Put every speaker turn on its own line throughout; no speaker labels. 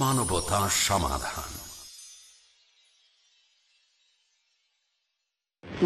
মানবতা সমাধান।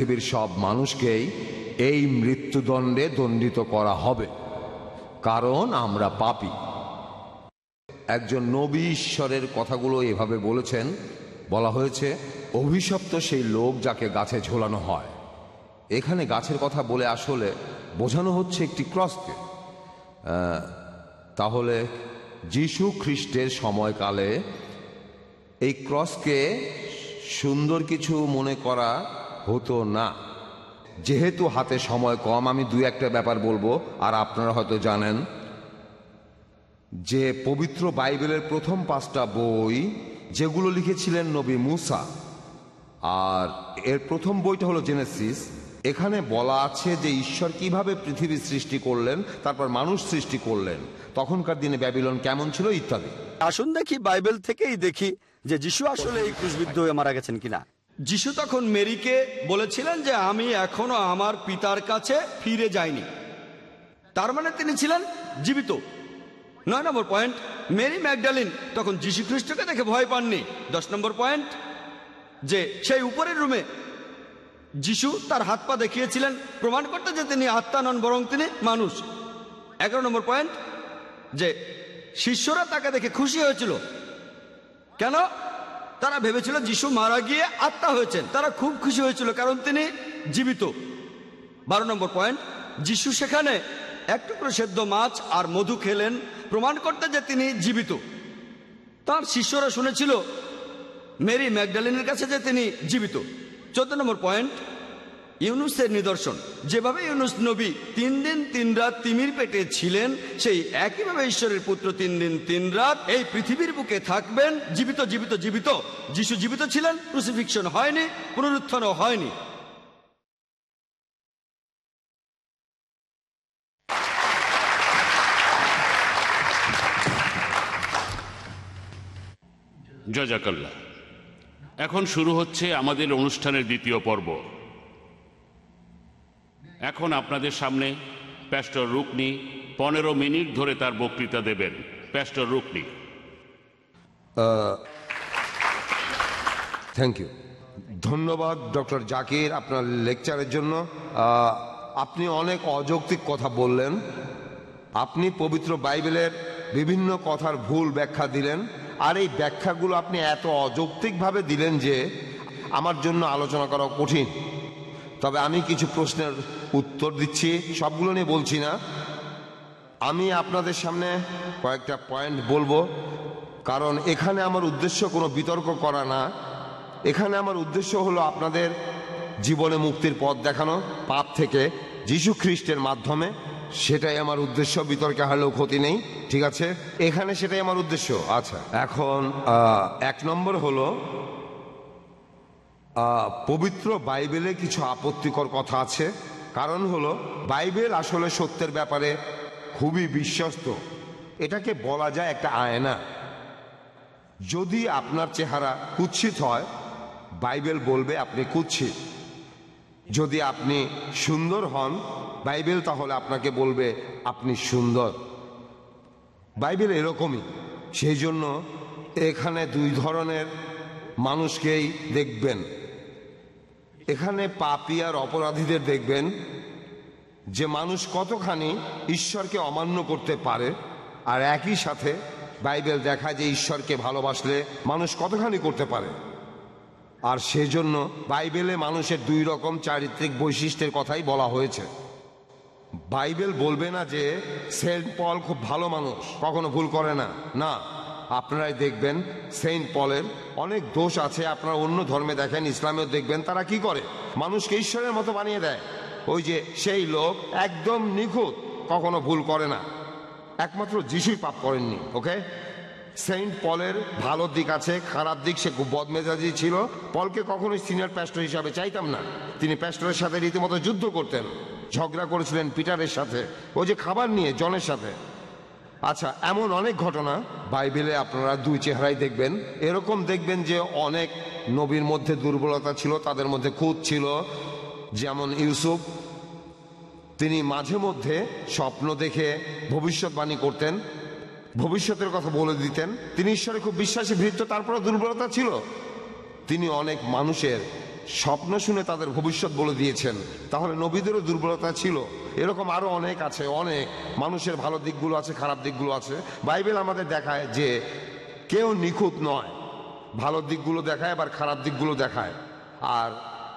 পৃথিবীর সব মানুষকেই এই মৃত্যুদণ্ডে দণ্ডিত করা হবে। কারণ আমরা পাপি। একজন নবী ঈশ্বরের কথাগুলো এভাবে বলেছেন। বলা হয়েছে, অভিশপ্ত সেই লোক যাকে গাছে ঝোলানো হয়। এখানে গাছের কথা বলে আসলে বোঝানো হচ্ছে একটি ক্রসকে। তাহলে যিশু খ্রিস্টের সময়কালে এই ক্রসকে সুন্দর কিছু মনে করা হতো না। যেহেতু হাতে সময় কম, আমি দু একটা ব্যাপার বলব, আর আপনারা হয়তো জানেন যে পবিত্র বাইবেলের প্রথম পাঁচটা বই, যেগুলো লিখেছিলেন নবী মুসা, আর এর প্রথম বইটা হলো জেনেসিস। এখানে বলা আছে যে ঈশ্বর কীভাবে পৃথিবী সৃষ্টি করলেন, তারপর মানুষ সৃষ্টি করলেন, তখনকার দিনে ব্যাবিলন কেমন ছিল, ইত্যাদি।
আসুন দেখি বাইবেল থেকেই দেখি যে যিশু আসলে এই ক্রুশবিদ্ধ হয়ে মারা গেছেন কিনা। যিশু তখন মেরিকে বলেছিলেন যে আমি এখনও আমার পিতার কাছে ফিরে যাইনি। তার মানে তিনি ছিলেন জীবিত। নয় নম্বর পয়েন্ট, মেরি ম্যাকডালিন তখন যিশু খ্রিস্টকে দেখে ভয় পাননি। দশ নম্বর পয়েন্ট, যে সেই উপরের রুমে যিশু তার হাত পা দেখিয়েছিলেন, প্রমাণ করতে যে তিনি আত্মা নন, বরং তিনি মানুষ। এগারো নম্বর পয়েন্ট, যে শিষ্যরা তাকে দেখে খুশি হয়েছিল। কেন? তারা ভেবেছিল যিশু মারা গিয়ে আত্মা হয়েছেন। তারা খুব খুশি হয়েছিল কারণ তিনি জীবিত। বারো নম্বর পয়েন্ট, যিশু সেখানে এক টুকরো সেদ্ধ মাছ আর মধু খেলেন প্রমাণ করতে যে তিনি জীবিত। তার শিষ্যরা শুনেছিল, মেরি ম্যাকডালিনের কাছে যে তিনি জীবিত। চোদ্দ নম্বর পয়েন্ট ইউনুসের নিদর্শন। যেভাবে ইউনুস নবী তিন দিন, তিন রাত তিমির পেটে ছিলেন, সেই একইভাবে ঈশ্বরের পুত্র তিন দিন, তিন রাত এই পৃথিবীর বুকে থাকবেন। জীবিত জীবিত জীবিত। যিশু জীবিত ছিলেন ক্রুসিফিকশন হয়নি, পুনরুত্থানও হয়নি।
জজাকাল্লা এখন শুরু হচ্ছে আমাদের অনুষ্ঠানের দ্বিতীয় পর্ব। এখন আপনাদের সামনে প্যাস্টর রুকনি পনেরো মিনিট ধরে তার বক্তৃতা দেবেন। প্যাস্টর রুকনি।
থ্যাংক ইউ ধন্যবাদ, ডক্টর জাকির, আপনার লেকচারের জন্য। আপনি অনেক অযৌক্তিক কথা বললেন। আপনি পবিত্র বাইবেলের বিভিন্ন কথার ভুল ব্যাখ্যা দিলেন। আর এই ব্যাখ্যাগুলো আপনি এত অযৌক্তিকভাবে দিলেন যে আমার জন্য আলোচনা করা কঠিন। তবে আমি কিছু প্রশ্নের উত্তর দিচ্ছি, সবগুলো নিয়ে বলছি না। আমি আপনাদের সামনে কয়েকটা পয়েন্ট বলব, কারণ এখানে আমার উদ্দেশ্য কোনো বিতর্ক করা না। এখানে আমার উদ্দেশ্য হলো আপনাদের জীবনে মুক্তির পথ দেখানো, পাপ থেকে যীশু খ্রিস্টের মাধ্যমে। সেটাই আমার উদ্দেশ্য, বিতর্কে হারলেও ক্ষতি নেই, ঠিক আছে? এখানে সেটাই আমার উদ্দেশ্য। আচ্ছা এখন এক নম্বর হলো পবিত্র বাইবেলে কিছু আপত্তিকর কথা আছে। কারণ হলো, বাইবেল আসলে সত্যের ব্যাপারে খুবই বিশ্বস্ত। এটাকে বলা যায় একটা আয়না। যদি আপনার চেহারা কুৎসিত হয়, বাইবেল বলবে আপনি কুৎসিত। যদি আপনি সুন্দর হন, বাইবেল তাহলে আপনাকে বলবে আপনি সুন্দর। বাইবেল এরকমই। সেই জন্য এখানে দুই ধরনের মানুষকেই দেখবেন। এখানে পাপী আর অপরাধীদের দেখবেন যে মানুষ কতখানি ঈশ্বরকে অমান্য করতে পারে, আর একই সাথে বাইবেল দেখায় যে ঈশ্বরকে ভালোবাসলে মানুষ কতখানি করতে পারে। আর সেজন্য বাইবেলে মানুষের দুই রকম চারিত্রিক বৈশিষ্ট্যের কথাই বলা হয়েছে। বাইবেল বলবে না যে সেন্ট পল খুব ভালো মানুষ, কখনো ভুল করে না না। আপনারাই দেখবেন, সেন্ট পলের অনেক দোষ আছে, আপনারা অন্য ধর্মে দেখেন, ইসলামেও দেখবেন, তারা কি করে? মানুষকে ঈশ্বরের মতো বানিয়ে দেয়। ওই যে সেই লোক একদম নিখুঁত, কখনো ভুল করে না। একমাত্র যিশুই পাপ করেননি, ওকে? সেন্ট পলের ভালো দিক আছে, খারাপ দিক, সে খুব বদমেজাজি ছিল। পলকে কখনোই সিনিয়র প্যাস্টর হিসাবে চাইতাম না। তিনি প্যাস্টরের সাথে রীতিমতো যুদ্ধ করতেন, ঝগড়া করেছিলেন পিটারের সাথে, ওই যে খাবার নিয়ে, জনের সাথে। আচ্ছা এমন অনেক ঘটনা। বাইবেলে আপনারা দুই চেহারাই দেখবেন। এরকম দেখবেন যে অনেক নবীর মধ্যে দুর্বলতা ছিল, তাদের মধ্যে খুঁত ছিল। যেমন ইউসুফ, তিনি মাঝে মধ্যে স্বপ্ন দেখে ভবিষ্যৎবাণী করতেন, ভবিষ্যতের কথা বলে দিতেন। তিনি ঈশ্বরে খুব বিশ্বাসী, ভৃত্য তারপরে দুর্বলতা ছিল। তিনি অনেক মানুষের স্বপ্ন শুনে তাদের ভবিষ্যৎ বলে দিয়েছেন। তাহলে নবীদেরও দুর্বলতা ছিল। এরকম আরও অনেক আছে, অনেক। মানুষের ভালো দিকগুলো আছে, খারাপ দিকগুলো আছে। বাইবেল আমাদের দেখায় যে কেউ নিখুঁত নয়। ভালো দিকগুলো দেখায়, আবার খারাপ দিকগুলো দেখায়। আর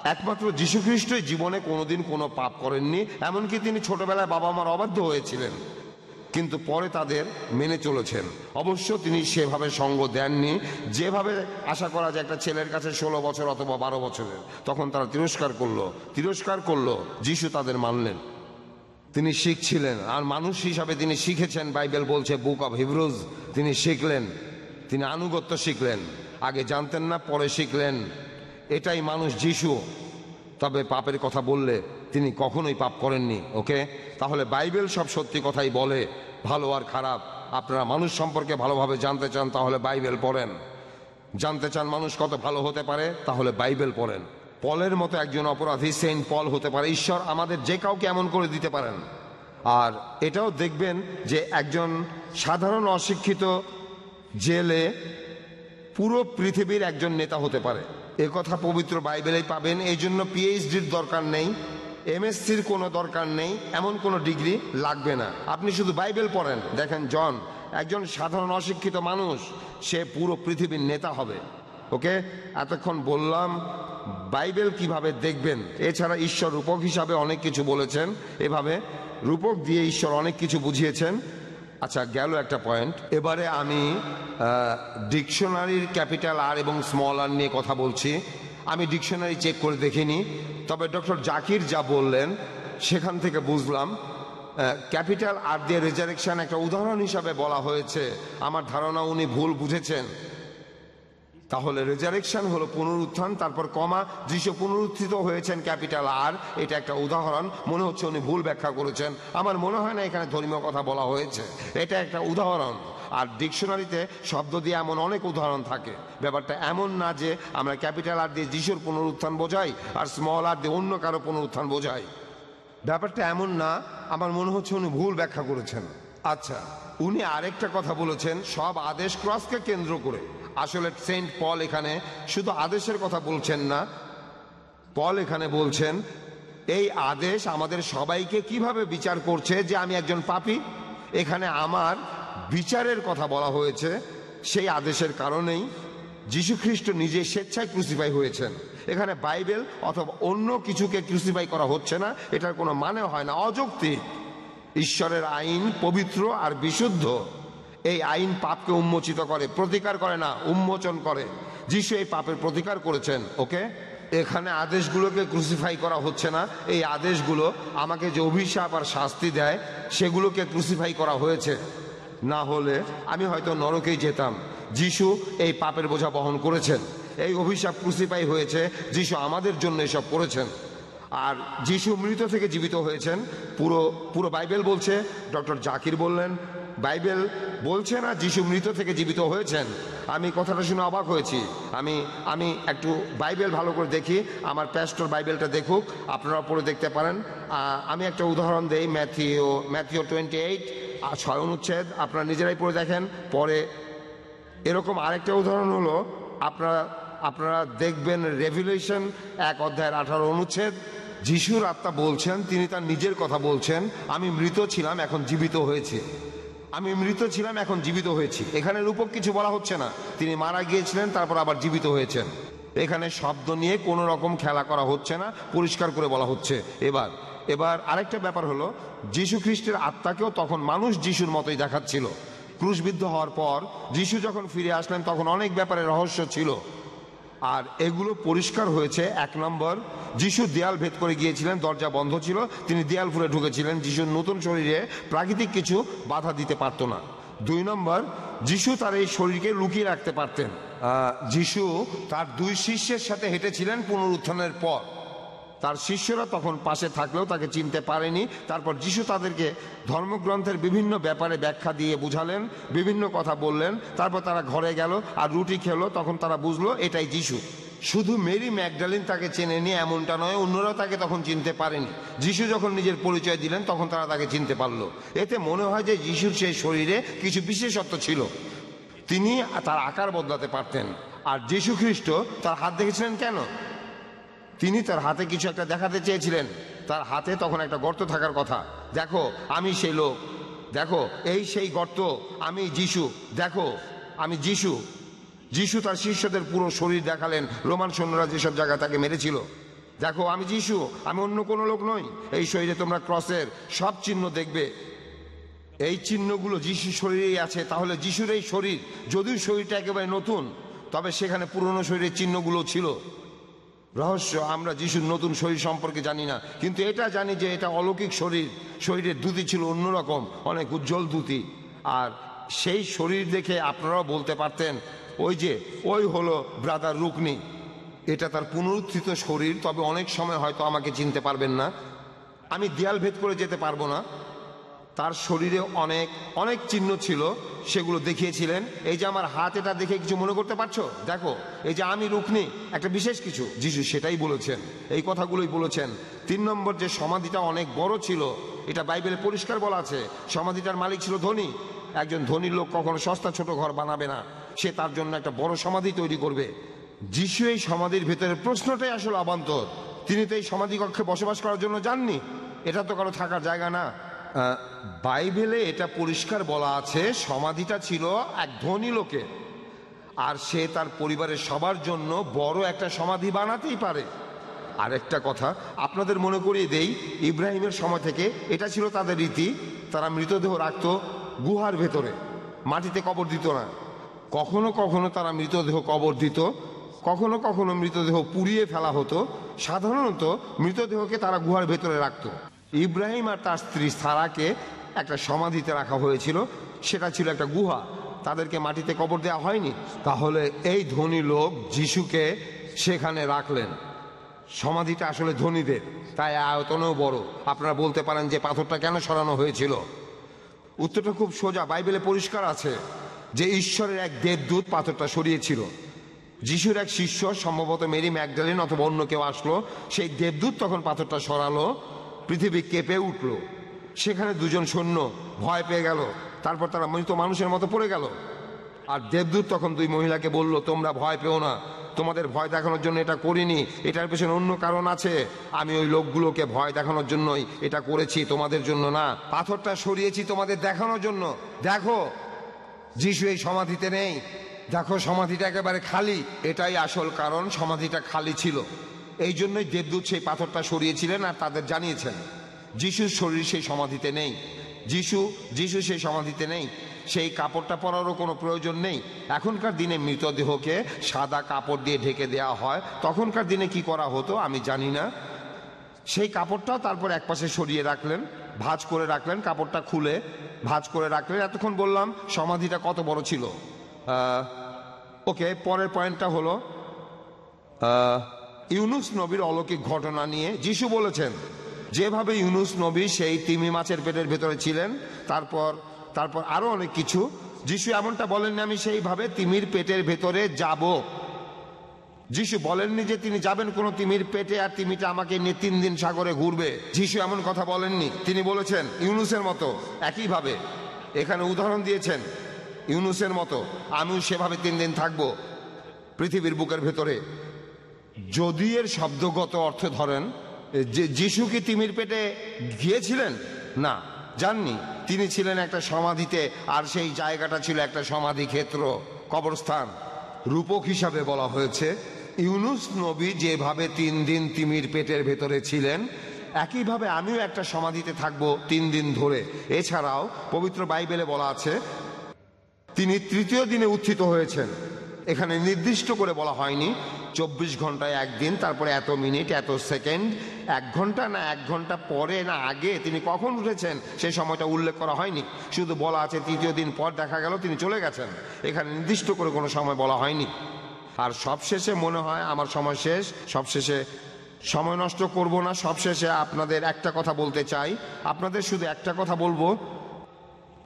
একমাত্র যীশুখ্রিস্টই জীবনে কোনোদিন কোনো পাপ করেননি, এমনকি তিনি ছোটবেলায় বাবা মার অবাধ্য হয়েছিলেন। কিন্তু পরে তাদের মেনে চলেছেন। অবশ্য তিনি সেভাবে সঙ্গ দেননি। যেভাবে আশা করা যায় একটা ছেলের কাছে ষোলো বছর অথবা বারো বছরের, তখন তারা তিরস্কার করল। তিরস্কার করল, যিশু তাদের মানলেন। তিনি শিখছিলেন, আর মানুষ হিসাবে তিনি শিখেছেন। বাইবেল বলছে, বুক অফ হিব্রুজ তিনি শিখলেন। তিনি আনুগত্য শিখলেন। আগে জানতেন না, পরে শিখলেন। এটাই মানুষ, যিশু। তবে পাপের কথা বললে তিনি কখনোই পাপ করেননি, ওকে? তাহলে বাইবেল সব সত্যি কথাই বলে, ভালো আর খারাপ। আপনারা মানুষ সম্পর্কে ভালোভাবে জানতে চান, তাহলে বাইবেল পড়েন। জানতে চান মানুষ কত ভালো হতে পারে, তাহলে বাইবেল পড়েন। পলের মতো একজন অপরাধী, সেন্ট পল হতে পারে। ঈশ্বর আমাদের যে কাউকে এমন করে দিতে পারেন। আর এটাও দেখবেন যে একজন সাধারণ অশিক্ষিত জেলে পুরো পৃথিবীর একজন নেতা হতে পারে। কথা পবিত্র বাইবেলেই পাবেন, এই জন্য পিএইচডির দরকার নেই। এমএসসির কোনো দরকার নেই, এমন কোনো ডিগ্রি লাগবে না। আপনি শুধু বাইবেল পড়েন। দেখেন, জন, একজন সাধারণ অশিক্ষিত মানুষ, সে পুরো পৃথিবীর নেতা হবে। ওকে? এতক্ষণ বললাম, বাইবেল কীভাবে দেখবেন? এছাড়া ঈশ্বর রূপক হিসাবে অনেক কিছু বলেছেন। এভাবে রূপক দিয়ে ঈশ্বর অনেক কিছু বুঝিয়েছেন। আচ্ছা গেল একটা পয়েন্ট। এবারে আমি ডিকশনারির ক্যাপিটাল আর এবং স্মল আর নিয়ে কথা বলছি। আমি ডিকশনারি চেক করে দেখিনি। তবে ডক্টর জাকির যা বললেন, সেখান থেকে বুঝলাম ক্যাপিটাল আর দিয়ে রেজারেকশন একটা উদাহরণ হিসাবে বলা হয়েছে। আমার ধারণা উনি ভুল বুঝেছেন। তাহলে রেজারেকশন হলো পুনরুত্থান, তারপর কমা, দৃশ্য পুনরুত্থিত হয়েছেন ক্যাপিটাল আর, এটা একটা উদাহরণ। মনে হচ্ছে উনি ভুল ব্যাখ্যা করেছেন। আমার মনে হয় না এখানে ধর্মীয় কথা বলা হয়েছে। এটা একটা উদাহরণ। আর ডিকশনারিতে শব্দ দিয়ে এমন অনেক উদাহরণ থাকে। ব্যাপারটা এমন না যে আমরা ক্যাপিটাল আর দিয়ে যিশুর পুনরুত্থান বোঝাই আর স্মল আর দিয়ে অন্য কারও পুনরুত্থান বোঝাই। ব্যাপারটা এমন না, আমার মনে হচ্ছে উনি ভুল ব্যাখ্যা করেছেন। আচ্ছা উনি আরেকটা কথা বলেছেন, সব আদেশ ক্রসকে কেন্দ্র করে। আসলে সেন্ট পল এখানে শুধু আদেশের কথা বলছেন না, পল এখানে বলছেন, এই আদেশ আমাদের সবাইকে কীভাবে বিচার করছে যে আমি একজন পাপী? এখানে আমার বিচারের কথা বলা হয়েছে, সেই আদেশের কারণেই যীশুখ্রিস্ট নিজে স্বেচ্ছায় ক্রুসিফাই হয়েছেন। এখানে বাইবেল অথবা অন্য কিছুকে ক্রুসিফাই করা হচ্ছে না, এটার কোনো মানে হয় না, অযৌক্তিক। ঈশ্বরের আইন পবিত্র আর বিশুদ্ধ। এই আইন পাপকে উন্মোচিত করে, প্রতিকার করে না, উন্মোচন করে। যিশু এই পাপের প্রতিকার করেছেন, ওকে? এখানে আদেশগুলোকে ক্রুসিফাই করা হচ্ছে না। এই আদেশগুলো আমাকে যে অভিশাপ আর শাস্তি দেয়, সেগুলোকে ক্রুসিফাই করা হয়েছে। না হলে আমি হয়তো নরকেই যেতাম। যিশু এই পাপের বোঝা বহন করেছেন। এই অভিশাপ ক্রুসিফাই হয়েছে, যিশু আমাদের জন্য এসব করেছেন। আর যিশু মৃত থেকে জীবিত হয়েছেন, পুরো পুরো বাইবেল বলছে, ডক্টর জাকির বললেন, বাইবেল বলছে না যিশু মৃত থেকে জীবিত হয়েছেন। আমি কথাটা শুনে অবাক হয়েছি। আমি আমি একটু বাইবেল ভালো করে দেখি, আমার প্যাস্টর বাইবেলটা দেখুক, আপনারা পড়ে দেখতে পারেন। আমি একটা উদাহরণ দেই, ম্যাথিও ম্যাথিও টোয়েন্টি এইট ছয় অনুচ্ছেদ, আপনারা নিজেরাই পড়ে দেখেন, পরে এরকম আরেকটা উদাহরণ হলো, আপনারা আপনারা দেখবেন রেভুলেশন এক অধ্যায়ের আঠারো অনুচ্ছেদ, যিশুর আত্মা বলছেন, তিনি তার নিজের কথা বলছেন, আমি মৃত ছিলাম, এখন জীবিত হয়েছে। আমি মৃত ছিলাম, এখন জীবিত হয়েছি। এখানে রূপক কিছু বলা হচ্ছে না। তিনি মারা গিয়েছিলেন, তারপর আবার জীবিত হয়েছেন। এখানে শব্দ নিয়ে কোনো রকম খেলা করা হচ্ছে না, পরিষ্কার করে বলা হচ্ছে। এবার এবার আরেকটা ব্যাপার হলো, যীশু খ্রিস্টের আত্মাকেও তখন মানুষ যিশুর মতোই দেখাচ্ছিল। ক্রুশবিদ্ধ হওয়ার পর যিশু যখন ফিরে আসলেন, তখন অনেক ব্যাপারে রহস্য ছিল। আর এগুলো পরিষ্কার হয়েছে। এক নম্বর, যিশু দেয়াল ভেদ করে গিয়েছিলেন, দরজা বন্ধ ছিল, তিনি দেয়াল ফুলে ঢুকেছিলেন। যিশুর নতুন শরীরে প্রাকৃতিক কিছু বাধা দিতে পারতো না। দুই নম্বর, যিশু তার এই শরীরকে লুকিয়ে রাখতে পারতেন। যিশু তার দুই শিষ্যের সাথে হেঁটেছিলেন পুনরুত্থানের পর। তার শিষ্যরা তখন পাশে থাকলেও তাকে চিনতে পারেনি। তারপর যিশু তাদেরকে ধর্মগ্রন্থের বিভিন্ন ব্যাপারে ব্যাখ্যা দিয়ে বুঝালেন, বিভিন্ন কথা বললেন, তারপর তারা ঘরে গেল আর রুটি খেলো, তখন তারা বুঝলো এটাই যিশু। শুধু মেরি ম্যাকডালিন তাকে চেনেনি, এমনটা নয়, অন্যরাও তাকে তখন চিনতে পারেনি। যিশু যখন নিজের পরিচয় দিলেন, তখন তারা তাকে চিনতে পারল। এতে মনে হয় যে যিশুর সেই শরীরে কিছু বিশেষত্ব ছিল। তিনি তার আকার বদলাতে পারতেন। আর যিশু খ্রিস্ট তার হাত দেখেছিলেন কেন? তিনি তার হাতে কিছু একটা দেখাতে চেয়েছিলেন। তার হাতে তখন একটা গর্ত থাকার কথা। দেখো, আমি সেই লোক। দেখো, এই সেই গর্ত। আমি যিশু। দেখো, আমি যিশু। যিশু তার শিষ্যদের পুরো শরীর দেখালেন। রোমান সৈন্যরা যেসব জায়গায় তাকে মেরেছিল। দেখো, আমি যিশু। আমি অন্য কোনো লোক নই। এই শরীরে তোমরা ক্রসের সব চিহ্ন দেখবে। এই চিহ্নগুলো যিশুর শরীরেই আছে, তাহলে যিশুর এই শরীর, যদিও শরীরটা একেবারে নতুন, তবে সেখানে পুরনো শরীরের চিহ্নগুলো ছিল। রহস্য, আমরা যিশুর নতুন শরীর সম্পর্কে জানি না। কিন্তু এটা জানি যে এটা অলৌকিক শরীর। শরীরের দ্যুতি ছিল অন্যরকম অনেক উজ্জ্বল দ্যুতি আর সেই শরীর দেখে আপনারাও বলতে পারতেন, ওই যে, ওই হলো ব্রাদার রুকনি এটা তার পুনরুত্থিত শরীর, তবে অনেক সময় হয়তো আমাকে চিনতে পারবেন না। আমি দেয়াল ভেদ করে যেতে পারব না। তার শরীরে অনেক অনেক চিহ্ন ছিল, সেগুলো দেখিয়েছিলেন। এই যে আমার হাত, এটা দেখে কিছু মনে করতে পারছ? দেখো, এই যে আমি রুখনি একটা বিশেষ কিছু। যিশু সেটাই বলেছেন, এই কথাগুলোই বলেছেন। তিন নম্বর যে সমাধিটা অনেক বড় ছিল, এটা বাইবেলে পরিষ্কার বলা আছে, সমাধিটার মালিক ছিল ধনী। একজন ধনী লোক কখনো সস্তা ছোট ঘর বানাবে না, সে তার জন্য একটা বড় সমাধি তৈরি করবে। যিশু এই সমাধির ভেতরে প্রশ্নটাই আসলে অবান্তর। তিনি তো এই সমাধি কক্ষে বসবাস করার জন্য যাননি। এটা তো কারও থাকার জায়গা না। বাইবেলে এটা পরিষ্কার বলা আছে, সমাধিটা ছিল এক ধনী লোকের। আর সে তার পরিবারের সবার জন্য বড় একটা সমাধি বানাতেই পারে। আর একটা কথা, আপনাদের মনে করিয়ে দেই, ইব্রাহিমের সময় থেকে এটা ছিল তাদের রীতি, তারা মৃতদেহ রাখতো গুহার ভেতরে, মাটিতে কবর দিত না। কখনো কখনো তারা মৃতদেহ কবর দিত, কখনো কখনো মৃতদেহ পুড়িয়ে ফেলা হতো, সাধারণত মৃতদেহকে তারা গুহার ভেতরে রাখতো। ইব্রাহিম আর তার স্ত্রী সারাকে একটা সমাধিতে রাখা হয়েছিল। সেটা ছিল একটা গুহা। তাদেরকে মাটিতে কবর দেওয়া হয়নি। তাহলে এই ধনী লোক যিশুকে সেখানে রাখলেন। সমাধিটা আসলে ধনীদের, তাই আয়তনেও বড়। আপনারা বলতে পারেন যে পাথরটা কেন সরানো হয়েছিল? উত্তরটা খুব সোজা, বাইবেলে পরিষ্কার আছে যে ঈশ্বরের এক দেবদূত পাথরটা সরিয়েছিল। যিশুর এক শিষ্য, সম্ভবত মেরি ম্যাকডালিন অথবা অন্য কেউ আসলো, সেই দেবদূত তখন পাথরটা সরালো। পৃথিবী কেঁপে উঠল। সেখানে দুজন সৈন্য ভয় পেয়ে গেল। তারপর তারা মৃত মানুষের মতো পড়ে গেল। আর দেবদূত তখন দুই মহিলাকে বলল, তোমরা ভয় পেও না। তোমাদের ভয় দেখানোর জন্য এটা করিনি। এটার পেছনে অন্য কারণ আছে। আমি ওই লোকগুলোকে ভয় দেখানোর জন্যই এটা করেছি। তোমাদের জন্য না। পাথরটা সরিয়েছি তোমাদের দেখানোর জন্য। দেখো, যিশু এই সমাধিতে নেই। দেখো, সমাধিটা একেবারে খালি। এটাই আসল কারণ। সমাধিটা খালি ছিল। এই জন্যই দেবদূত সেই পাথরটা সরিয়েছিলেন আর তাদের জানিয়েছেন, যিশুর শরীর সেই সমাধিতে নেই। যিশু যিশু সেই সমাধিতে নেই। সেই কাপড়টা পরারও কোনো প্রয়োজন নেই। এখনকার দিনে মৃতদেহকে সাদা কাপড় দিয়ে ঢেকে দেওয়া হয়। তখনকার দিনে কি করা হতো আমি জানি না। সেই কাপড়টাও তারপর একপাশে সরিয়ে রাখলেন, ভাজ করে রাখলেন, কাপড়টা খুলে ভাজ করে রাখলেন। এতক্ষণ বললাম, সমাধিটা কত বড় ছিল? ওকে, পরের পয়েন্টটা হলো ইউনুস নবীর অলৌকিক ঘটনা নিয়ে যিশু বলেছেন, যেভাবে ইউনুস নবী সেই তিমি মাছের পেটের ভেতরে ছিলেন, তারপর তারপর আরও অনেক কিছু। যিশু এমনটা বলেননি, আমি সেইভাবে তিমির পেটের ভেতরে যাব। যিশু বলেননি যে তিনি যাবেন কোনো তিমির পেটে আর তিমিটা আমাকে নিয়ে তিন দিন সাগরে ঘুরবে। যিশু এমন কথা বলেননি। তিনি বলেছেন, ইউনুসের মতো, একইভাবে। এখানে উদাহরণ দিয়েছেন, ইউনুসের মতো, আমিও সেভাবে তিন দিন থাকব পৃথিবীর বুকের ভেতরে। যদি এর শব্দগত অর্থ ধরেন যে যিশু কি তিমির পেটে গিয়েছিলেন? না, যাননি। তিনি ছিলেন একটা সমাধিতে, আর সেই জায়গাটা ছিল একটা সমাধি ক্ষেত্র, কবরস্থান। রূপক হিসাবে বলা হয়েছে, ইউনুস নবী যেভাবে তিন দিন তিমির পেটের ভেতরে ছিলেন, একইভাবে আমিও একটা সমাধিতে থাকব তিন দিন ধরে। এছাড়াও পবিত্র বাইবেলে বলা আছে, তিনি তৃতীয় দিনে উত্থিত হয়েছেন। এখানে নির্দিষ্ট করে বলা হয়নি চব্বিশ ঘন্টায় একদিন, তারপরে এত মিনিট, এত সেকেন্ড, এক ঘণ্টা না এক ঘণ্টা পরে না আগে তিনি কখন উঠেছেন সেই সময়টা উল্লেখ করা হয়নি। শুধু বলা আছে তৃতীয় দিন পর দেখা গেল তিনি চলে গেছেন। এখানে নির্দিষ্ট করে কোনো সময় বলা হয়নি। আর সবশেষে মনে হয় আমার সময় শেষ, সবশেষে সময় নষ্ট করব না, সবশেষে আপনাদের একটা কথা বলতে চাই। আপনাদের শুধু একটা কথা বলব।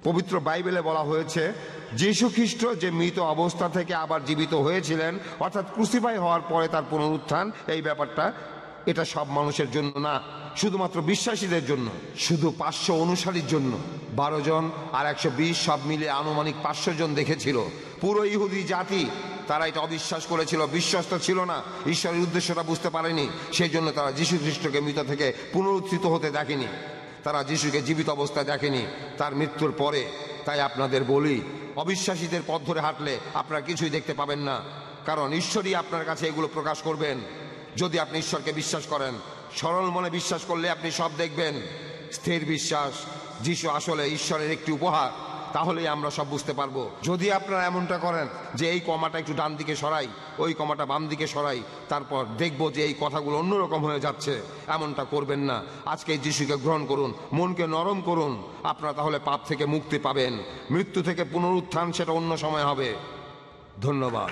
পবিত্র বাইবেলে বলা হয়েছে যীশু খ্রিস্ট যে মৃত অবস্থা থেকে আবার জীবিত হয়েছিলেন, অর্থাৎ ক্রুসিফাই হওয়ার পরে তার পুনরুত্থান, এই ব্যাপারটা এটা সব মানুষের জন্য না, শুধুমাত্র বিশ্বাসীদের জন্য, শুধু পাঁচশো অনুসারীর জন্য। বারো জন আর একশো বিশ সব মিলে আনুমানিক পাঁচশো জন দেখেছিল। পুরো ইহুদি জাতি, তারা এটা অবিশ্বাস করেছিল, বিশ্বস্ত ছিল না, ঈশ্বরের উদ্দেশ্যটা বুঝতে পারেনি, সেই জন্য তারা যীশু খ্রিস্টকে মৃত থেকে পুনরুত্থিত হতে দেখেনি। তারা যিশুকে জীবিত অবস্থায় দেখেনি, তার মৃত্যুর পরে। তাই আপনাদের বলি, অবিশ্বাসীদের পথ ধরে হাঁটলে আপনারা কিছুই দেখতে পাবেন না। কারণ ঈশ্বরই আপনার কাছে এগুলো প্রকাশ করবেন। যদি আপনি ঈশ্বরকে বিশ্বাস করেন, সরল মনে বিশ্বাস করলে আপনি সব দেখবেন। স্থির বিশ্বাস, যিশু আসলে ঈশ্বরের একটি উপহার। তাহলেই আমরা সব বুঝতে পারব। যদি আপনারা এমনটা করেন যে এই কমাটা একটু ডান দিকে সরাই, ওই কমাটা বাম দিকে সরাই, তারপর দেখব যে এই কথাগুলো অন্যরকম হয়ে যাচ্ছে, এমনটা করবেন না। আজকে এই যিশুকে গ্রহণ করুন, মনকে নরম করুন, আপনারা তাহলে পাপ থেকে মুক্তি পাবেন। মৃত্যু থেকে পুনরুত্থান সেটা অন্য সময় হবে। ধন্যবাদ।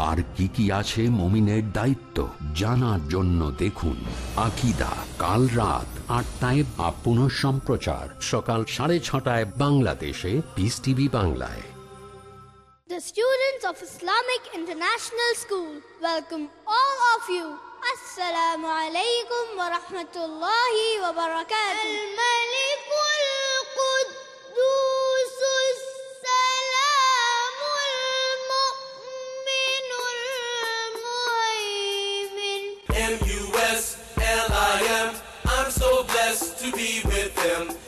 আর কি কি আছে মমিনের দায়িত্ব জানার জন্য দেখুন আকিদা কাল রাত আটটায় বা পুনঃ সম্প্রচার সকাল সাড়ে ছটায় বাংলাদেশে পিস টিভি বাংলায়
The students of Islamic International School welcome all of you. Assalamu alaikum wa rahmatullahi wa barakatuh.
To be with them.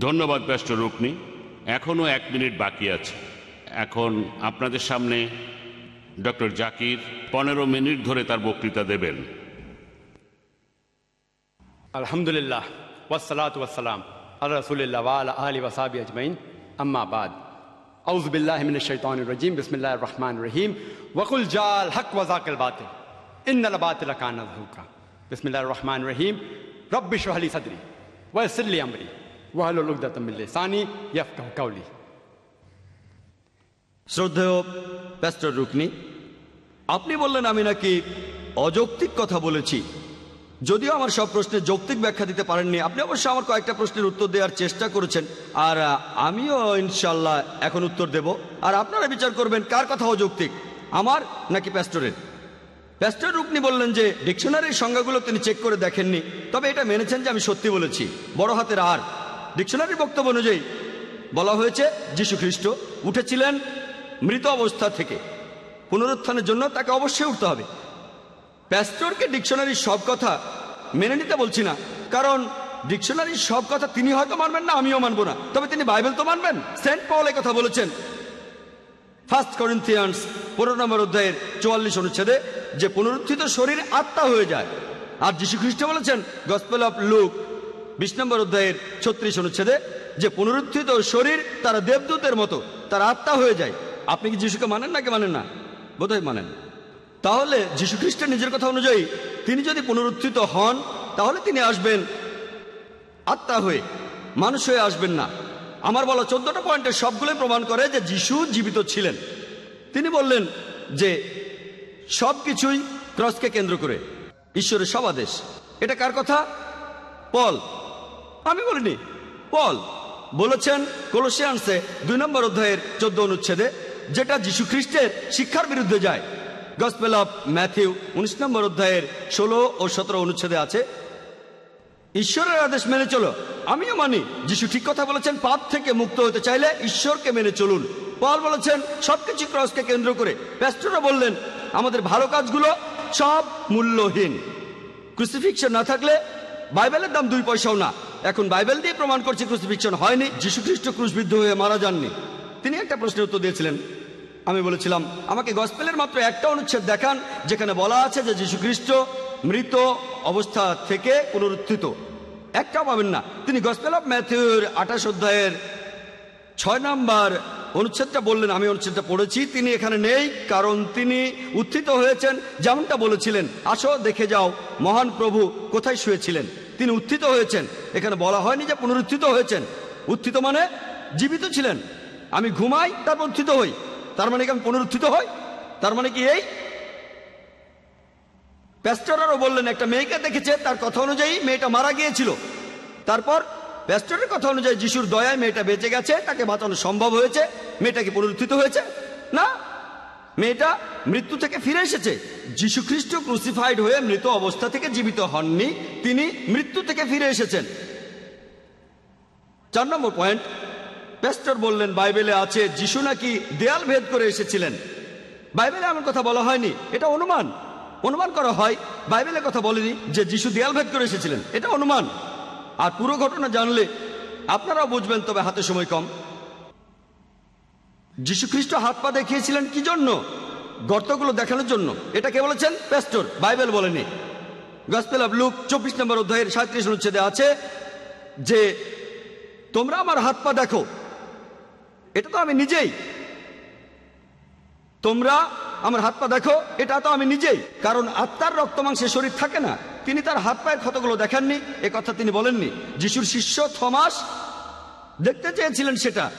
ধন্যবাদ ব্যস্ত রুকনি এখনও এক মিনিট বাকি আছে এখন আপনাদের সামনে ডক্টর জাকির পনেরো মিনিট ধরে তার বক্তৃতা দেবেন
আলহামদুলিল্লাহ ওয়াসালাত ওয়াসালাম আল্লাহ রসুলিল্লাহ ওয়ালা আলী ওয়াসাবি আজমাইন আম্মা বাদ أعوذ بالله من الشيطان الرجيم بسم الله الرحمن الرحيم وقل جاء الحق وذاك الباطل إن الباطل كان زهوقا بسم الله الرحمن الرحيم رب اشرح لي صدري ويسر لي أمري واحلل عقدة من لساني يفقهوا قولي
শ্রদ্ধেয় প্যাস্টর রুকনি আপনি বললেন আমি নাকি অযৌক্তিক কথা বলেছি যদিও আমার সব প্রশ্নের যৌক্তিক ব্যাখ্যা দিতে পারেননি আপনি অবশ্যই আমার কয়েকটা প্রশ্নের উত্তর দেওয়ার চেষ্টা করেছেন আর আহ, আমিও ইনশাল্লাহ এখন উত্তর দেব আর আপনারা বিচার করবেন কার কথা অযৌক্তিক আমার নাকি প্যাস্টরের প্যাস্টর রুকনি বললেন যে ডিকশনারির সংজ্ঞাগুলো তিনি চেক করে দেখেননি তবে এটা মেনেছেন যে আমি সত্যি বলেছি বড় হাতের আর ডিকশনারির বক্তব্য অনুযায়ী বলা হয়েছে যীশু খ্রিস্ট উঠেছিলেন মৃত অবস্থা থেকে। পুনরুত্থানের জন্য তাকে অবশ্যই উঠতে হবে। প্যাস্টরকে ডিকশনারির সব কথা মেনে নিতে বলছি না, কারণ ডিকশনারির সব কথা তিনি হয়তো মানবেন না, আমিও মানবো না। তবে তিনি বাইবেল তো মানবেন? সেন্ট পল কথা বলেছেন। ফার্স্ট করিন্থিয়ান্স পনেরো নম্বর অধ্যায়ের চুয়াল্লিশ অনুচ্ছেদে যে পুনরুত্থিত শরীর আত্মা হয়ে যায়। আর যীশু খ্রিস্ট বলেছেন, গসপেল অফ লুক বিশ নম্বর অধ্যায়ের ছত্রিশ অনুচ্ছেদে যে পুনরুত্থিত শরীর তারা দেবদূতের মতো, তার আত্মা হয়ে যায়। আপনি কি যিশুকে মানেন নাকি মানেন না? বোধহয় মানেন। তাহলে যীশু খ্রিস্টের নিজের কথা অনুযায়ী তিনি যদি পুনরুত্থিত হন, তাহলে তিনি আসবেন আত্মা হয়ে, মানুষ হয়ে আসবেন না। আমার বলা চোদ্দটা পয়েন্টের সবগুলোই প্রমাণ করে যে যিশু জীবিত ছিলেন। তিনি বললেন যে সব কিছুই ক্রসকে কেন্দ্র করে, ঈশ্বরের সব আদেশ। এটা কার কথা? পল। আমি বলিনি। পল, বলেছেন কলসিয়ানসে দুই নম্বর অধ্যায়ের চোদ্দ অনুচ্ছেদে, যেটা যীশু খ্রিস্টের শিক্ষার বিরুদ্ধে যায়। গসপেল অফ ম্যাথিউ উনিশ নম্বর অধ্যায়ের ষোলো ও সতেরো অনুচ্ছেদে আছে, ঈশ্বরের আদেশ মেনে চলো। আমিও মানি, যিশু ঠিক কথা বলেছেন, পাপ থেকে মুক্ত হতে চাইলে ঈশ্বরকে মেনে চলুন। পল বলেছেন, সবকিছু ক্রসকে কেন্দ্র করে। প্যাস্টররা বললেন, আমাদের ভালো কাজগুলো সব মূল্যহীন। ক্রুসিফিকশন না থাকলে বাইবেলের দাম দুই পয়সাও না। এখন বাইবেল দিয়ে প্রমাণ করছে ক্রুসিফিকশন হয়নি যীশু খ্রিস্ট ক্রুশবিদ্ধ হয়ে মারা যাননি। তিনি একটা প্রশ্নের উত্তর দিয়েছিলেন। আমি বলেছিলাম, আমাকে গসপেলের মাত্র একটা অনুচ্ছেদ দেখান, যেখানে বলা আছে যে যীশু খ্রিস্ট মৃত অবস্থা থেকে পুনরুত্থিত। একটাও পাবেন না। তিনি গসপেল অফ ম্যাথিউর আঠাশ অধ্যায়ের ছয় নাম্বার অনুচ্ছেদটা বললেন, আমি অনুচ্ছেদটা পড়েছি, তিনি এখানে নেই, কারণ তিনি উত্থিত হয়েছেন, যেমনটা বলেছিলেন, আসো দেখে যাও, মহান প্রভু কোথায় শুয়েছিলেন? তিনি উত্থিত হয়েছেন, এখানে বলা হয়নি যে পুনরুত্থিত হয়েছেন। উত্থিত মানে জীবিত ছিলেন। আমি ঘুমাই, তারপর উত্থিত হই। তার মানে কি আমি পুনরুত্থিত হই? তার মানে কি এই? প্যাস্টরারও বললেন, একটা মেয়েকে দেখেছে, তার কথা অনুযায়ী মেয়েটা মারা গিয়েছিল। তারপর প্যাস্টরের কথা অনুযায়ী যিশুর দয়ায় মেয়েটা বেঁচে গেছে, তাকে বাঁচানো সম্ভব হয়েছে। মেয়েটা কি পুনরুত্থিত হয়েছে? না। মেয়েটা মৃত্যু থেকে ফিরে এসেছে। যীশু খ্রিস্ট ক্রুসিফাইড হয়ে মৃত অবস্থা থেকে জীবিত হননি। তিনি মৃত্যু থেকে ফিরে এসেছেন। চার নম্বর পয়েন্ট। প্যাস্টর বললেন, বাইবেলে আছে, যিশু নাকি দেয়াল ভেদ করে এসেছিলেন? বাইবেলে এমন কথা বলা হয়নি। এটা অনুমান। অনুমান করা হয় বাইবেলের কথা বলেনি যে যিশু দেয়াল ভেদ করে এসেছিলেন। এটা অনুমান। আর পুরো ঘটনা জানলে আপনারাও বুঝবেন তবে হাতে সময় কম। যীশু খ্রিস্ট হাত পা দেখিয়েছিলেন কি জন্য? গর্তগুলো দেখানোর জন্য। এটা কে বলেছেন প্যাস্টর, বাইবেল বলেনি। গসপেল অফ লুক, চব্বিশ নম্বর অধ্যায়ের সাঁত্রিশ অনুচ্ছেদে আছে যে, তোমরা আমার হাত পা দেখো। এটা তো আমি নিজেই। তোমরা আমার হাত পা দেখো, এটা তো আমি নিজেই। কারণ আত্মার রক্ত মাংসের শরীর থাকে না। তিনি তার হাত পায়ের ক্ষতগুলো দেখাননি, এ কথা তিনি বলেননি। যিশুর শিষ্য থমাস দেখতে চেয়েছিলেন সেটা।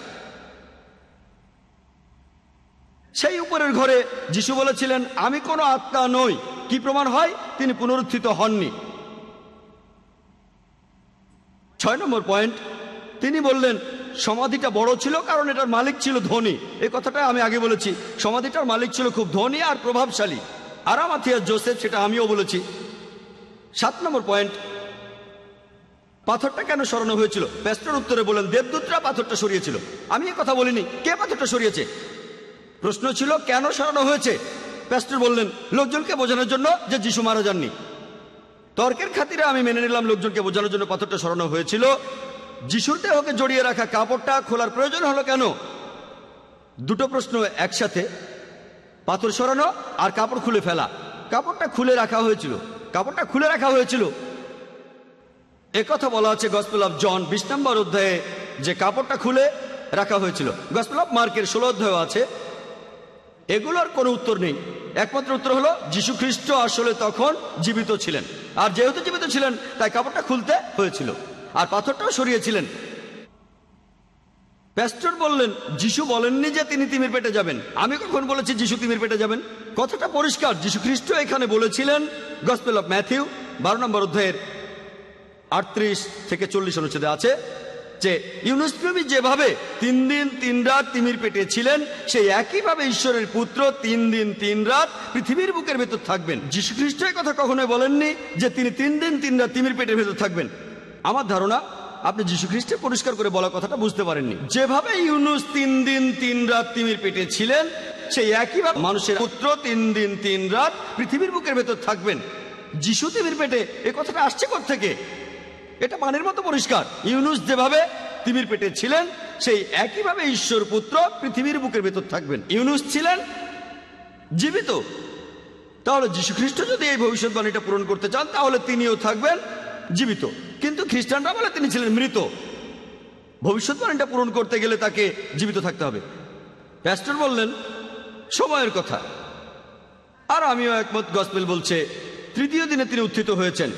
সেই উপরের ঘরে যিশু বলেছিলেন, আমি কোনো আত্মা নই। কি প্রমাণ হয়? তিনি পুনরুত্থিত হননি। ছয় নম্বর পয়েন্ট, তিনি বললেন, সমাধিটা বড় ছিল কারণ এটার মালিক ছিল ধনী। এই কথাটা আমি আগে বলেছি। সমাধিটার মালিক ছিল খুব ধনী আর প্রভাবশালী। আরামাথিয়া জোসেফ, সেটা আমিও বলেছি। সাত নম্বর পয়েন্ট পাথরটা কেন সরানো হয়েছিল? প্যাস্টর উত্তরে বলেন দেবদূতরা পাথরটা সরিয়েছিল। আমি কথা বলিনি। কে পাথরটা সরিয়েছে? প্রশ্ন ছিল, কেন সরানো হয়েছে? প্যাস্টর বললেন, লোকজনকে বোঝানোর জন্য যে যিশু মারা যাননি। তর্কের খাতিরে আমি মেনে নিলাম, লোকজনকে বোঝানোর জন্য পাথরটা সরানো হয়েছিল। যিশুর দেহকে জড়িয়ে রাখা কাপড়টা খোলার প্রয়োজন হলো কেন? দুটো প্রশ্ন একসাথে। পাথর সরানো আর কাপড় খুলে ফেলা। কাপড়টা খুলে রাখা হয়েছিল। কাপড়টা খুলে রাখা হয়েছিল। কথা বলা আছে গসপেল অফ জন বিশ নম্বর অধ্যায়ে যে কাপড়টা খুলে রাখা হয়েছিল। গসপেল অফ মার্কের ষোলো অধ্যায় আছে। এগুলোর কোনো উত্তর নেই। একমাত্র উত্তর হলো, যীশু খ্রিস্ট আসলে তখন জীবিত ছিলেন। আর যেহেতু জীবিত ছিলেন, তাই কাপড়টা খুলতে হয়েছিল। আর পাথরটাও সরিয়েছিলেন। প্যাস্টর বললেন, যিশু বলেননি যে তিনি তিমির পেটে যাবেন। আমি কখন বলেছি, যিশু তিমির পেটে যাবেন? কথাটা পরিষ্কার। যিশু খ্রিস্ট এখানে বলেছিলেন গসপেল অফ ম্যাথিউ বারো নম্বর অধ্যায়ের আটত্রিশ থেকে চল্লিশ অনুচ্ছেদে আছে যে, ইউনুস নবী যেভাবে তিন দিন, তিন রাত তিমির পেটে ছিলেন সেই একইভাবে ঈশ্বরের পুত্র তিন দিন, তিন রাত পৃথিবীর বুকের ভেতর থাকবেন। যীশু খ্রিস্ট কথা কখনোই বলেননি যে, তিনি তিন দিন, তিন রাত তিমির পেটের ভেতর থাকবেন। আমার ধারণা, আপনি যীশু খ্রিস্টের পরিষ্কার করে বলা কথাটা বুঝতে পারেননি। যেভাবে ইউনুস তিন দিন, তিন রাত তিমির পেটে ছিলেন সেই একইভাবে মানুষের পুত্র তিন দিন, তিন রাত পৃথিবীর বুকের ভেতর থাকবেন। যিশু তিমির পেটে এ কথাটা আসছে থেকে এটা মানের মতো পরিষ্কার। ইউনুস যেভাবে তিমির পেটে ছিলেন, সেই একইভাবে ঈশ্বর পুত্র পৃথিবীর বুকের ভেতর থাকবেন। ইউনুস ছিলেন জীবিত। তাহলে যীশু খ্রিস্ট যদি এই ভবিষ্যৎবাণীটা পূরণ করতে চান, তাহলে তিনিও থাকবেন জীবিত। কিন্তু খ্রিস্টানরা বলে তিনি ছিলেন মৃত। ভবিষ্যৎবাণীটা পূরণ করতে গেলে তাকে জীবিত থাকতে হবে। প্যাস্টর বললেন সময়ের কথা। আর আমিও একমত, গসপেল বলছে, তৃতীয় দিনে তিনি উত্থিত হয়েছেন।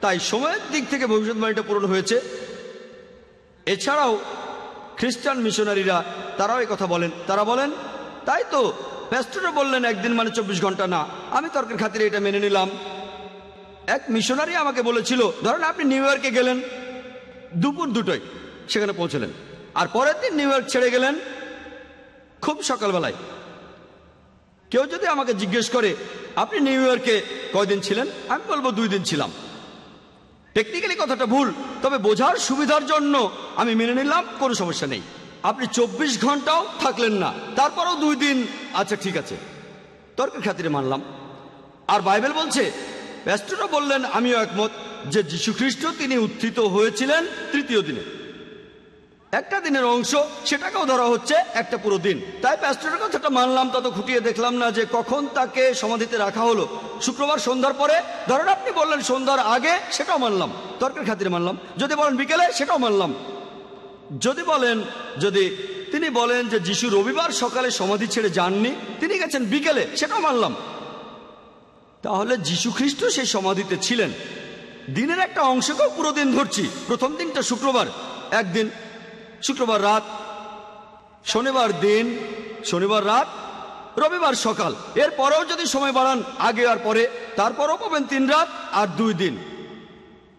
তাই সময়ের দিক থেকে ভবিষ্যৎবাণীটা পূরণ হয়েছে। এছাড়াও খ্রিস্টান মিশনারিরা তারাও কথা বলেন। তারা বলেন, তাই তো, প্যাস্টরও বললেন একদিন মানে চব্বিশ ঘণ্টা না। আমি তর্কের খাতিরে এটা মেনে নিলাম। এক মিশনারি আমাকে বলেছিল, ধরেন আপনি নিউ ইয়র্কে গেলেন, দুপুর দুটোয় সেখানে পৌঁছলেন। আর পরের দিন নিউ ইয়র্ক ছেড়ে গেলেন খুব সকালবেলায়। কেউ যদি আমাকে জিজ্ঞেস করে, আপনি নিউ ইয়র্কে কয়দিন ছিলেন? আমি বলব দুই দিন ছিলাম। টেকনিক্যালি কথাটা ভুল, তবে বোঝার সুবিধার জন্য আমি মেনে নিলাম, কোনো সমস্যা নেই। আপনি চব্বিশ ঘন্টাও থাকলেন না, তারপরও দুই দিন আচ্ছা ঠিক আছে। তর্কের খাতিরে মানলাম। আর বাইবেল বলছে, প্যাস্টরও বললেন, আমিও একমত যে যীশুখ্রিস্ট তিনি উত্থিত হয়েছিলেন তৃতীয় দিনে। একটা দিনের অংশ সেটাকেও ধরা হচ্ছে একটা পুরো দিন। তাই প্যাস্টরের কথাটা মানলাম, তত খুঁটিয়ে দেখলাম না যে কখন তাকে সমাধিতে রাখা হলো। শুক্রবার সন্ধ্যার পরে, ধরেন আপনি বললেন সন্ধ্যার আগে, সেটাও মানলাম। তর্কের খাতিরে মানলাম। যদি বলেন বিকেলে, সেটাও মানলাম। যদি বলেন, যদি তিনি বলেন যে যিশু রবিবার সকালে সমাধি ছেড়ে যাননি, তিনি গেছেন বিকেলে, সেটাও মানলাম। তাহলে যীশু খ্রিস্ট সেই সমাধিতে ছিলেন। দিনের একটা অংশকেও পুরো দিন ধরছি। প্রথম দিনটা শুক্রবার। একদিন শুক্রবার রাত, শনিবার দিন, শনিবার রাত, রবিবার সকাল। এর পরেও যদি সময় বাড়ান, আগে আর পরে, তারপরও পাবেন তিন রাত আর দুই দিন।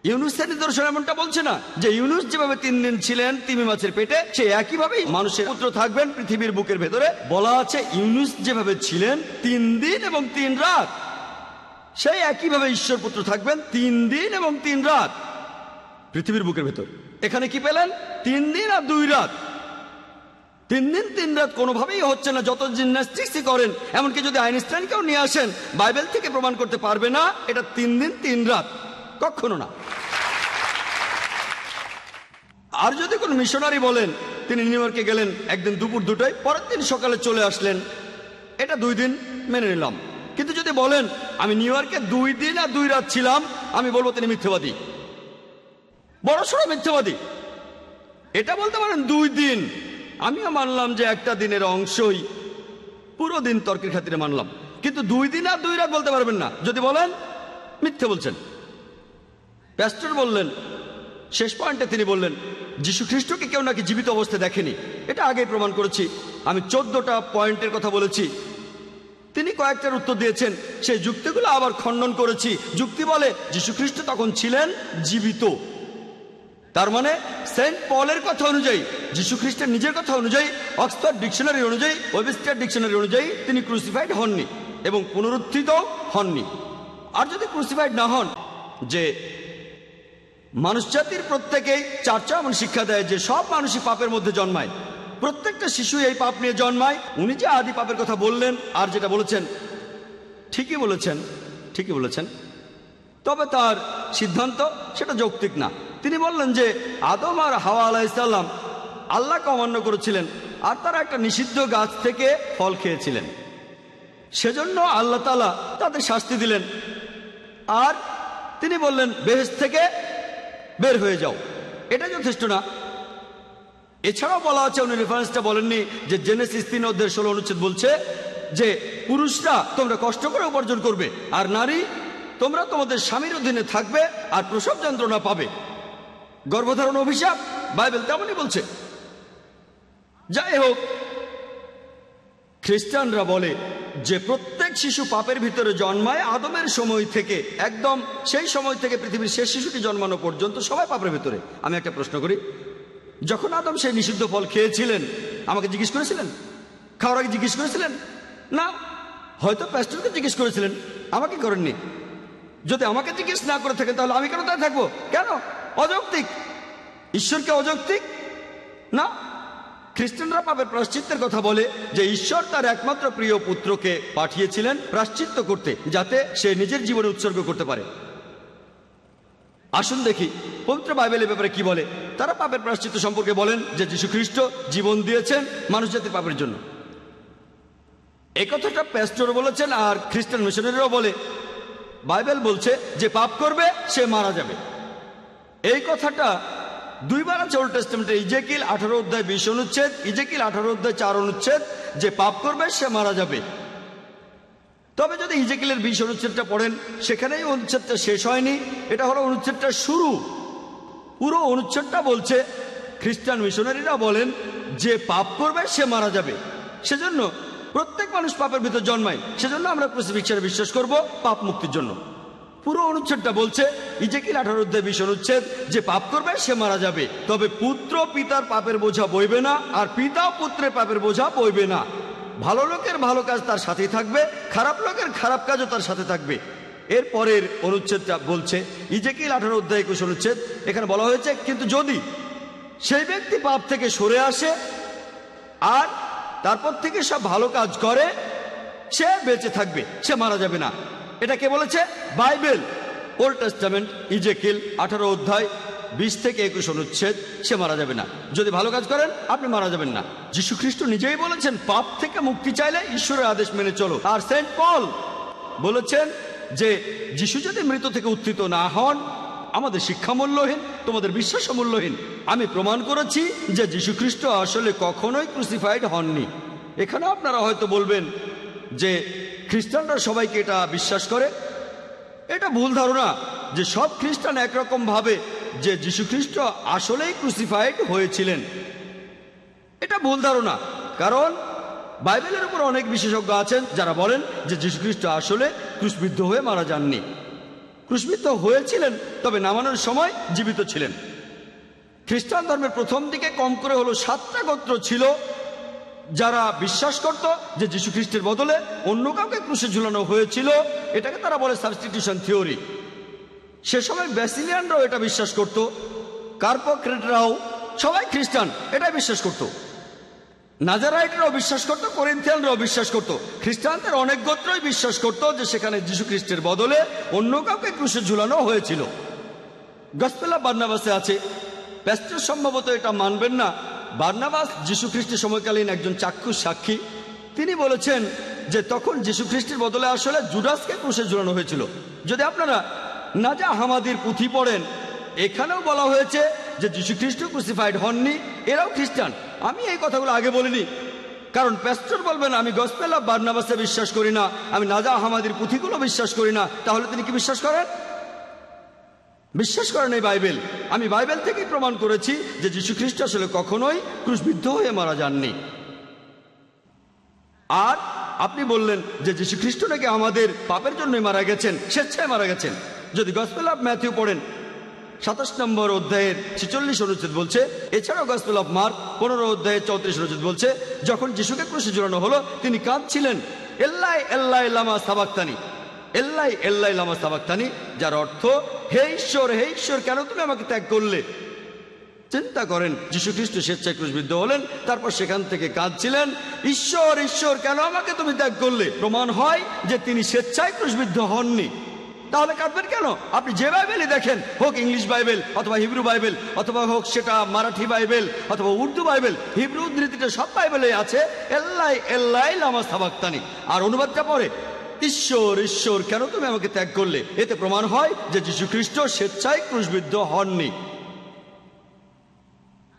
ইউনুসের নিদর্শন এমনটা বলছে না যে ইউনুস যেভাবে তিন দিন ছিলেন, তিমি মাছের পেটে, সে একইভাবেই মানুষের পুত্র থাকবেন পৃথিবীর বুকের ভেতরে। বলা আছে ইউনুস যেভাবে ছিলেন, তিন দিন এবং তিন রাত। সেই একইভাবে ঈশ্বর পুত্র থাকবেন তিন দিন এবং তিন রাত। পৃথিবীর বুকের ভেতর। এখানে কি পেলেন? তিন দিন আর দুই রাত। তিন দিন তিন রাত কোনোভাবেই হচ্ছে না যত জিমন্যাস্টিক্সই করেন এমনকি যদি আইনস্টাইনকেও নিয়ে আসেন বাইবেল থেকে প্রমাণ করতে পারবে না এটা তিন দিন তিন রাত। কখনো না। আর যদি কোন মিশনারি বলেন তিনি নিউ ইয়র্কে গেলেন একদিন দুপুর দুটোয় পরের দিন সকালে চলে আসলেন। এটা দুই দিন মেনে নিলাম। কিন্তু যদি বলেন আমি নিউ ইয়র্কে দুই দিন আর দুই রাত ছিলাম আমি বলব তিনি মিথ্যবাদী। বড় সড়ো মিথ্যাবাদী। এটা বলতে পারেন দুই দিন। আমিও মানলাম যে একটা দিনের অংশই পুরো দিন তর্কের খাতিরে মানলাম। কিন্তু দুই দিন আর দুই রাত বলতে পারবেন না। যদি বলেন, মিথ্যে বলছেন। প্যাস্টর বললেন, শেষ পয়েন্টে তিনি বললেন, যীশু খ্রিস্টকে কেউ নাকি জীবিত অবস্থায় দেখেনি। এটা আগেই প্রমাণ করেছি। আমি চোদ্দটা পয়েন্টের কথা বলেছি। তিনি কয়েকটার উত্তর দিয়েছেন। সেই যুক্তিগুলো আবার খণ্ডন করেছি। যুক্তি বলে, যীশু খ্রিস্ট তখন ছিলেন জীবিত। তার মানে সেন্ট পলের কথা অনুযায়ী যীশু খ্রিস্টের নিজের কথা অনুযায়ী, অক্সফোর্ড ডিকশনারি অনুযায়ী, ওয়েবস্টার ডিকশনারি অনুযায়ী তিনি ক্রুসিফাইড হননি এবং পুনরুত্থিত হননি। আর যদি ক্রুসিফাইড না হন, যে মানুষ জাতির প্রত্যেকেই চার্চা এমন শিক্ষা দেয় যে সব মানুষই পাপের মধ্যে জন্মায়। প্রত্যেকটা শিশু এই পাপ নিয়ে জন্মায়। উনি যে আদি পাপের কথা বললেন আর যেটা বলেছেন, ঠিকই বলেছেন ঠিকই বলেছেন। তবে তার সিদ্ধান্ত সেটা যৌক্তিক না। তিনি বললেন যে, আদম আর হাওয়া আলাইসাল্লাম আল্লাহকে অমান্য করেছিলেন, আর তারা একটা নিষিদ্ধ গাছ থেকে ফল খেয়েছিলেন। সেজন্য আল্লাহ তালা তাদের শাস্তি দিলেন। আর তিনি বললেন বেহেস থেকে বের হয়ে যাও। এটা যথেষ্ট না। এছাড়াও বলা আছে, উনি রেফারেন্সটা বলেননি যে জেনেসিস তিন অধ্যায়ের ষোলো অনুচ্ছেদ বলছে যে, পুরুষরা তোমরা কষ্ট করে উপার্জন করবে, আর নারী তোমরা তোমাদের স্বামীর অধীনে থাকবে, আর প্রসব যন্ত্রণা পাবে। গর্ভধারণ অভিশাপ, বাইবেল তেমনই বলছে। যাই হোক, খ্রিস্টানরা বলে যে প্রত্যেক শিশু পাপের ভিতরে জন্মায় আদমের সময় থেকে, একদম সেই সময় থেকে পৃথিবীর শেষ শিশুটি জন্মানো পর্যন্ত সবাই পাপের ভিতরে। আমি একটা প্রশ্ন করি, যখন আদম সেই নিষিদ্ধ ফল খেয়েছিলেন, আমাকে জিজ্ঞেস করেছিলেন? খাওয়ার আগে জিজ্ঞেস করেছিলেন? না, হয়তো প্যাস্টরকে জিজ্ঞেস করেছিলেন। আমাকে করেননি। যদি আমাকে জিজ্ঞেস না করে থাকেন, তাহলে আমি কেন তাই থাকব? কেন? অযৌক্তিক। ঈশ্বরকে অযৌক্তিক? না। খ্রিস্টানরা পাপের প্রাশ্চিত্যের কথা বলে যে ঈশ্বর তার একমাত্র প্রিয় পুত্রকে পাঠিয়েছিলেন প্রাশ্চিত্য করতে, যাতে সে নিজের জীবনে উৎসর্গ করতে পারে। আসুন দেখি, পবিত্র বাইবেলের ব্যাপারে কি বলে? তারা পাপের প্রাশ্চিত্য সম্পর্কে বলেন যে যীশু খ্রিস্ট জীবন দিয়েছেন মানুষ জাতির পাপের জন্য। এই কথাটা প্যাস্টর বলেছেন আর খ্রিস্টান মিশনারিরাও বলে। বাইবেল বলছে যে পাপ করবে, সে মারা যাবে। এই কথাটা দুইবার আছে ওল্ড টেস্টমেন্টে ইজেকিল আঠারো অধ্যায় বিশ অনুচ্ছেদ ইজেকিল আঠারো অধ্যায় চার অনুচ্ছেদ, যে পাপ করবে, সে মারা যাবে। তবে যদি ইজেকিলের বিশ অনুচ্ছেদটা পড়েন, সেখানেই অনুচ্ছেদটা শেষ হয়নি। এটা হলো অনুচ্ছেদটা শুরু। পুরো অনুচ্ছেদটা বলছে, খ্রিস্টান মিশনারিরা বলেন, যে পাপ করবে, সে মারা যাবে। সেজন্য প্রত্যেক মানুষ পাপের ভিতর জন্মায়। সেজন্য আমরা ক্রুসিফিক্সনে বিশ্বাস করব, পাপ মুক্তির জন্য। পুরো অনুচ্ছেদটা বলছে ইজেকিল আঠারো অধ্যায় বিশ অনুচ্ছেদ, যে পাপ করবে, সে মারা যাবে। তবে পুত্র পিতার পাপের বোঝা বইবে না, আর পিতা পুত্রের পাপের বোঝা বইবে না। ভালো লোকের ভালো কাজ তার সাথেই থাকবে, খারাপ লোকের খারাপ কাজও তার সাথে থাকবে। এর পরের অনুচ্ছেদটা বলছে ইজেকিল আঠারো অধ্যায় একুশ অনুচ্ছেদ, এখানে বলা হয়েছে, কিন্তু যদি সেই ব্যক্তি পাপ থেকে সরে আসে, আর তারপর থেকে সব ভালো কাজ করে, সে বেঁচে থাকবে, সে মারা যাবে না। এটা কে বলেছে? বাইবেল। ওল্ড টেস্টামেন্ট ইজেকিল আঠারো অধ্যায় বিশ থেকে একুশ অনুচ্ছেদ, সে মারা যাবে না। যদি ভালো কাজ করেন, আপনি মারা যাবেন না। যীশু খ্রিস্ট নিজেই বলেছেন, পাপ থেকে মুক্তি চাইলে ঈশ্বরের আদেশ মেনে চলো। আর সেন্ট পল বলেছেন যে, যিশু যদি মৃত থেকে উত্থিত না হন, আমাদের শিক্ষা মূল্যহীন, তোমাদের বিশ্বাস মূল্যহীন আমি প্রমাণ করেছি যে যীশু খ্রিস্ট আসলে কখনোই ক্রুসিফাইড হননি। এখানে আপনারা হয়তো বলবেন যে খ্রিস্টানরা সবাইকে এটা বিশ্বাস করে। এটা ভুল ধারণা যে সব খ্রিস্টান একরকম ভাবে যে খ্রিস্ট আসলেই ক্রুসিফাইড হয়েছিলেন। এটা ভুল ধারণা, কারণ বাইবেলের উপর অনেক বিশেষজ্ঞ আছেন যারা বলেন যে খ্রিস্ট আসলে ক্রুশবিদ্ধ হয়ে মারা যাননি। ক্রুশবিদ্ধ হয়েছিলেন, তবে নামানোর সময় জীবিত ছিলেন। খ্রিস্টান ধর্মের প্রথম দিকে কম করে হলো সাতটা গোত্র ছিল যারা বিশ্বাস করত যে যীশু খ্রিস্টের বদলে অন্য কাউকে ক্রুশে ঝুলানো হয়েছিল, এটাকে তারা বলে সাবস্টিটিউশন থিওরি সে সময় ব্যাসিলিয়ানরাও এটা বিশ্বাস করত, কার্পোক্রেটরাও সবাই খ্রিস্টান, এটাই বিশ্বাস করত। নাজারাইটরাও বিশ্বাস করত, করিন্থিয়ানরাও বিশ্বাস করত। খ্রিস্টানদের অনেক গোত্রই বিশ্বাস করত যে সেখানে যীশু খ্রিস্টের বদলে অন্য কাউকে ক্রুশে ঝুলানো হয়েছিল। গসপেলা বার্নাবাসে আছে। প্যাস্টার সম্ভবত এটা মানবেন না বার্নাবাস খ্রিস্টের সময়কালীন একজন চাক্ষুষ সাক্ষী। তিনি বলেছেন যে তখন খ্রিস্টের বদলে আসলে জুডাসকে ক্রুশে ঝুলানো হয়েছিল। যদি আপনারা নাজা হামাদির পুঁথি পড়েন, এখানেও বলা হয়েছে যে খ্রিস্ট ক্রুসিফাইড হননি, এরাও খ্রিস্টান। আমি এই কথাগুলো আগে বলিনি, কারণ প্যাস্টর বলবেন, আমি গসপেল বার্নাবাসে বিশ্বাস করি না, আমি নাজা আহমাদির পুঁথিগুলো বিশ্বাস করি না। তাহলে তিনি কি বিশ্বাস করেন? বিশ্বাস করেন এই বাইবেল। আমি বাইবেল থেকেই প্রমাণ করেছি যে যীশু খ্রিস্ট আসলে কখনোই ক্রুশবিদ্ধ হয়ে মারা যাননি। আর আপনি বললেন যে যীশু খ্রিস্ট নাকি আমাদের পাপের জন্যই মারা গেছেন, স্বেচ্ছায় মারা গেছেন। যদি গসপেল অফ ম্যাথিউ পড়েন, সাতাশ নম্বর অধ্যায়ের ছেচল্লিশ অনুচ্ছেদ বলছে, এছাড়াও গসপেল অফ মার্ক পনেরো অধ্যায়ের চৌত্রিশ অনুচ্ছেদ বলছে, যখন যিশুকে ক্রুশে জোড়ানো হলো, তিনি কাঁদছিলেন এল্লাই এল্লাই লামা সাবাক্তানি। এল্লাই এল্লাই লামা সাবাক্তানি যার অর্থ হে ঈশ্বর হে ঈশ্বর, কেন তুমি আমাকে ত্যাগ করলে? চিন্তা করেন যীশু খ্রিস্ট স্বেচ্ছায় ক্রুশবিদ্ধ হলেন, তারপর সেখান থেকে কাঁদছিলেন, ঈশ্বর ঈশ্বর, কেন আমাকে তুমি ত্যাগ করলে? প্রমাণ হয় যে তিনি স্বেচ্ছায় ক্রুশবিদ্ধ হননি। তাহলে কাঁদবেন কেন? আপনি যে বাইবেলই দেখেন, হোক ইংলিশ বাইবেল, অথবা হিব্রু বাইবেল, অথবা হোক সেটা মারাঠি বাইবেল, অথবা উর্দু বাইবেল, হিব্রু উদ্ধৃতিটা সব বাইবেলে আছে, এল্লাই এল্লাই লামা সাবাক্তানি আর অনুবাদটা পরে ঈশ্বর ঈশ্বর, কেন তুমি আমাকে ত্যাগ করলে? এতে প্রমাণ হয় যে যীশু খ্রিস্ট স্বেচ্ছায় ক্রুশবিদ্ধ হননি।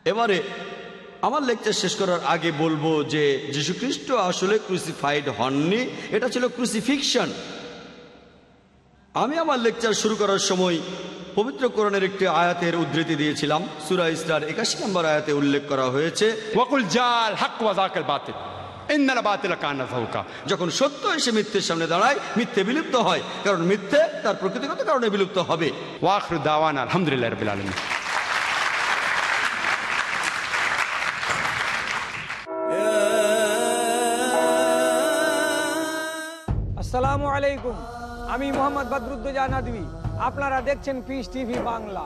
এবারে আমার লেকচার শেষ করার আগে বলব যে যীশুখ্রিস্ট আসলে ক্রুসিফাইড হননি, এটা ছিল ক্রুসিফিকশন। আমি আমার লেকচার শুরু করার সময় পবিত্র কোরআনের একটি আয়াতের উদ্ধৃতি দিয়েছিলাম। সুরা ইসরার একাশি নম্বর আয়াতে উল্লেখ করা হয়েছে যখন সত্য এসে মিথ্যের সামনে দাঁড়ায়, মিথ্যে বিলুপ্ত হয়, কারণ মিথ্যে তার প্রকৃতিগত কারণে বিলুপ্ত হবে।
দাওয়ানা, আলহামদুলিল্লাহ আলামিন।
আসসালামু আলাইকুম। আমি মোহাম্মদ বদরুদ্দোজা নাদবি আপনারা দেখছেন peace TV Bangla.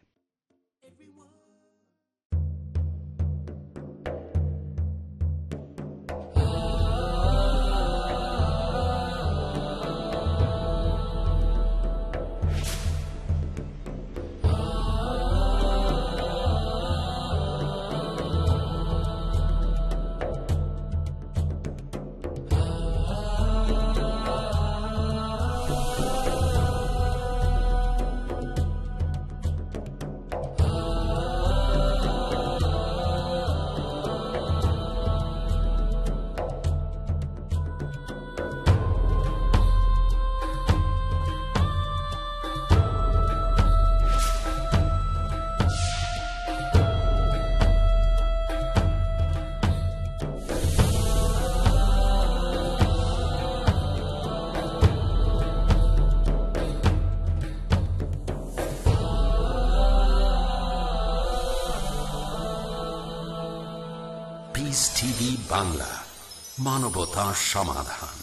সমাধান।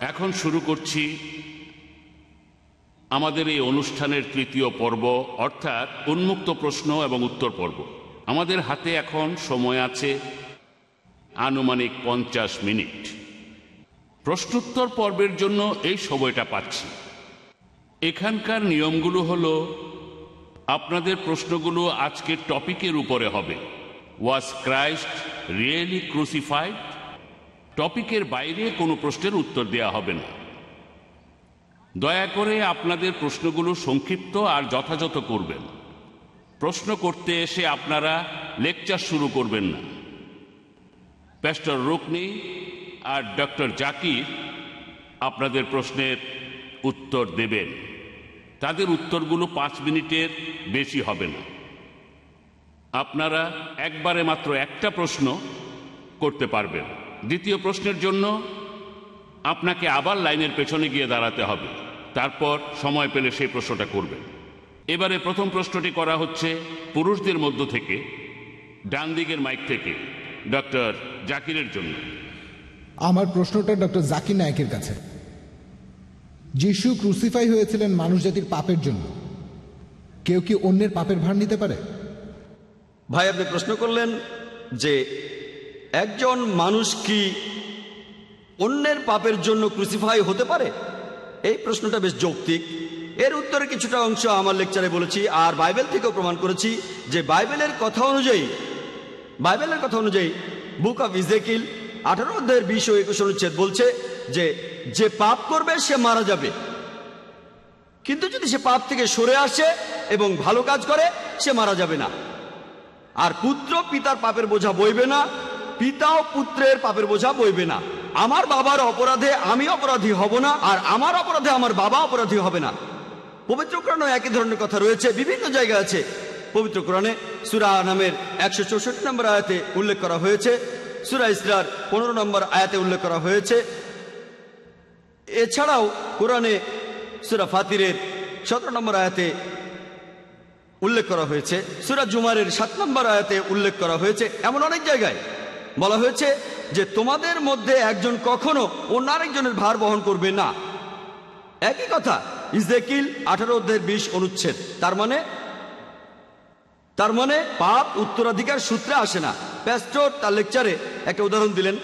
এখন শুরু করছি আমাদের এই অনুষ্ঠানের তৃতীয় পর্ব, অর্থাৎ উন্মুক্ত প্রশ্ন এবং উত্তর পর্ব। আমাদের হাতে এখন সময় আছে আনুমানিক পঞ্চাশ মিনিট। প্রশ্নোত্তর পর্বের জন্য এই সময়টা পাচ্ছি। এখানকার নিয়মগুলো হলো আপনাদের প্রশ্নগুলো আজকের টপিকের উপরে হবে। ওয়াজ ক্রাইস্ট রিয়েলি ক্রুসিফাইড টপিকের বাইরে কোনো প্রশ্নের উত্তর দেওয়া হবে না। দয়া করে আপনাদের প্রশ্নগুলো সংক্ষিপ্ত আর যথাযথ করবেন। প্রশ্ন করতে এসে আপনারা লেকচার শুরু করবেন না। প্যাস্টর রুকনি আর ডক্টর জাকির আপনাদের প্রশ্নের উত্তর দেবেন। তাদের উত্তরগুলো পাঁচ মিনিটের বেশি হবে না। আপনারা একবারে মাত্র একটা প্রশ্ন করতে পারবেন। দ্বিতীয় প্রশ্নের জন্য আপনাকে আবার লাইনের পেছনে গিয়ে দাঁড়াতে হবে। তারপর সময় পেলে সেই প্রশ্নটা করবেন। এবারে প্রথম প্রশ্নটি করা হচ্ছে পুরুষদের মধ্য থেকে, ডান দিকের মাইক থেকে, ডক্টর জাকিরের জন্য।
আমার প্রশ্নটা ডক্টর জাকির নায়কের কাছে। যিশু ক্রুসিফাই হয়েছিলেন মানুষ জাতির পাপের জন্য। কেউ কি অন্যের পাপের ভার নিতে পারে?
ভাই, আপনি প্রশ্ন করলেন যে একজন মানুষ কি অন্যের পাপের জন্য ক্রুসিফাই হতে পারে? এই প্রশ্নটা বেশ যৌক্তিক। এর উত্তরে কিছুটা অংশ আমার লেকচারে বলেছি, আর বাইবেল থেকেও প্রমাণ করেছি যে বাইবেলের কথা অনুযায়ী, বাইবেলের কথা অনুযায়ী বুক অফ ইজেকিল আঠারো অধ্যায়ের বিশ ও একুশ অনুচ্ছেদ বলছে যে যে পাপ করবে, সে মারা যাবে। কিন্তু যদি সে পাপ থেকে সরে আসে এবং ভালো কাজ করে, সে মারা যাবে না। আর পুত্র পিতার পাপের বোঝা বইবে না পিতাও পুত্রের পাপের বোঝা বইবে না। আমার বাবার অপরাধে আমি অপরাধী হব না, আর আমার অপরাধে আমার বাবা অপরাধী হবে না। পবিত্র কোরআনে একই ধরনের কথা রয়েছে, বিভিন্ন জায়গা আছে। পবিত্র কোরআনে সুরা নামের একশো চৌষট্টি নম্বর আয়াতে উল্লেখ করা হয়েছে, সুরা ইসরার পনেরো নম্বর আয়াতে উল্লেখ করা হয়েছে এছাড়াও কোরআনে সুরা ফাতিরের সতেরো নম্বর আয়াতে উল্লেখ করা হয়েছে, সুরা জুমারের সাত নম্বর আয়াতে উল্লেখ করা হয়েছে, এমন অনেক জায়গায় বলা হয়েছে যে তোমাদের মধ্যে একজন কখনো অন্য আরেকজনের ভার বহন করবে না। একই কথা, ইজেকিল আঠারো অধ্যায়ের বিশ অনুচ্ছেদ, তার মানে তার মানে পাপ উত্তরাধিকার সূত্রে আসে না। প্যাস্টর তার লেকচারে একটা উদাহরণ দিলেন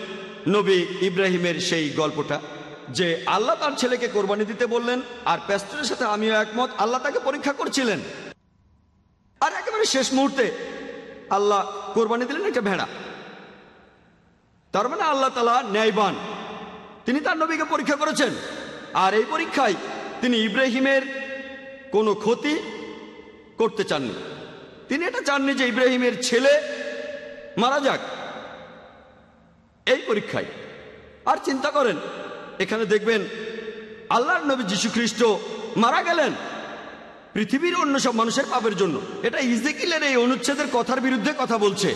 নবী ইব্রাহিমের সেই গল্পটা। যে আল্লাহ তার ছেলেকে কোরবানি দিতে বললেন, আর প্যাস্টরের সাথে আমিও একমত, আল্লাহ তাকে পরীক্ষা করছিলেন। আর একেবারে শেষ মুহূর্তে আল্লাহ কোরবানি দিলেন একটা ভেড়া। তার মানে আল্লাহ তালা ন্যায়বান। তিনি তার নবীকে পরীক্ষা করেছেন। আর এই পরীক্ষায় তিনি ইব্রাহিমের কোনো ক্ষতি করতে চাননি। তিনি এটা চাননি যে ইব্রাহিমের ছেলে মারা যাক। এই পরীক্ষায়। আর চিন্তা করেন এখানে দেখবেন আল্লাহর নবী যীশু খ্রিস্ট মারা গেলেন পৃথিবীর অন্য সব মানুষের পাপের জন্য। এটা ইজেকিলের এই অনুচ্ছেদের কথার বিরুদ্ধে কথা বলছে।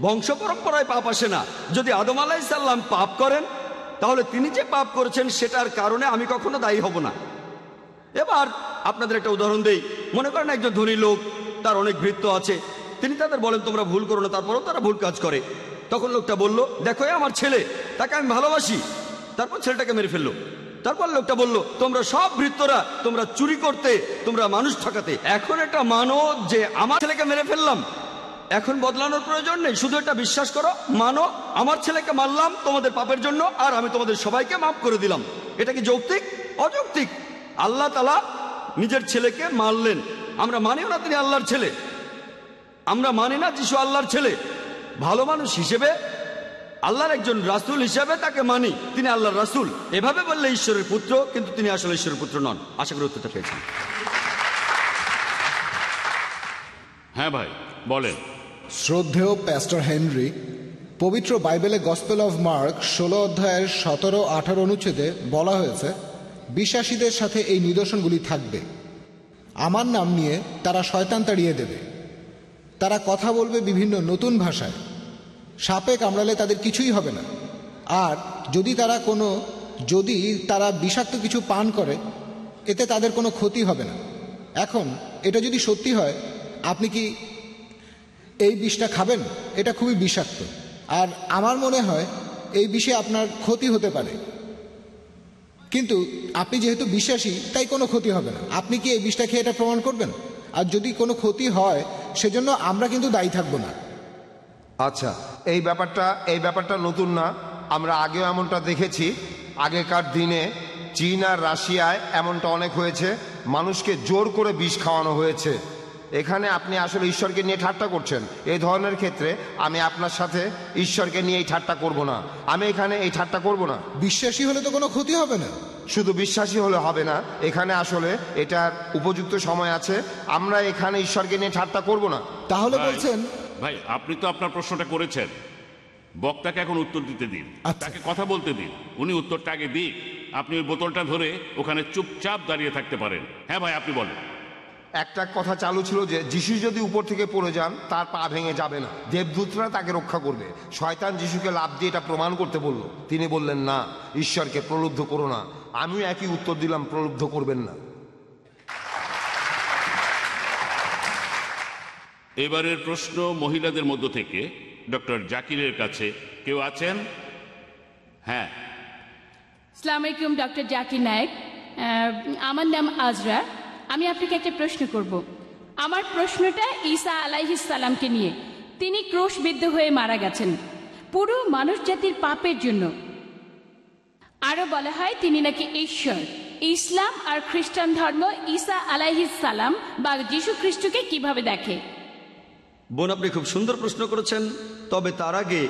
বংশ পরম্পরায় পাপ আসে না। যদি আদম আলাইসাল্লাম পাপ করেন, তাহলে তিনি যে পাপ করেছেন সেটার কারণে আমি কখনো দায়ী হব না। এবার আপনাদের একটা উদাহরণ দেই। মনে করেন একজন ধনী লোক, তার অনেক বৃত্ত আছে। তিনি তাদের বলেন, তোমরা ভুল করো না। তারপরেও তারা ভুল কাজ করে। তখন লোকটা বলল, দেখো আমার ছেলে, তাকে আমি ভালোবাসি। তারপর ছেলেটাকে মেরে ফেলল। তারপর লোকটা বলল, তোমরা সব বৃত্তরা, তোমরা চুরি করতে, তোমরা মানুষ ঠকাতে। এখন একটা মানো যে আমার ছেলেকে মেরে ফেললাম, এখন বদলানোর প্রয়োজন নেই। শুধু এটা বিশ্বাস করো, মানো, আমার ছেলেকে মারলাম তোমাদের পাপের জন্য, আর আমি তোমাদের সবাইকে মাফ করে দিলাম। এটা কি যৌক্তিক? অযৌক্তিক। আল্লাহ তালা নিজের ছেলেকে মারলেন। আমরা মানিও না তিনি আল্লাহর ছেলে। আমরা মানি না যিশু আল্লাহর ছেলে। ভালো মানুষ হিসেবে আল্লাহর একজন রাসুল হিসাবে তাকে মানি। তিনি আল্লাহর রাসুল। এভাবে বললে ঈশ্বরের পুত্র কিন্তু তিনি আসলে ঈশ্বরের পুত্র নন। আশা করি উত্তরটা পেয়েছেন।
হ্যাঁ ভাই বলেন।
শ্রদ্ধেয় প্যাস্টার হেনরি পবিত্র বাইবেলে গসপেল অফ মার্ক ষোলো অধ্যায়ের সতেরো আঠারো অনুচ্ছেদে বলা হয়েছে বিশ্বাসীদের সাথে এই নিদর্শনগুলি থাকবে। আমার নাম নিয়ে তারা শয়তান তাড়িয়ে দেবে। তারা কথা বলবে বিভিন্ন নতুন ভাষায়। সাপে কামড়ালে তাদের কিছুই হবে না। আর যদি তারা কোনো, যদি তারা বিষাক্ত কিছু পান করে, এতে তাদের কোনো ক্ষতি হবে না। এখন, এটা যদি সত্যি হয়, আপনি কি এই বিষটা খাবেন? এটা খুবই বিষাক্ত। আর আমার মনে হয়, এই বিষে আপনার ক্ষতি হতে পারে। কিন্তু আপনি যেহেতু বিশ্বাসী, তাই কোনো ক্ষতি হবে না। আপনি কি এই বিষটা খেয়ে এটা প্রমাণ করবেন? আর যদি কোনো ক্ষতি হয়, সেজন্য আমরা কিন্তু দায়ী থাকব না।
আচ্ছা এই ব্যাপারটা এই ব্যাপারটা নতুন না। আমরা আগেও এমনটা দেখেছি। আগেকার দিনে চীন আর রাশিয়ায় এমনটা অনেক হয়েছে। মানুষকে জোর করে বিষ খাওয়ানো হয়েছে। এখানে আপনি আসলে ঈশ্বরকে নিয়ে ঠাট্টা করছেন। এই ধরনের ক্ষেত্রে আমি আপনার সাথে ঈশ্বরকে নিয়ে এই ঠাট্টা করব না। আমি এখানে এই ঠাট্টা করব না।
বিশ্বাসী হলে তো কোনো ক্ষতি হবে না।
শুধু বিশ্বাসী হলে হবে না এখানে আসলে এটার উপযুক্ত সময় আছে। আমরা এখানে ঈশ্বরকে নিয়ে ঠাট্টা করব না।
তাহলে বলছেন
ভাই আপনি তো আপনার প্রশ্নটা করেছেন। বক্তাকে এখন উত্তর দিতে দিন।
আচ্ছা।
তাকে কথা বলতে দিন। উনি উত্তরটা আগে দিক। আপনি ওই বোতলটা ধরে ওখানে চুপচাপ দাঁড়িয়ে থাকতে পারেন। হ্যাঁ ভাই আপনি বলেন।
একটা কথা চালু ছিল যে যিশু যদি উপর থেকে পড়ে যান তার পা ভেঙে যাবে না। দেবদূতরা তাকে রক্ষা করবে। শয়তান যিশুকে লাভ দিয়ে এটা প্রমাণ করতে বলল। তিনি বললেন না ঈশ্বরকে প্রলুব্ধ করো না। আমিও একই উত্তর দিলাম প্রলুব্ধ করবেন না।
এবারের প্রশ্ন মহিলাদের মধ্য থেকে। ডক্টর জাকিরের কাছে কেউ আছেন? হ্যাঁ।
আলাইকুম, ডক্টর জাকির নায়েক। আমার নাম আজরা। আমি আপনাকে একটা প্রশ্ন করব। আমার প্রশ্নটা ঈসা আলাইহিস সালামকে নিয়ে। তিনি ক্রোশবিদ্ধ হয়ে মারা গেছেন। পুরো মানুষ জাতির পাপের জন্য। আরও বলা হয়, তিনি নাকি ঈশ্বর। ইসলাম আর খ্রিস্টান ধর্ম ঈসা আলাইহিস সালাম বা যীশু খ্রিস্টকে কীভাবে দেখে?
বোন, আপনি খুব সুন্দর প্রশ্ন করেছেন। তবে তার আগে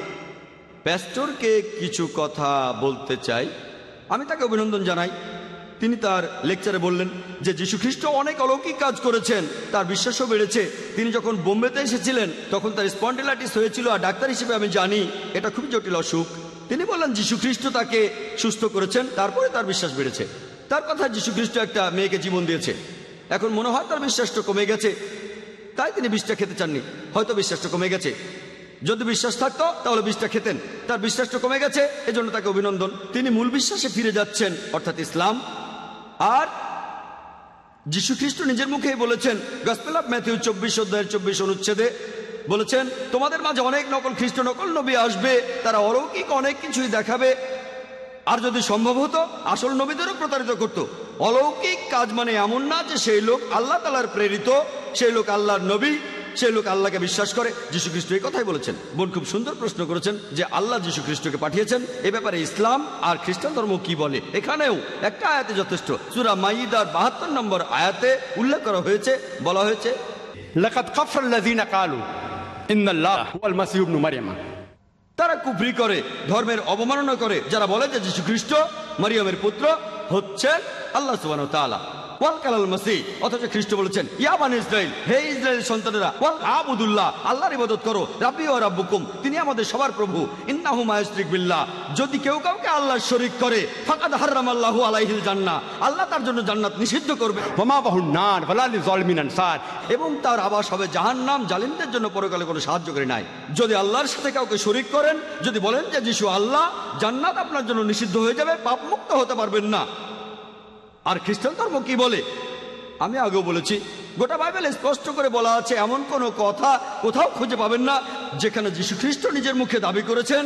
প্যাস্টরকে কিছু কথা বলতে চাই। আমি তাকে অভিনন্দন জানাই। তিনি তার লেকচারে বললেন যে, যীশুখ্রিস্ট অনেক অলৌকিক কাজ করেছেন। তার বিশ্বাসও বেড়েছে। তিনি যখন বোম্বেতে এসেছিলেন, তখন তার স্পন্ডিলাইটিস হয়েছিল আর ডাক্তার হিসেবে আমি জানি এটা খুব জটিল অসুখ। তিনি বললেন, যীশুখ্রিস্ট তাকে সুস্থ করেছেন, তারপরে তার বিশ্বাস বেড়েছে। তার কথা যীশুখ্রিস্ট একটা মেয়েকে জীবন দিয়েছে। এখন মনে হয় তার বিশ্বাসটা কমে গেছে। তাই তিনি বিষটা খেতে চাননি। হয়তো বিশ্বাসটা কমে গেছে। যদি বিশ্বাস থাকতো, তাহলে বিষটা খেতেন। তার বিশ্বাসটা কমে গেছে, এজন্য তাকে অভিনন্দন। তিনি মূল বিশ্বাসে ফিরে যাচ্ছেন, অর্থাৎ ইসলাম। আর যীশু খ্রিস্ট নিজের মুখেই বলেছেন গসপেল অফ ম্যাথিউ চব্বিশ অধ্যায়ের চব্বিশ অনুচ্ছেদে বলেছেন, তোমাদের মাঝে অনেক নকল খ্রিস্ট, নকল নবী আসবে। তারা অলৌকিক অনেক কিছুই দেখাবে। আর যদি সম্ভব হতো, আসল নবীদেরও প্রতারিত করত। অলৌকিক কাজ মানে এমন না যে সেই লোক আল্লাহ তালার প্রেরিত, সেই লোক আল্লাহর নবী, সেই লোক আল্লাহকে বিশ্বাস করে। যীশু খ্রিস্ট এই কথাই বলেছেন। বোন, খুব সুন্দর প্রশ্ন করেছেন যে আল্লাহ যীশু খ্রিস্টকে পাঠিয়েছেন। এ ব্যাপারে ইসলাম আর খ্রিস্টান ধর্ম কি বলে? এখানেও একটা আয়াতে যথেষ্ট। সুরা মাইদার বাহাত্তর নম্বর আয়াতে উল্লেখ করা হয়েছে, বলা হয়েছে
লেখাত কাফর কালু ওয়াল
তারা কুফরি করে, ধর্মের অবমাননা করে। যারা বলে যে যীশু খ্রিস্ট মারিয়ামের পুত্র হচ্ছেন আল্লাহ সুবান তালা ওয়াল কালাল মাসিহ। অথচ খ্রিস্ট বলেছেন ইয়া বানি ইসরাইল হে ইসরায়েলের সন্তানেরা ওয়াল আবুদুল্লাহ আল্লাহর ইবাদত করো রাব্বি রাব্বুকুম তিনি আমাদের সবার প্রভু। ইন্নাহু বিল্লাহ যদি কেউ কাউকে আল্লাহর শরীক করে ফাকাদ হারামাল্লাহু আলাইহিল জান্নাহ আল্লাহ তার জন্য জান্নাত নিষিদ্ধ করবে।
বাহুন নার আনসার।
এবং তার আবাস হবে জাহান্নাম জালিমদের জন্য পরকালে কোনো সাহায্যকারী নাই। যদি আল্লাহর সাথে কাউকে শরিক করেন যদি বলেন যে যিশু আল্লাহ জান্নাত আপনার জন্য নিষিদ্ধ হয়ে যাবে পাপ মুক্ত হতে পারবেন না। আর খ্রিস্টান ধর্ম কি বলে? আমি আগেও বলেছি, গোটা বাইবেলে স্পষ্ট করে বলা আছে, এমন কোনো কথা কোথাও খুঁজে পাবেন না, যেখানে যীশু খ্রিস্ট নিজের মুখে দাবি করেছেন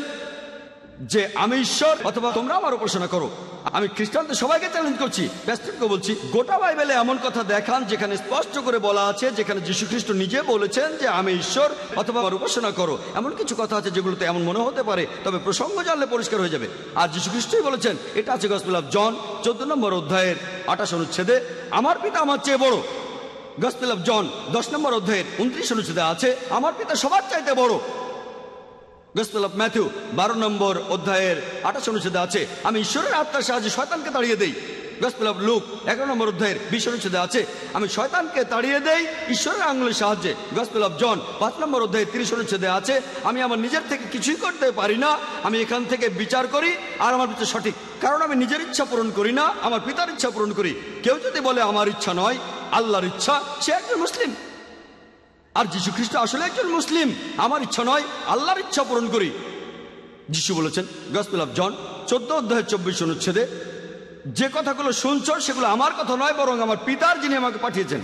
যে আমি ঈশ্বর অথবা তোমরা আমার উপাসনা করো। আমি খ্রিস্টানদের সবাইকে চ্যালেঞ্জ করছি প্যাস্টরকে বলছি গোটা বাইবেলে এমন কথা দেখান যেখানে স্পষ্ট করে বলা আছে যেখানে যীশু খ্রিস্ট নিজে বলেছেন যে আমি ঈশ্বর অথবা আমার উপাসনা করো। এমন কিছু কথা আছে যেগুলোতে এমন মনে হতে পারে তবে প্রসঙ্গ জানলে পরিষ্কার হয়ে যাবে। আর যীশু খ্রিস্টই বলেছেন এটা আছে গসপেল অফ জন চোদ্দ নম্বর অধ্যায়ের আঠাশ অনুচ্ছেদে আমার পিতা আমার চেয়ে বড়। গসপেল অফ জন দশ নম্বর অধ্যায়ের উনত্রিশ অনুচ্ছেদে আছে আমার পিতা সবার চাইতে বড়। গসপেল অফ ম্যাথিউ বারো নম্বর অধ্যায়ের আঠাশ অনুচ্ছেদে আছে, আমি ঈশ্বরের আত্মার সাহায্যে শয়তানকে তাড়িয়ে দেই। গসপেল অফ লুক এগারো নম্বর অধ্যায়ের বিশ অনুচ্ছেদে আছে, আমি শয়তানকে তাড়িয়ে দেই ঈশ্বরের আঙুলের সাহায্যে। গসপেল অফ জন পাঁচ নম্বর অধ্যায়ের তিরিশ অনুচ্ছেদে আছে, আমি আমার নিজের থেকে কিছুই করতে পারি না, আমি এখান থেকে বিচার করি আর আমার বিচার সঠিক। কারণ আমি নিজের ইচ্ছা পূরণ করি না, আমার পিতার ইচ্ছা পূরণ করি। কেউ যদি বলে আমার ইচ্ছা নয়, আল্লাহর ইচ্ছা, সে একজন মুসলিম। আর যীশু খ্রিস্ট আসলে একজন মুসলিম। আমার ইচ্ছা নয়, আল্লাহর ইচ্ছা পূরণ করি। যিশু বলেছেন, গসপেল অফ জন, চোদ্দ অধ্যায় চব্বিশ অনুচ্ছেদে, যে কথাগুলো শুনছ সেগুলো আমার কথা নয়, বরং আমার পিতার যিনি আমাকে পাঠিয়েছেন।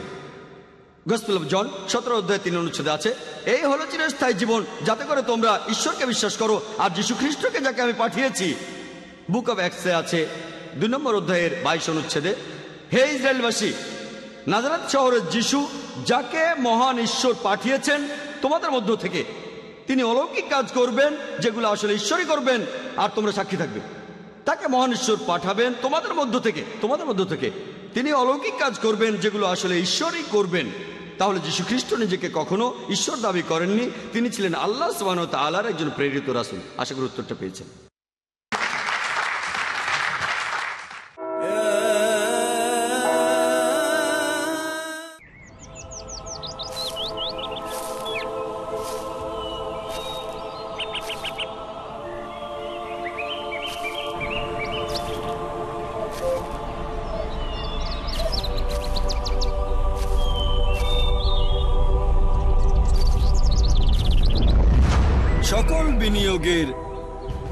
গসপেল অফ জন, সতেরো অধ্যায় তিন অনুচ্ছেদে আছে, এই হলো চিরস্থায়ী জীবন, যাতে করে তোমরা ঈশ্বরকে বিশ্বাস করো, আর যীশু খ্রিস্টকে যাকে আমি পাঠিয়েছি। বুক অফ অ্যাক্সে আছে, দুই নম্বর অধ্যায়ের বাইশ অনুচ্ছেদে, হে ইসরায়েলবাসী নাজারাত শহরের যিশু যাকে মহান ঈশ্বর পাঠিয়েছেন তোমাদের মধ্য থেকে, তিনি অলৌকিক কাজ করবেন, যেগুলো আসলে ঈশ্বরই করবেন, আর তোমরা সাক্ষী থাকবে। তাকে মহান ঈশ্বর পাঠাবেন তোমাদের মধ্য থেকে, তোমাদের মধ্য থেকে। তিনি অলৌকিক কাজ করবেন, যেগুলো আসলে ঈশ্বরই করবেন। তাহলে যীশু খ্রিস্ট নিজেকে কখনো ঈশ্বর দাবি করেননি, তিনি ছিলেন আল্লাহ সুবাহ তালার একজন প্রেরিত রাসুল। আশা করি উত্তরটা পেয়েছেন।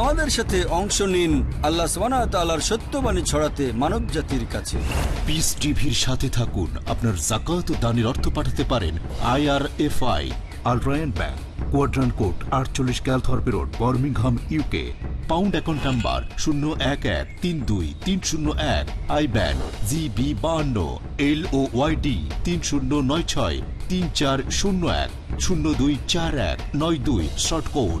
আমাদের সাথে অংশ নিন আল্লাহ তালার সত্যবাণী ছড়াতে মানব জাতির কাছে।
পিস টিভির সাথে থাকুন। আপনার জাকাত দানের অর্থ পাঠাতে পারেন IRFI Al Rayan bank Quadrant Court আটচল্লিশ Calthorpe Road Birmingham UK pound account number শূন্য এক এক তিন দুই তিন শূন্য এক আই বাহান্ন এল ও ওয়াইডি তিন শূন্য নয় ছয় তিন চার শূন্য এক শূন্য দুই চার এক নয় দুই শর্ট কোড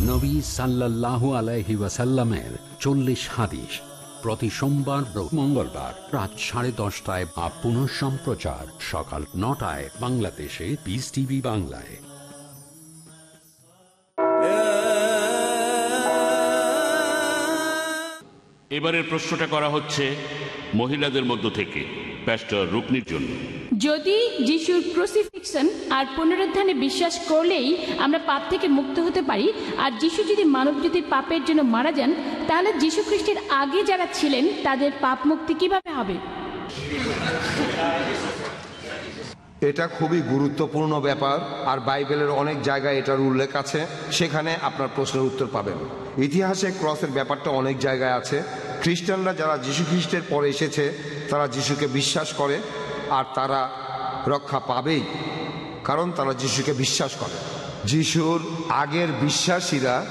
নবী সাল্লাল্লাহু আলাইহি ওয়াসাল্লামের চল্লিশ হাদিস। প্রতি সোমবার মঙ্গলবার রাত সাড়ে দশটায় বা পুনঃ সম্প্রচার সকাল নটায় বাংলাদেশে পিস টিভি বাংলায়।
এবারের প্রশ্নটা করা হচ্ছে মহিলাদের মধ্য থেকে। প্যাস্টর রুকনির জন্য
যদি যিশুর ক্রুসিফিকশন আর পুনরুত্থানে বিশ্বাস করলেই আমরা পাপ থেকে মুক্ত হতে পারি, আর যিশু যদি মানবজাতির পাপের জন্য মারা যান, তাহলে যিশু খ্রিস্টের আগে যারা ছিলেন, তাদের পাপ মুক্তি কীভাবে হবে?
এটা খুবই গুরুত্বপূর্ণ ব্যাপার, আর বাইবেলের অনেক জায়গায় এটার উল্লেখ আছে, সেখানে আপনার প্রশ্নের উত্তর পাবেন। ইতিহাসে ক্রসের ব্যাপারটা অনেক জায়গায় আছে। খ্রিস্টানরা যারা যীশু খ্রিস্টের পরে এসেছে, তারা যিশুকে বিশ্বাস করে, আর তারা রক্ষা পাবেই, কারণ তারা যিশুকে বিশ্বাস করে। যিশুর আগের বিশ্বাসীরা,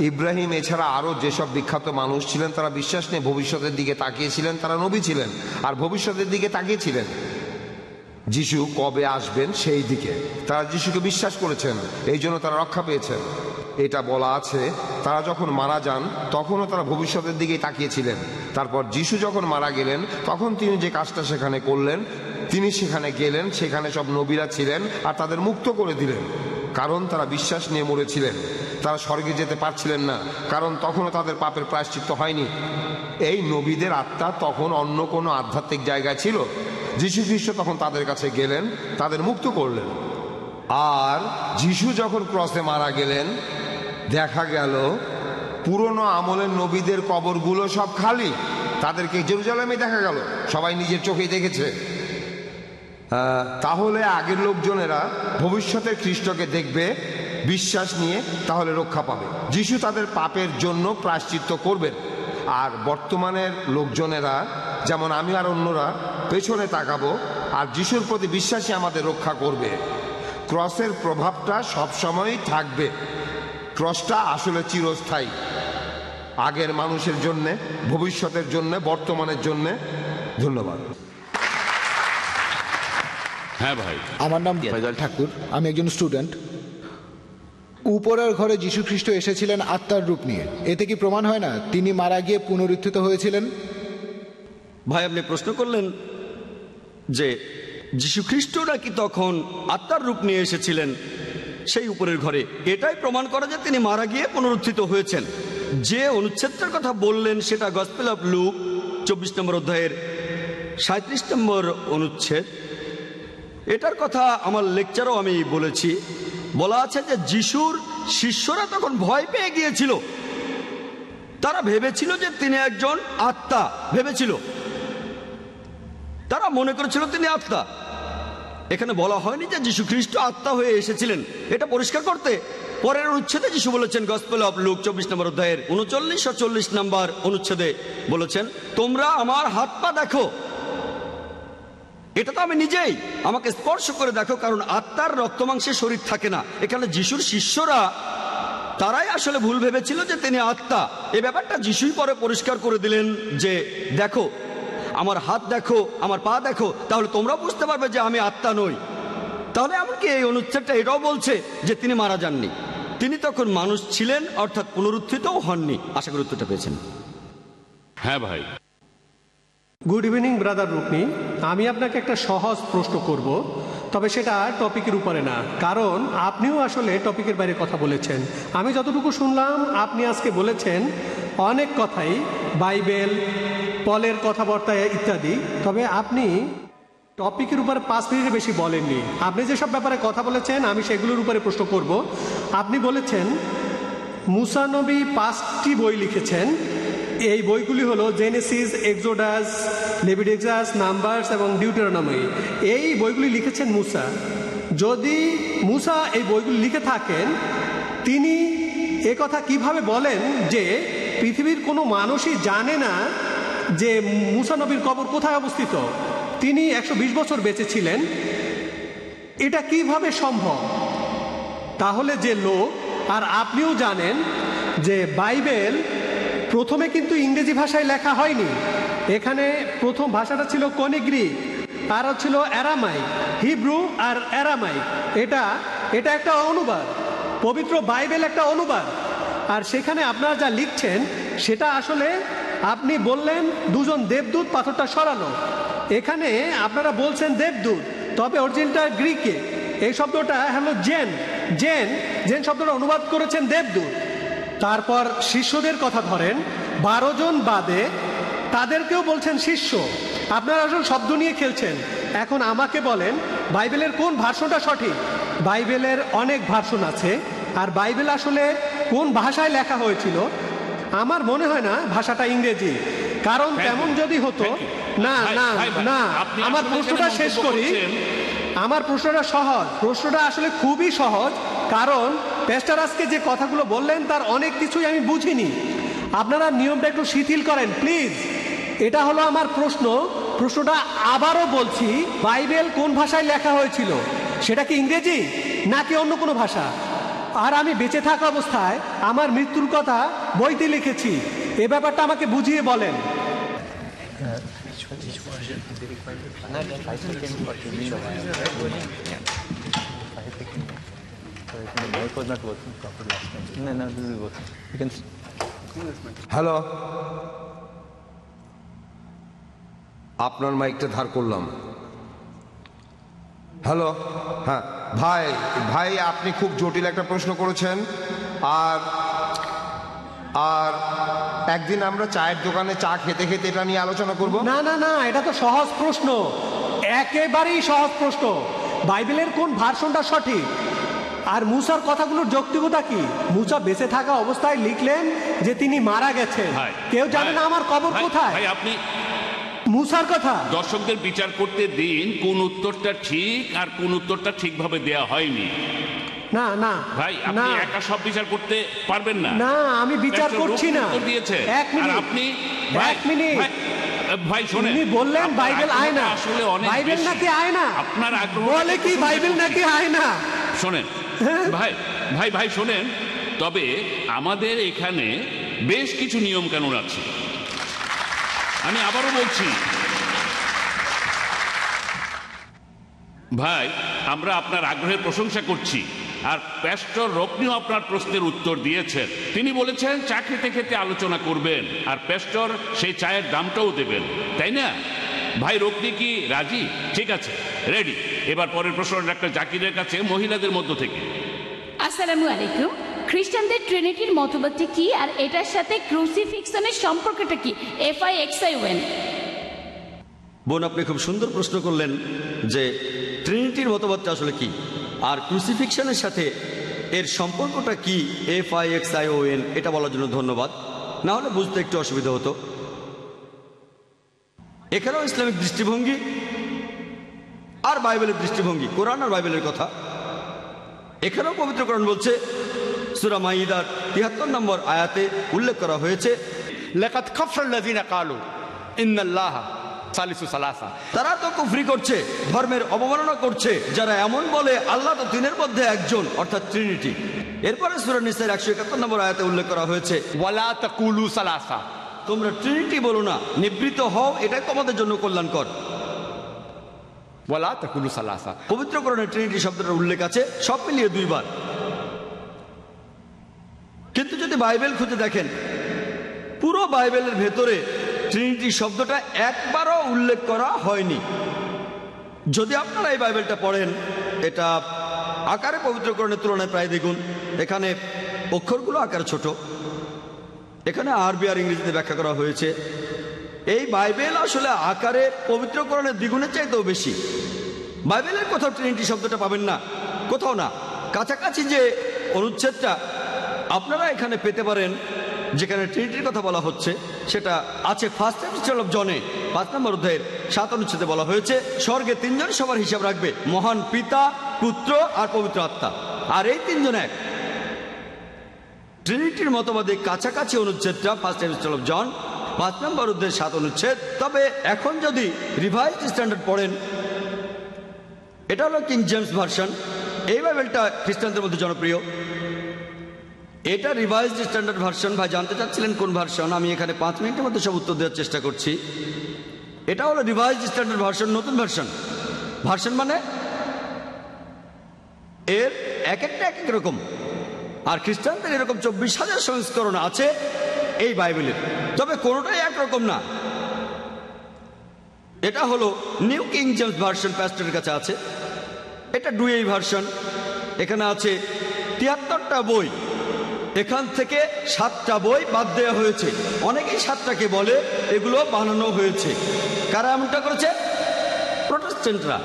ইব্রাহিম এছাড়া আরও যেসব বিখ্যাত মানুষ ছিলেন, তারা বিশ্বাস নিয়ে ভবিষ্যতের দিকে তাকিয়েছিলেন তারা নবী ছিলেন, আর ভবিষ্যতের দিকে তাকিয়েছিলেন যিশু কবে আসবেন সেই দিকে। তারা যিশুকে বিশ্বাস করেছেন, এই জন্য তারা রক্ষা পেয়েছেন। এটা বলা আছে, তারা যখন মারা যান, তখনও তারা ভবিষ্যতের দিকেই তাকিয়েছিলেন। তারপর যিশু যখন মারা গেলেন, তখন তিনি যে কাজটা সেখানে করলেন, তিনি সেখানে গেলেন, সেখানে সব নবীরা ছিলেন আর তাদের মুক্ত করে দিলেন। কারণ তারা বিশ্বাস নিয়ে মরেছিলেন। তারা স্বর্গে যেতে পারছিলেন না, কারণ তখনও তাদের পাপের প্রায়শ্চিত্ত হয়নি। এই নবীদের আত্মা তখন অন্য কোনো আধ্যাত্মিক জায়গায় ছিল। যীশু খ্রিস্ট তখন তাদের কাছে গেলেন, তাদের মুক্ত করলেন। আর যিশু যখন ক্রসে মারা গেলেন, দেখা গেল পুরনো আমলের নবীদের কবরগুলো সব খালি। তাদেরকে জেরুজালেমে দেখা গেল, সবাই নিজের চোখেই দেখেছে। তাহলে আগের লোকজনেরা ভবিষ্যতের খ্রিস্টকে দেখবে, বিশ্বাস নিয়ে তাহলে রক্ষা পাবে। যিশু তাদের পাপের জন্য প্রায়শ্চিত্ত করবেন। আর বর্তমানের লোকজনেরা যেমন আমি আর অন্যরা পেছনে তাকাবো আর যিশুর প্রতি বিশ্বাসী আমাদের রক্ষা করবে। ক্রসের প্রভাবটা সবসময়ই থাকবে। ক্রসটা আসলে চিরস্থায়ী। আগের মানুষের জন্যে ভবিষ্যতের জন্য বর্তমানের জন্যে ধন্যবাদ।
হ্যাঁ ভাই।
আমার নাম ফয়জাল ঠাকুর। আমি একজন স্টুডেন্ট। উপরের ঘরে যীশু খ্রিস্ট এসেছিলেন আত্মার রূপ নিয়ে। এতে কি প্রমাণ হয় না? তিনি মারা গিয়ে পুনরুত্থিত হয়েছিলেন?
ভাই, আপনি প্রশ্ন করলেন যে যীশুখ্রিস্ট নাকি তখন আত্মার রূপ নিয়ে এসেছিলেন সেই উপরের ঘরে? এটাই প্রমাণ করা যে তিনি মারা গিয়ে পুনরুত্থিত হয়েছেন। যে অনুচ্ছেদটার কথা বললেন সেটা গসপেল অফ লুক, চব্বিশ নম্বর অধ্যায়ের সাঁত্রিশ নম্বর অনুচ্ছেদ। এটার কথা আমার লেকচারও আমি বলেছি। বলা আছে যে যিশুর শিষ্যরা তখন ভয় পেয়ে গিয়েছিল। তারা ভেবেছিল যে তিনি একজন আত্মা, ভেবেছিল। তারা মনে করেছিল তিনি আত্মা। এখানে বলা হয়নি যে যীশু খ্রিস্ট আত্মা হয়ে এসেছিলেন। এটা পরিষ্কার করতে পরের অনুচ্ছেদে যিশু বলেছেন, গসপেল অফ লুক চব্বিশ নম্বর অধ্যায়ের উনচল্লিশ ও চল্লিশ নম্বর অনুচ্ছেদে বলেছেন, তোমরা আমার হাত পা দেখো। এটা তো আমি নিজেই আমাকে স্পর্শ করে দেখো, কারণ আত্মার রক্তমাংসে শরীর থাকে না। এখানে যিশুর শিষ্যরা, তারাই আসলে ভুল ভেবেছিল যে তিনি আত্মা। এ ব্যাপারটা যিশুই পরে পরিষ্কার করে দিলেন যে, দেখো আমার হাত দেখো আমার পা দেখো তাহলে তোমরা বুঝতে পারবে যে আমি আত্মা নই। তাহলে এমনকি এই অনুচ্ছেদটা এটাও বলছে যে তিনি মারা যাননি। তিনি তখন মানুষ ছিলেন অর্থাৎ পুনরুত্থিতও হননি। আশা করি উত্তরটা পেয়েছেন।
হ্যাঁ ভাই।
গুড ইভিনিং ব্রাদার রুকনি আমি আপনাকে একটা সহজ প্রশ্ন করব। তবে সেটা টপিকের উপরে না। কারণ আপনিও আসলে টপিকের বাইরে কথা বলেছেন। আমি যতটুকু শুনলাম, আপনি আজকে বলেছেন, অনেক কথাই বাইবেল, পলের কথাবার্তা ইত্যাদি, তবে আপনি টপিকের উপরে পাঁচ মিনিটের বেশি বলেননি। আপনি যেসব ব্যাপারে কথা বলেছেন, আমি সেগুলোর উপরে প্রশ্ন করব। আপনি বলেছেন মুসানবী পাঁচটি বই লিখেছেন এই বইগুলি হলো জেনেসিস এক্সোডাস লেবিডেক্সাস নাম্বারস এবং ডিউটেরনমি এই বইগুলি লিখেছেন মুসা। যদি মুসা এই বইগুলি লিখে থাকেন, তিনি এ কথা কীভাবে বলেন যে পৃথিবীর কোনো মানুষই জানে না যে মুসা নবীর কবর কোথায় অবস্থিত? তিনি একশো বিশ বছর বেঁচে ছিলেন। এটা কীভাবে সম্ভব? তাহলে যে লোক, আর আপনিও জানেন যে বাইবেল প্রথমে কিন্তু ইংরেজি ভাষায় লেখা হয়নি। এখানে প্রথম ভাষাটা ছিল কনিগ্রিক আর ছিল অ্যারামাইক, হিব্রু আর অ্যারামাইক। এটা এটা একটা অনুবাদ, পবিত্র বাইবেল একটা অনুবাদ। আর সেখানে আপনারা যা লিখছেন, সেটা আসলে আপনি বললেন দুজন দেবদূত পাথরটা সরানো এখানে আপনারা বলছেন দেবদূত, তবে অরিজিনটা গ্রিকে। এই শব্দটা হলো জেন জেন জেন শব্দটা অনুবাদ করেছেন দেবদূত। তারপর শিষ্যদের কথা ধরেন বারো জন বাদে তাদেরকেও বলছেন শিষ্য আপনারা আসলে শব্দ নিয়ে খেলছেন। এখন আমাকে বলেন বাইবেলের কোন ভাষণটা সঠিক? বাইবেলের অনেক ভাষণ আছে আর বাইবেল আসলে কোন ভাষায় লেখা হয়েছিল? আমার মনে হয় না ভাষাটা ইংরেজি। কারণ তেমন যদি হতো না না না আমার প্রশ্নটা শেষ করি। আমার প্রশ্নটা সহজ প্রশ্নটা আসলে খুবই সহজ। কারণ পেস্টার আজকে যে কথাগুলো বললেন, তার অনেক কিছুই আমি বুঝিনি। আপনারা নিয়মটা একটু শিথিল করেন প্লিজ এটা হলো আমার প্রশ্ন। প্রশ্নটা আবারও বলছি, বাইবেল কোন ভাষায় লেখা হয়েছিল? সেটা কি ইংরেজি, নাকি অন্য কোনো ভাষা? আর আমি বেঁচে থাকা অবস্থায় আমার মৃত্যুর কথা বইতে লিখেছি। এ ব্যাপারটা আমাকে বুঝিয়ে বলেন।
হ্যালো আপনার মাইকটা ধার করলাম। হ্যালো হ্যাঁ ভাই ভাই আপনি খুব জটিল একটা প্রশ্ন করেছেন। আর আর একদিন আমরা চায়ের দোকানে চা খেতে খেতে এটা নিয়ে আলোচনা করব?
না না না এটা তো সহজ প্রশ্ন। একেবারেই সহজ প্রশ্ন। বাইবেলের কোন ভার্সনটা সঠিক? আর মুসার কথাগুলোর যৌক্তিকতা কি? মুসা বেঁচে থাকা অবস্থায় লিখলেন যে তিনি মারা গেছেন। কেউ জানে না আমার কবর কোথায়?
আপনি
মুসার কথা?
দর্শকদের বিচার করতে দিন কোন উত্তরটা ঠিক আর কোন উত্তরটা ঠিকভাবে দেয়া হয়নি।
না না।
ভাই আপনি
না।
একা সব বিচার করতে পারবেন না।
না আমি বিচার করছি না।
দিয়েছে।
এক মিনিট।
আপনি
এক মিনিট।
ভাই শোনেন।
উনি বললেন বাইবেল
আগ্রহটা
আয়না
আসলে অনেক
বাইবেল। নাকি আয়না
আপনার আগ্রহ
বলে কি বাইবেল নাকি আয়না
শোনেন ভাই ভাই ভাই, শোনেন। তবে আমাদের এখানে বেশ কিছু নিয়ম কানুন আছে। আমি আবারও বলছি, ভাই, আমরা আপনার আগ্রহের প্রশংসা করছি। আর প্যাস্টর রকনিও আপনার প্রশ্নের উত্তর দিয়েছেন। তিনি বলেছেন, চা খেতে খেতে আলোচনা করবেন। আর প্যাস্টর সেই চায়ের দামটাও দেবেন। তাই না? ভাই রকনি কি রাজি? ঠিক আছে রেডি এবার পরের প্রশ্ন ডাক্তার জাকিরের কাছে মহিলাদের মধ্য থেকে।
আসসালামু আলাইকুম। খ্রিস্টানদের ট্রিনিটির মতবাদটি কি? আর এটার সাথে ক্রুসিফিক্সনের সম্পর্কটা কি? F I X I O N
বোন আপনি খুব সুন্দর প্রশ্ন করলেন যে ট্রিনিটির মতবাদটা আসলে কি? আর ক্রুসিফিকশনের সাথে এর সম্পর্কটা কি? F I X I O N এটা বলার জন্য ধন্যবাদ। না হলে বুঝতে একটু অসুবিধা হতো। এখানেও ইসলামিক দৃষ্টিভঙ্গি আর বাইবেলের দৃষ্টিভঙ্গি কোরআন আর বাইবেলের কথা। এখানেও পবিত্র কোরআন বলছে সুরা মাইদার তিয়াত্তর নম্বর আয়াতে উল্লেখ করা হয়েছে তারা তো কুফরি করছে ধর্মের অবমাননা করছে যারা এমন বলে আল্লাহ তো তিনের মধ্যে একজন অর্থাৎ ট্রিনিটি এরপরে সুরা নিসার একশো একাত্তর নম্বর আয়াতে উল্লেখ করা হয়েছে
ওয়ালা তাকুলু সালাসা।
তোমরা ট্রিনিটি বলো না নিবৃত হও এটাই তোমাদের জন্য কল্যাণকর।
ওয়ালা তাকুলু সালাসা।
পবিত্র করণে ট্রিনিটি শব্দটার উল্লেখ আছে সব মিলিয়ে দুইবার। কিন্তু যদি বাইবেল খুঁজে দেখেন পুরো বাইবেলের ভেতরে ট্রিনিটি শব্দটা একবারও উল্লেখ করা হয়নি। যদি আপনারা এই বাইবেলটা পড়েন এটা আকারে পবিত্রকরণের তুলনায় প্রায় দেখুন এখানে অক্ষরগুলো আকারে ছোট। এখানে আরবি আর ইংরেজিতে ব্যাখ্যা করা হয়েছে। এই বাইবেল আসলে আকারে পবিত্রকরণের দ্বিগুণের চাইতেও বেশি। বাইবেলের কোথাও ট্রিনিটি শব্দটা পাবেন না, কোথাও না। কাছাকাছি যে অনুচ্ছেদটা আপনারা এখানে পেতে পারেন, যেখানে ট্রিনিটির কথা বলা হচ্ছে, সেটা আছে ফার্স্ট এপিস্টল অফ জনে পাঁচ নম্বর অধ্যায়ের সাত অনুচ্ছেদে বলা হয়েছে, স্বর্গে তিনজন সবার হিসাব রাখবে, মহান পিতা, পুত্র আর পবিত্র আত্মা। আর এই তিনজন এক। ট্রিনিটির মতবাদে কাছাকাছি অনুচ্ছেদটা ফার্স্ট এপিস্টল অফ জন পাঁচ নম্বর অধ্যায়ের সাত অনুচ্ছেদ। তবে এখন যদি রিভাইজ স্ট্যান্ডার্ড পড়েন, এটা হলো কিং জেমস ভার্সন এই বাইবেলটা খ্রিস্টানদের মধ্যে জনপ্রিয়। এটা রিভাইজড স্ট্যান্ডার্ড ভার্সন ভাই জানতে চাচ্ছিলেন কোন ভার্সন আমি এখানে পাঁচ মিনিটের মধ্যে সব উত্তর দেওয়ার চেষ্টা করছি। এটা হলো রিভাইজড স্ট্যান্ডার্ড ভার্সন নতুন ভার্সন ভার্সন মানে এর এক একটা এক এক রকম। আর খ্রিস্টানদের এরকম চব্বিশ হাজার সংস্করণ আছে এই বাইবেলের তবে কোনোটাই একরকম না। এটা হলো নিউ কিং জেমস ভার্সন প্যাস্টের কাছে আছে। এটা ডুয়েই ভার্সন। এখানে আছে, তিয়াত্তরটা বই, এখান থেকে সাতটা বই বাদ দেওয়া হয়েছে। অনেকেই সাতটাকে বলে, এগুলো বানানো হয়েছে। কারা এমনটা করেছে? প্রোটেস্টেন্টরা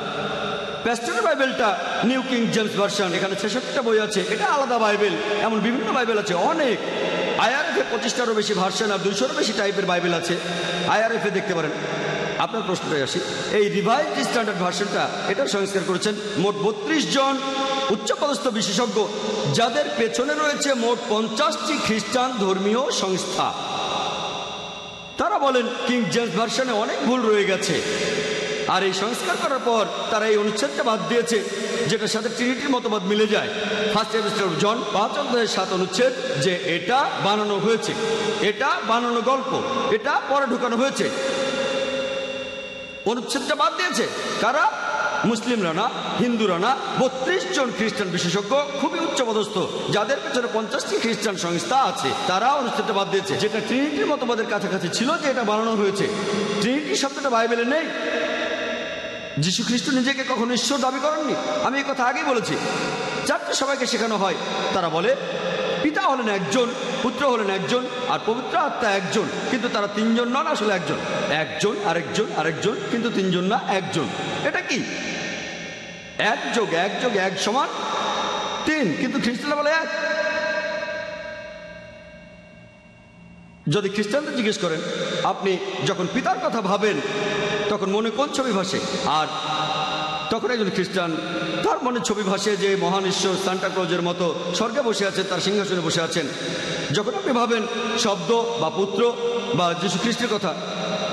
প্যাস্টের বাইবেলটা নিউ কিং জেমস ভার্সন এখানে ছেষট্টিটা বই আছে। এটা আলাদা বাইবেল এমন বিভিন্ন বাইবেল আছে, অনেক। আইআরএফে পঁচিশটারও বেশি ভার্সন আর দুইশোরও বেশি টাইপের বাইবেল আছে। আইআরএফে দেখতে পারেন। আপনার প্রশ্নটাই আসি। এই রিভাইজ স্ট্যান্ডার্ড ভার্সনটা এটার সংস্কার করেছেন মোট বত্রিশ জন উচ্চপদস্থ বিশেষজ্ঞ, যাদের পেছনে রয়েছে মোট পঞ্চাশটি খ্রিস্টান ধর্মীয় সংস্থা। তারা বলেন কিং জেমস ভার্সনে অনেক ভুল রয়ে গেছে। আর এই সংস্কার করার পর তারা এই অনুচ্ছেদটা বাদ দিয়েছে, যেটার সাথে ট্রিনিটির মতবাদ মিলে যায়। ফার্স্ট এপিস্টল জন পাঁচ অধ্যায়ের সাত অনুচ্ছেদ, যে এটা বানানো হয়েছে, এটা বানানো গল্প, এটা পরে ঢুকানো হয়েছে। অনুচ্ছেদটা বাদ দিয়েছে। কারা? মুসলিমরা না, হিন্দুরা না, বত্রিশ জন খ্রিস্টান বিশেষজ্ঞ, খুবই উচ্চপদস্থ, যাদের পেছনে পঞ্চাশটি খ্রিস্টান সংস্থা আছে, তারা অনুচ্ছেদটা বাদ দিয়েছে। যেটা ট্রিনিটির মতবাদের কাছাকাছি ছিল যে এটা বানানো হয়েছে। ট্রিনিটি শব্দটা বাইবেলে নেই। যীশু খ্রিস্ট নিজেকে কখনো ঈশ্বর দাবি করেননি। আমি এই কথা আগেই বলেছি। চারটে সবাইকে শেখানো হয়। তারা বলে, পিতা হলেন একজন, পুত্র হলেন একজন, আর পবিত্র আত্মা একজন, কিন্তু তারা তিনজন নন আসলে একজন। একজন, আরেকজন আরেকজন, কিন্তু তিনজন না, একজন। এটা কি? এক যোগ এক যোগ এক সমান তিন, কিন্তু খ্রিস্টানরা বলে এক। যদি খ্রিস্টানদের জিজ্ঞেস করেন, আপনি যখন পিতার কথা ভাবেন, তখন মনে কোন ছবি ভাসে? আর তখন একজন খ্রিস্টান তার মনে ছবি ভাসে যে মহান ঈশ্বর সান্টা ক্লজের মতো স্বর্গে বসে আছেন, তার সিংহাসনে বসে আছেন। যখন আপনি ভাবেন শব্দ বা পুত্র বা যীশু খ্রিস্টের কথা,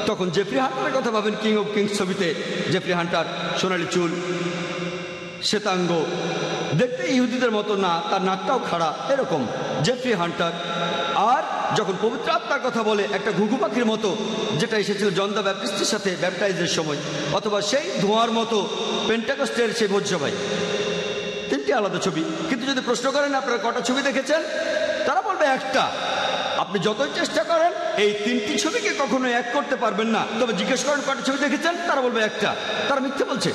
তখন জেফরি হান্টারের কথা ভাবেন কিং অফ কিংস ছবিতে। জেফরি হান্টার সোনালি চুল, শ্বেতাঙ্গ, দেখতে ইহুদিদের মতো না, তার নাকটাও খাড়া, এরকম। জেফরি হান্টার আর যখন পবিত্র আত্মার কথা বলে একটা ঘুঘু পাখির মতো, যেটা এসেছিল জন্দা ব্যাপটিস্টের সাথে ব্যাপটাইজের সময়, অথবা সেই ধোঁয়ার মতো পেন্টাকস্টের সেই ভোজসভায় তিনটি আলাদা ছবি। কিন্তু যদি প্রশ্ন করেন, আপনারা কটা ছবি দেখেছেন? তারা বলবে একটা। আপনি যতই চেষ্টা করেন, এই তিনটি ছবিকে কখনো এক করতে পারবেন না। তবে জিজ্ঞেস করেন, কটা ছবি দেখেছেন? তারা বলবে একটা। তারা মিথ্যে বলছে।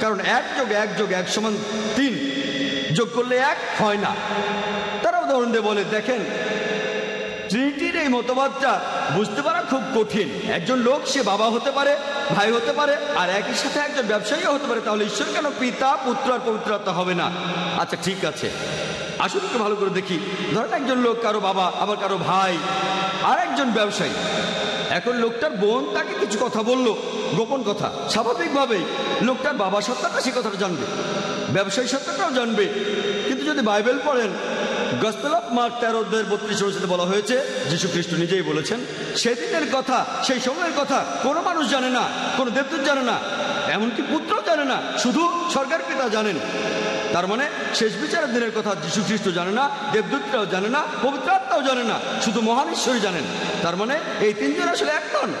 কারণ এক যোগ এক যোগ এক সমান তিন। যোগ করলে এক হয় না। তারা উদাহরণ দিয়ে বলে, দেখেন ট্রিনিটির এই মতবাদটা বুঝতে পারা খুব কঠিন। একজন লোক, সে বাবা হতে পারে, ভাই হতে পারে, আর একই সাথে একজন ব্যবসায়ীও হতে পারে। তাহলে ঈশ্বর কেন পিতা, পুত্র আর পবিত্রতা হবে না? আচ্ছা ঠিক আছে। আসলে একটু ভালো করে দেখি। ধরেন একজন লোক, কারও বাবা, আবার কারও ভাই, আর একজন ব্যবসায়ী। এখন লোকটার বোন তাকে কিছু কথা বলল, গোপন কথা। স্বাভাবিকভাবেই লোকটার বাবা সত্তাটা সে কথাটা জানবে, ব্যবসায়ী সত্তাটাও জানবে। কিন্তু যদি বাইবেল পড়েন গসপেল অফ মার্ক তেরো অধ্যায়ের বত্রিশ অনুসারে বলা হয়েছে যীশু খ্রিস্ট নিজেই বলেছেন, সেদিনের কথা, সেই সময়ের কথা কোনো মানুষ জানে না, কোনো দেবদূত জানে না, এমনকি পুত্রও জানে না, শুধু সরকার পিতা জানেন। তার মানে শেষ বিচারের দিনের কথা যীশু খ্রিস্ট জানে না, দেবদূতরাও জানে না, পবিত্র জানে না, শুধু মহান ঈশ্বরই জানেন। তার মানে এই তিনজন আসলে এক নন।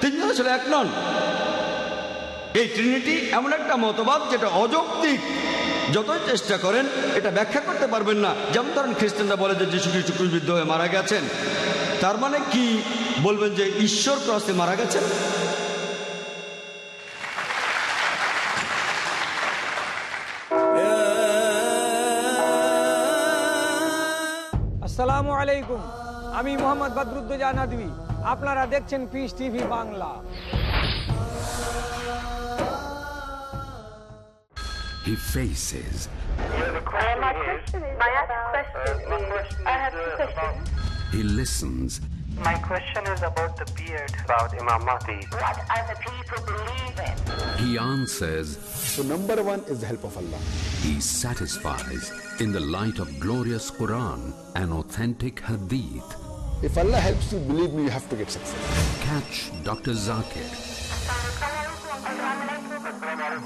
তিনজন আসলে এক নন। এই ট্রিনিটি এমন একটা মতবাদ যেটা অযৌক্তিক। যতই চেষ্টা করেন, এটা ব্যাখ্যা করতে পারবেন না। যেমন ধরেন খ্রিস্টানরা বলে যে যীশু খ্রিস্ট ক্রুশবিদ্ধ হয়ে মারা গেছেন। তার মানে কি বলবেন যে ঈশ্বর ক্রসে মারা গেছেন?
আসসালামু আলাইকুম। আমি মোহাম্মদ বদরুদ্দোজা নদী আপনারা দেখছেন peace TV Bangla.
He faces, he listens,
My question is about the beard, about Imam Mahdi. What are the people believe in?
he answers,
So number one is the help of Allah.
he satisfies in the light of glorious Quran and authentic Hadith.
If Allah helps you, believe me, you have to get success.
Catch Dr. Zakir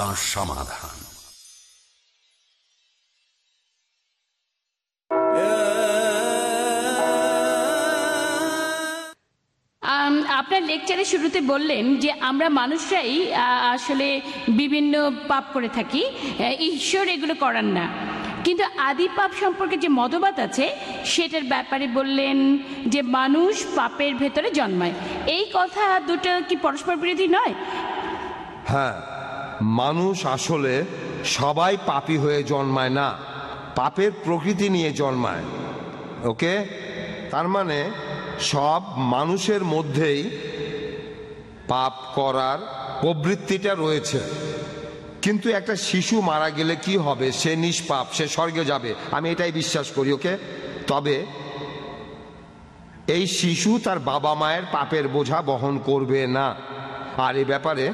মানবতার সমাধান।
আপনার লেকচারের শুরুতে বললেন যে আমরা মানুষরাই আসলে বিভিন্ন পাপ করে থাকি। ঈশ্বর এগুলো করান না। কিন্তু আদি পাপ সম্পর্কে যে মতবাদ আছে সেটার ব্যাপারে বললেন যে মানুষ পাপের ভেতরে জন্মায়। এই কথা দুটো কি পরস্পর বিরোধী নয়?
হ্যাঁ মানুষ আসলে সবাই পাপী হয়ে জন্মায় না, পাপের প্রকৃতি নিয়ে জন্মায়, ওকে? তার মানে সব মানুষের মধ্যেই পাপ করার প্রবৃত্তিটা রয়েছে। কিন্তু একটা শিশু মারা গেলে কি হবে? সে নিষ্পাপ, সে স্বর্গে যাবে। আমি এটাই বিশ্বাস করি, ওকে? তবে এই শিশু তার বাবা মায়ের পাপের বোঝা বহন করবে না। আর এ ব্যাপারে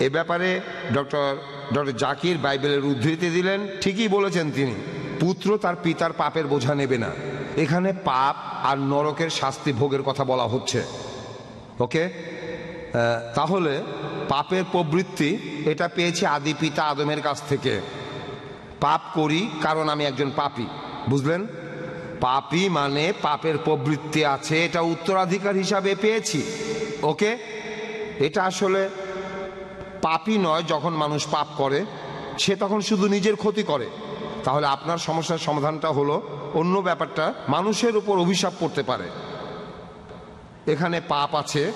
এ ব্যাপারে ডক্টর ডক্টর জাকির বাইবেলের উদ্ধৃতি দিলেন। ঠিকই বলেছেন তিনি। পুত্র তার পিতার পাপের বোঝা নেবে না। এখানে পাপ আর নরকের শাস্তি ভোগের কথা বলা হচ্ছে। ওকে? তাহলে পাপের প্রবৃত্তি এটা পেয়েছি আদি পিতা আদমের কাছ থেকে। পাপ করি কারণ আমি একজন পাপী। বুঝলেন? পাপী মানে পাপের প্রবৃত্তি আছে, এটা উত্তরাধিকার হিসাবে পেয়েছি। ওকে? এটা আসলে পাপই নয় যখন মানুষ পাপ করে, সে তখন শুধু নিজের ক্ষতি করে। তাহলে আপনার সমস্যার সমাধানটা হলো অন্য ব্যাপারটা, মানুষের উপর অভিশাপ করতে পারে। এখানে পাপ আছে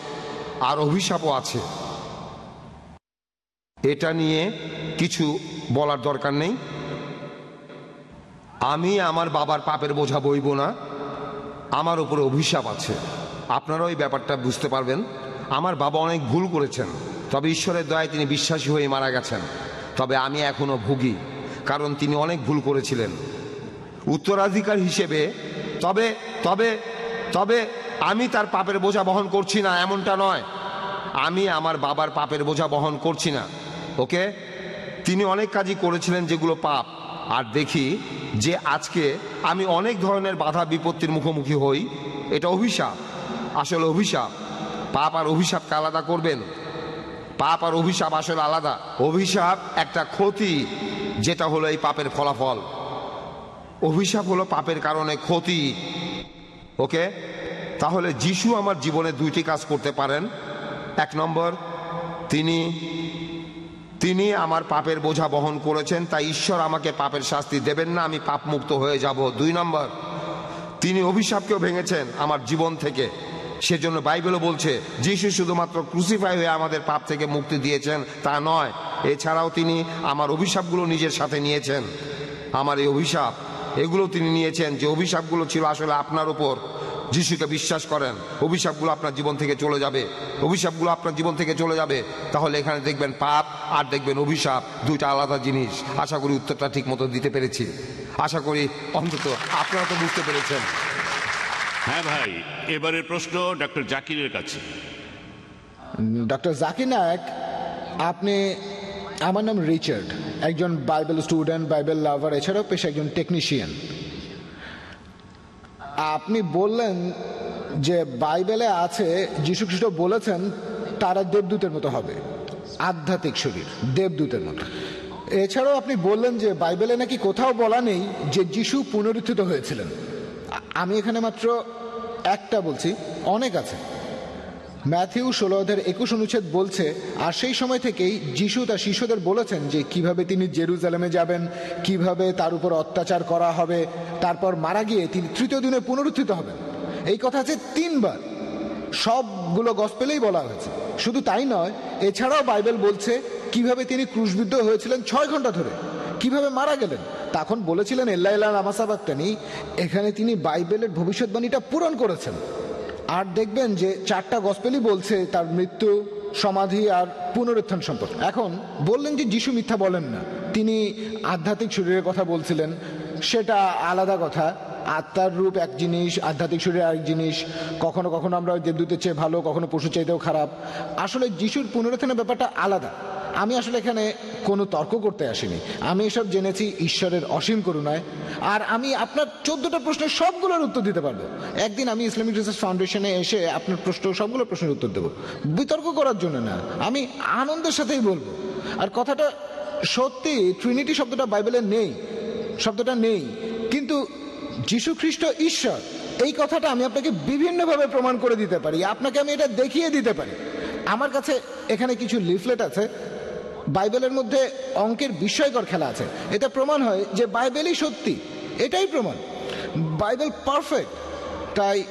আর অভিশাপও আছে। এটা নিয়ে কিছু বলার দরকার নেই। আমি আমার বাবার পাপের বোঝা বইব না। আমার উপরে অভিশাপ আছে। আপনারা ওই ব্যাপারটা বুঝতে পারবেন। আমার বাবা অনেক ভুল করেছেন। তবে ঈশ্বরের দয়ায় তিনি বিশ্বাসী হয়ে মারা গেছেন। তবে আমি এখনও ভুগি, কারণ তিনি অনেক ভুল করেছিলেন। উত্তরাধিকার হিসেবে, তবে তবে তবে আমি তার পাপের বোঝা বহন করছি না, এমনটা নয়। আমি আমার বাবার পাপের বোঝা বহন করছি না, ওকে? তিনি অনেক কাজই করেছিলেন যেগুলো পাপ। আর দেখি যে আজকে আমি অনেক ধরনের বাধা বিপত্তির মুখোমুখি হই, এটা অভিশাপ, আসলে অভিশাপ। পাপ আর অভিশাপকে আলাদা করবেন। পাপ আর অভিশাপ আসলে আলাদা। অভিশাপ একটা ক্ষতি, যেটা হলো এই পাপের ফলাফল। অভিশাপ হলো পাপের কারণে ক্ষতি। ওকে? তাহলে যিশু আমার জীবনে দুইটি কাজ করতে পারেন। এক নম্বর, তিনি তিনি আমার পাপের বোঝা বহন করেছেন, তাই ঈশ্বর আমাকে পাপের শাস্তি দেবেন না, আমি পাপ মুক্ত হয়ে যাব। দুই নম্বর, তিনি অভিশাপকেও ভেঙেছেন আমার জীবন থেকে। সেজন্য বাইবেলও বলছে, যিশু শুধুমাত্র ক্রুসিফাই হয়ে আমাদের পাপ থেকে মুক্তি দিয়েছেন, তা নয়। এছাড়াও তিনি আমার অভিশাপগুলো নিজের সাথে নিয়েছেন। আমার এই অভিশাপ, এগুলো তিনি নিয়েছেন যে অভিশাপগুলো ছিল আসলে আপনার উপর। যিশুকে বিশ্বাস করেন, অভিশাপগুলো আপনার জীবন থেকে চলে যাবে। অভিশাপগুলো আপনার জীবন থেকে চলে যাবে। তাহলে এখানে দেখবেন পাপ আর দেখবেন অভিশাপ, দুইটা আলাদা জিনিস। আশা করি উত্তরটা ঠিক মতো দিতে পেরেছি। আশা করি অন্তত আপনারা তো বুঝতে পেরেছেন।
হ্যাঁ ভাই, এবারের প্রশ্ন ডক্টর জাকিরের কাছে।
ডক্টর জাকির নায়ক, আপনি, আমার নাম রিচার্ড, একজন বাইবেল স্টুডেন্ট, বাইবেল লাভার, এছাড়াও পেশা একজন টেকনিশিয়ান। আপনি বললেন যে বাইবেলে আছে যীশু খ্রিস্ট বলেছেন, তারা দেবদূতের মতো হবে, আধ্যাত্মিক শরীর, দেবদূতের মতো। এছাড়াও আপনি বললেন যে বাইবেলে নাকি কোথাও বলা নেই যে যিশু পুনরুত্থিত হয়েছিলেন। আমি এখানে মাত্র একটা বলছি, অনেক আছে। ম্যাথিউ ষোলো অধ্যায়ের একুশ অনুচ্ছেদ বলছে, আর সেই সময় থেকেই যিশু তার শিষ্যদের বলেছেন যে কীভাবে তিনি জেরুজালেমে যাবেন, কীভাবে তার উপর অত্যাচার করা হবে, তারপর মারা গিয়ে তিনি তৃতীয় দিনে পুনরুত্থিত হবেন। এই কথা আছে তিনবার। সবগুলো গসপেলেই বলা হয়েছে। শুধু তাই নয়, এছাড়াও বাইবেল বলছে কীভাবে তিনি ক্রুশবিদ্ধ হয়েছিলেন ছয় ঘণ্টা ধরে। কীভাবে মারা গেলেন? তখন বলেছিলেন এল্লা এল্লা নামাসাবাক্তানি এখানে তিনি বাইবেলের ভবিষ্যৎবাণীটা পূরণ করেছেন। আর দেখবেন যে চারটা গসপেলই বলছে তার মৃত্যু, সমাধি আর পুনরুত্থান সম্পর্কে। এখন বললেন যে যিশু মিথ্যা বলেন না। তিনি আধ্যাত্মিক শরীরের কথা বলছিলেন। সেটা আলাদা কথা। আত্মার রূপ এক জিনিস, আধ্যাত্মিক শরীর আরেক জিনিস। কখনো কখনো আমরা দেবদূতের চেয়ে ভালো, কখনো পশু চাইতেও খারাপ। আসলে যিশুর পুনরুত্থানের ব্যাপারটা আলাদা। আমি আসলে এখানে কোনো তর্ক করতে আসিনি। আমি এসব জেনেছি ঈশ্বরের অসীম করুণায়। আর আমি আপনার চোদ্দটা প্রশ্নের সবগুলোর উত্তর দিতে পারব। একদিন আমি ইসলামিক রিসার্চ ফাউন্ডেশনে এসে আপনার প্রশ্ন, সবগুলো প্রশ্নের উত্তর দেবো। বিতর্ক করার জন্য না, আমি আনন্দের সাথেই বলব। আর কথাটা সত্যি ট্রিনিটি শব্দটা বাইবেলে নেই, শব্দটা নেই। কিন্তু যীশু খ্রিস্ট ঈশ্বর। এই কথাটা আমি আপনাকে বিভিন্নভাবে প্রমাণ করে দিতে পারি। আপনাকে আমি এটা দেখিয়ে দিতে পারি। আমার কাছে এখানে কিছু লিফলেট আছে। বাইবেলের মধ্যে অঙ্কের বিস্ময়কর খেলা আছে। এটা প্রমাণ হয় যে বাইবেলই সত্যি। এটাই প্রমাণ। Bible perfect. তাই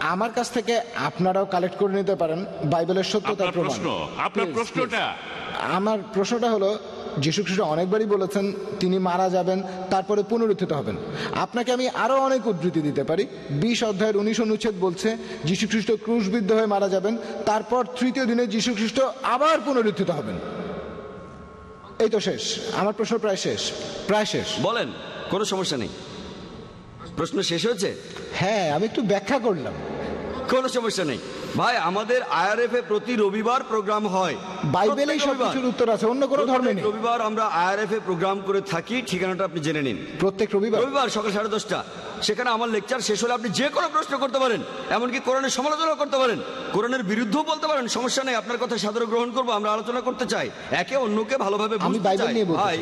আমার কাছ থেকে আপনারাও কালেক্ট করে নিতে পারেন। বাইবেলের সত্যতার প্রমাণ।
প্রশ্ন? আপনার প্রশ্নটা।
আমার প্রশ্নটা হলো যীশু খ্রিস্ট অনেকবারই বলেছেন তিনি মারা যাবেন তারপরে পুনরুত্থিত হবেন। আপনাকে আমি আরও অনেক উদ্ধৃতি দিতে পারি। বিশ অধ্যায়ের উনিশ অনুচ্ছেদ বলছে যীশু খ্রিস্ট ক্রুশবিদ্ধ হয়ে মারা যাবেন তারপর তৃতীয় দিনে যীশু খ্রিস্ট আবার পুনরুত্থিত হবেন। এই তো শেষ। আমার প্রশ্ন প্রায় শেষ। প্রায় শেষ।
বলেন কোনো সমস্যা নেই। প্রশ্ন শেষ হয়েছে?
হ্যাঁ আমি একটু ব্যাখ্যা করলাম।
কোনো সমস্যা নেই। ভাই আমাদের আইআরএফ এ প্রতি রবিবার প্রোগ্রাম হয়।
বাইবেলেই
রবিবার।
সবকিছুর উত্তর আছে অন্য কোনো ধর্মে নেই।
রবিবার আমরা আইআরএফ এ প্রোগ্রাম করে থাকি ঠিকানাটা আপনি জেনে নিন।
প্রত্যেক রবিবার?
রবিবার সকাল সাড়ে দশটা। সেখানে আমার লেকচার শেষ হলে আপনি যে কোনো প্রশ্ন করতে পারেন এমনকি কোরআনের সমালোচনা করতে পারেন। কোরআনের বিরুদ্ধেও বলতে পারেন সমস্যা নেই আপনার কথা সাদরে গ্রহণ করব আমরা আলোচনা করতে চাই। একে অন্যকে ভালোভাবে
আমি বাইবেল নিয়ে বলতে
ভাই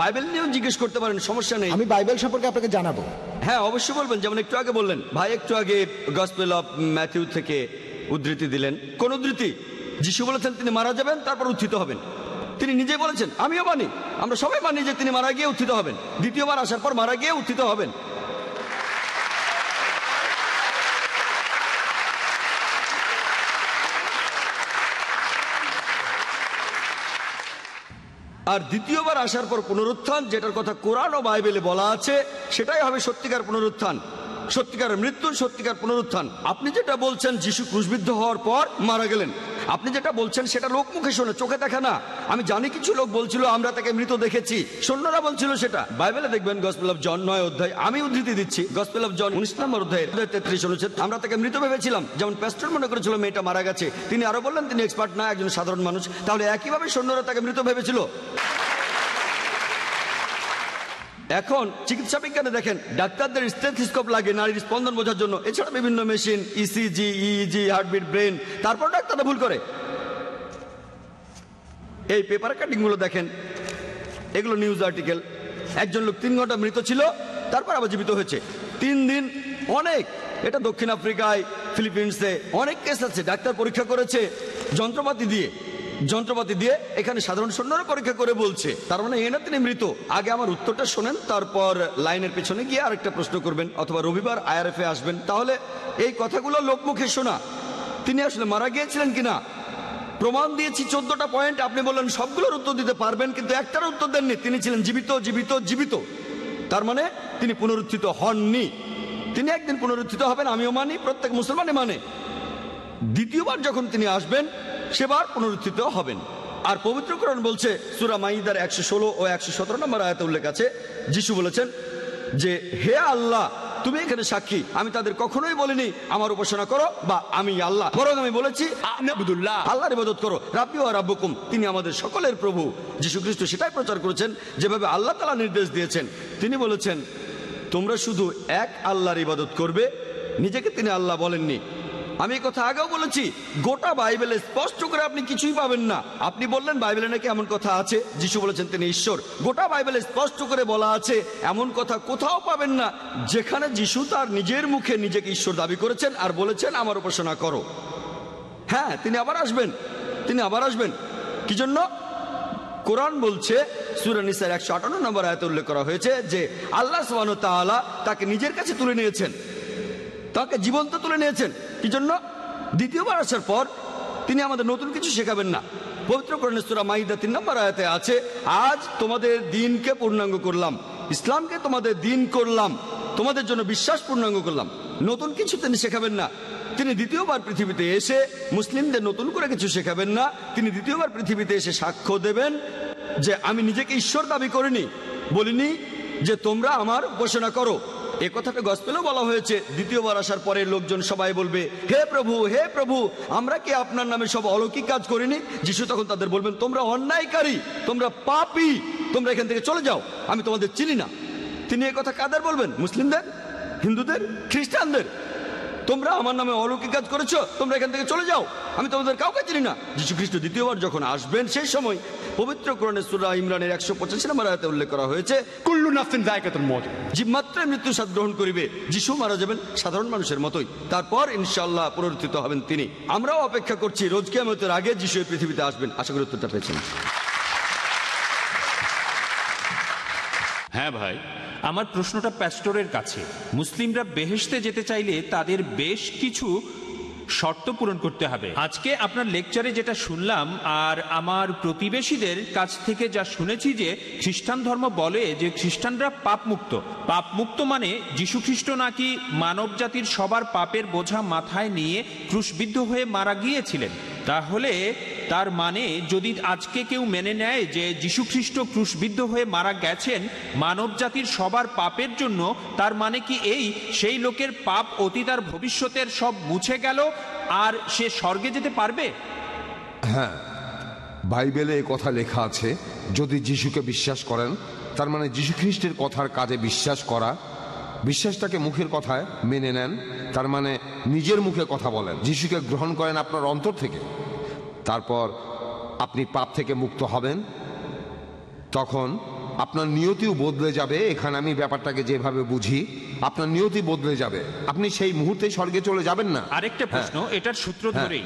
বাইবেল নিয়েও জিজ্ঞেস করতে পারেন সমস্যা নেই।
আমি বাইবেল সম্পর্কে আপনাকে জানাব।
হ্যাঁ অবশ্যই বলবেন যেমন একটু আগে বললেন ভাই একটু আগে গসপেল অফ ম্যাথিউ থেকে উদ্ধৃতি দিলেন। কোন উদ্ধৃতি? যিশু বলেছেন, তিনি মারা যাবেন, তারপর উত্থিত হবেন। তিনি নিজেই বলেছেন, আমিও মানি। আমরা সবাই মানি যে তিনি মারা গিয়ে উত্থিত হবেন। দ্বিতীয়বার আসার পর মারা গিয়ে উত্থিত হবেন। আর দ্বিতীয়বার আসার পর পুনরুত্থান, যেটার কথা কোরআন ও বাইবেলে বলা আছে, সেটাই হবে সত্যিকার পুনরুত্থান। সত্যিকার মৃত্যু, সত্যিকার পুনরুত্থান। আপনি যেটা বলছেন, যিশু ক্রুশবিদ্ধ হওয়ার পর মারা গেলেন। আপনি যেটা বলছেন, সেটা লোক মুখে শোনে, চোখে দেখা না। আমি জানি কিছু লোক বলছিল, আমরা তাকে মৃত দেখেছি। সৈন্যরা বলছিল সেটা। বাইবেলে দেখবেন, গসপেল জন নয় অধ্যায়, আমি উদ্ধৃতি দিচ্ছি। গসপেল জন উনিশ নম্বর অধ্যায় তেত্রিশ অনুচ্ছেদ, আমরা তাকে মৃত ভেবেছিলাম। যেমন প্যাস্টর মনে করেছিল, মেয়েটা মারা গেছে। তিনি আরও বললেন, তিনি এক্সপার্ট না, একজন সাধারণ মানুষ। তাহলে একইভাবে সৈন্যরা তাকে মৃত ভেবেছিল? এখন চিকিৎসা বিজ্ঞানে দেখেন, ডাক্তারদের স্টেথিস্কোপ লাগে নারীর স্পন্দন বোঝার জন্য এছাড়া বিভিন্ন machine ECG EEG heartbeat brain তারপর ডাক্তাররা ভুল করে। এই পেপার কাটিংগুলো দেখেন, এগুলো নিউজ আর্টিকেল একজন লোক তিন ঘণ্টা মৃত ছিল, তারপর আবার জীবিত হয়েছে। তিন দিন অনেক, এটা দক্ষিণ আফ্রিকায়, ফিলিপিন্সে অনেক কেস আছে, ডাক্তার পরীক্ষা করেছে যন্ত্রপাতি দিয়ে। যন্ত্রপাতি দিয়ে এখানে সাধারণ সৈন্যরা পরীক্ষা করে বলছে। তার মানে এ না তিনি মৃত। আগে আমার উত্তরটা শোনেন, তারপর লাইনের পেছনে গিয়ে আরেকটা প্রশ্ন করবেন, অথবা রবিবার আইআরএফ এ আসবেন। তাহলে এই কথাগুলো লোকমুখে শোনা। তিনি আসলে মারা গিয়েছিলেন কিনা? প্রমাণ দিয়েছি, চোদ্দটা পয়েন্ট। আপনি বললেন সবগুলোর উত্তর দিতে পারবেন, কিন্তু একটার উত্তর দেননি। তিনি ছিলেন জীবিত জীবিত জীবিত। তার মানে তিনি পুনরুত্থিত হননি। তিনি একদিন পুনরুত্থিত হবেন, আমিও মানি, প্রত্যেক মুসলমানই মানে। দ্বিতীয়বার যখন তিনি আসবেন সেবার পুনরুত্থিত হবেন। আর পবিত্রকরণ বলছে সুরা মাইদার একশো ষোলো ও একশো সতেরো নম্বর আয়াতে উল্লেখ আছে যিশু বলেছেন যে হে আল্লাহ তুমি এখানে সাক্ষী। আমি তাদের কখনোই বলিনি আমার উপাসনা করো বা আমি আল্লাহ। বরং আমি বলেছি আবদুল্লাহ আল্লাহর ইবাদত করো। রাব্বি ও রাব্বুকুম তিনি আমাদের সকলের প্রভু। যীশু খ্রিস্ট সেটাই প্রচার করেছেন যেভাবে আল্লাহ তালা নির্দেশ দিয়েছেন। তিনি বলেছেন তোমরা শুধু এক আল্লাহর ইবাদত করবে নিজেকে তিনি আল্লাহ বলেননি। আমি কথা আগেও বলেছি, গোটা বাইবেলে স্পষ্ট করে আপনি কিছুই পাবেন না। আপনি বললেন, বাইবেলে নাকি এমন কথা আছে? যিশু বলেছেন, তিনি ঈশ্বর। গোটা বাইবেলে স্পষ্ট করে বলা আছে, এমন কথা কোথাও পাবেন না, যেখানে যিশু তার নিজের মুখে নিজেকে ঈশ্বর দাবি করেছেন আর বলেছেন, আমার উপাসনা করো। হ্যাঁ তিনি আবার আসবেন, তিনি আবার আসবেন। কি জন্য? কোরআন বলছে সুরানিসার একশো আটান্ন নম্বর আয়তে উল্লেখ করা হয়েছে যে, আল্লাহ তাআলা তাকে নিজের কাছে তুলে নিয়েছেন। তাকে জীবন্ত তুলে নিয়েছেন। কি জন্য দ্বিতীয়বার আসার পর তিনি আমাদের নতুন কিছু শেখাবেন না। পবিত্র কর্ণেশ্বরা মাইদা তিন নম্বর আয়াতে আছে, আজ তোমাদের দিনকে পূর্ণাঙ্গ করলাম। ইসলামকে তোমাদের দিন করলাম। তোমাদের জন্য বিশ্বাস পূর্ণাঙ্গ করলাম। নতুন কিছু তিনি শেখাবেন না। তিনি দ্বিতীয়বার পৃথিবীতে এসে মুসলিমদের নতুন করে কিছু শেখাবেন না। তিনি দ্বিতীয়বার পৃথিবীতে এসে সাক্ষ্য দেবেন যে, আমি নিজেকে ঈশ্বর দাবি করিনি, বলিনি যে তোমরা আমার উপাসনা করো। এ কথাটা গসপেলও বলা হয়েছে। দ্বিতীয়বার আসার পরে লোকজন সবাই বলবে, হে প্রভু হে প্রভু, আমরা কি আপনার নামে সব অলৌকিক কাজ করিনি? যিশু তখন তাদের বলবেন, তোমরা অন্যায়কারী, তোমরা পাপি, তোমরা এখান থেকে চলে যাও, আমি তোমাদের চিনি না। তিনি এ কথা কাদের বলবেন? মুসলিমদের? হিন্দুদের? খ্রিস্টানদের? তোমরা আমার নামে অলৌকিক কাজ করেছ তোমরা এখান থেকে চলে যাও। আমি তোমাদের কাউকে চিনি না। যীশু খ্রিস্ট দ্বিতীয়বার যখন আসবেন সেই সময় পবিত্র কোরআনের সূরা ইমরানের একশো পঁচাশি নম্বর আয়াতে উল্লেখ করা হয়েছে কুল্লু নাফসিন জায়গাতুল মত জীবমাত্রায় মৃত্যু স্বাদ গ্রহণ করিবে যিশু মারা যাবেন সাধারণ মানুষের মতোই। তারপর ইনশাল্লাহ পুনরুত্থিত হবেন তিনি। আমরাও অপেক্ষা করছি রোজ কিয়ামতের আগে যিশু এই পৃথিবীতে আসবেন। আশা করি উত্তরটা পেয়েছেন।
হ্যাঁ ভাই
আমার প্রশ্নটা প্যাস্টরের কাছে। মুসলিমরা বেহেশতে যেতে চাইলে তাদের বেশ কিছু শর্ত পূরণ করতে হবে। আজকে আপনার লেকচারে যেটা শুনলাম, আর আমার প্রতিবেশীদের কাছ থেকে যা শুনেছি যে খ্রিস্টান ধর্ম বলে যে খ্রিস্টানরা পাপমুক্ত। পাপমুক্ত মানে যীশু খ্রিস্ট নাকি মানব জাতির সবার পাপের বোঝা মাথায় নিয়ে ক্রুশবিদ্ধ হয়ে মারা গিয়েছিলেন। তাহলে তার মানে যদি আজকে কেউ মেনে নেয় যে যীশুখ্রিস্ট ক্রুশবিদ্ধ হয়ে মারা গেছেন মানব জাতির সবার পাপের জন্য, তার মানে কি এই সেই লোকের পাপ অতীত আর ভবিষ্যতের সব মুছে গেল আর সে স্বর্গে যেতে পারবে?
হ্যাঁ বাইবেলে এ কথা লেখা আছে, যদি যিশুকে বিশ্বাস করেন, তার মানে যিশু খ্রিস্টের কথার কাজে বিশ্বাস করা বিশ্বাসটাকে মুখের কথায় মেনে নেন তার মানে নিজের মুখে কথা বলেন। যিশুকে গ্রহণ করেন আপনার অন্তর থেকে। তারপর আপনি পাপ থেকে মুক্ত হবেন। তখন আপনার নিয়তিও বদলে যাবে। এখানে আমি ব্যাপারটাকে যেভাবে বুঝি আপনার নিয়তি বদলে যাবে। আপনি সেই মুহূর্তে স্বর্গে চলে যাবেন না।
আরেকটা প্রশ্ন এটার সূত্র
হ্যাঁ।
ধরেই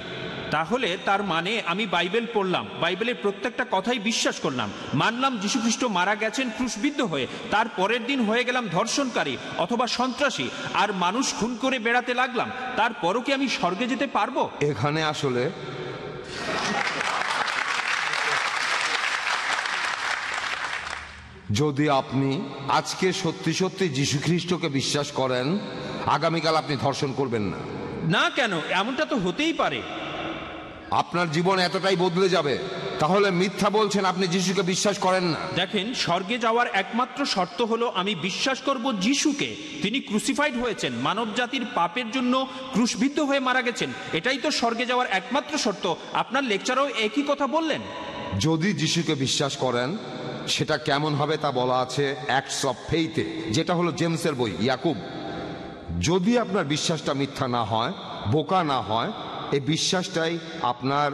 তাহলে তার মানে আমি বাইবেল পড়লাম বাইবেলের প্রত্যেকটা কথাই বিশ্বাস করলাম। মানলাম যীশুখ্রিস্ট মারা গেছেন ক্রুশবিদ্ধ হয়ে তার পরের দিন হয়ে গেলাম ধর্ষণকারী অথবা সন্ত্রাসী আর মানুষ খুন করে বেড়াতে লাগলাম তারপরও কি আমি স্বর্গে যেতে পারব?
এখানে আসলে যদি আপনি আজকে সত্যি সত্যি যীশু খ্রিস্টকে বিশ্বাস করেন আগামীকাল আপনি ধর্ষণ করবেন না।
না কেন? এমনটা তো হতেই পারে।
আপনার জীবন এতটাই বদলে যাবে। তাহলে মিথ্যা বলছেন আপনি যিশুকে বিশ্বাস করেন না।
দেখেন স্বর্গে যাওয়ার একমাত্র শর্ত হলো আমি বিশ্বাস করব যিশুকে। তিনি ক্রুসিফাইড হয়েছেন মানব জাতির পাপের জন্য ক্রুশবিদ্ধ হয়ে মারা গেছেন। এটাই তো স্বর্গে যাওয়ার একমাত্র শর্ত। আপনার লেকচারও একই কথা বললেন।
যদি যিশুকে বিশ্বাস করেন সেটা কেমন হবে তা বলা আছে অ্যাক্টস অফ ফেইতে যেটা হলো জেমসের বই ইয়াকুব। যদি আপনার বিশ্বাসটা মিথ্যা না হয় বোকা না হয় এই বিশ্বাসটাই আপনার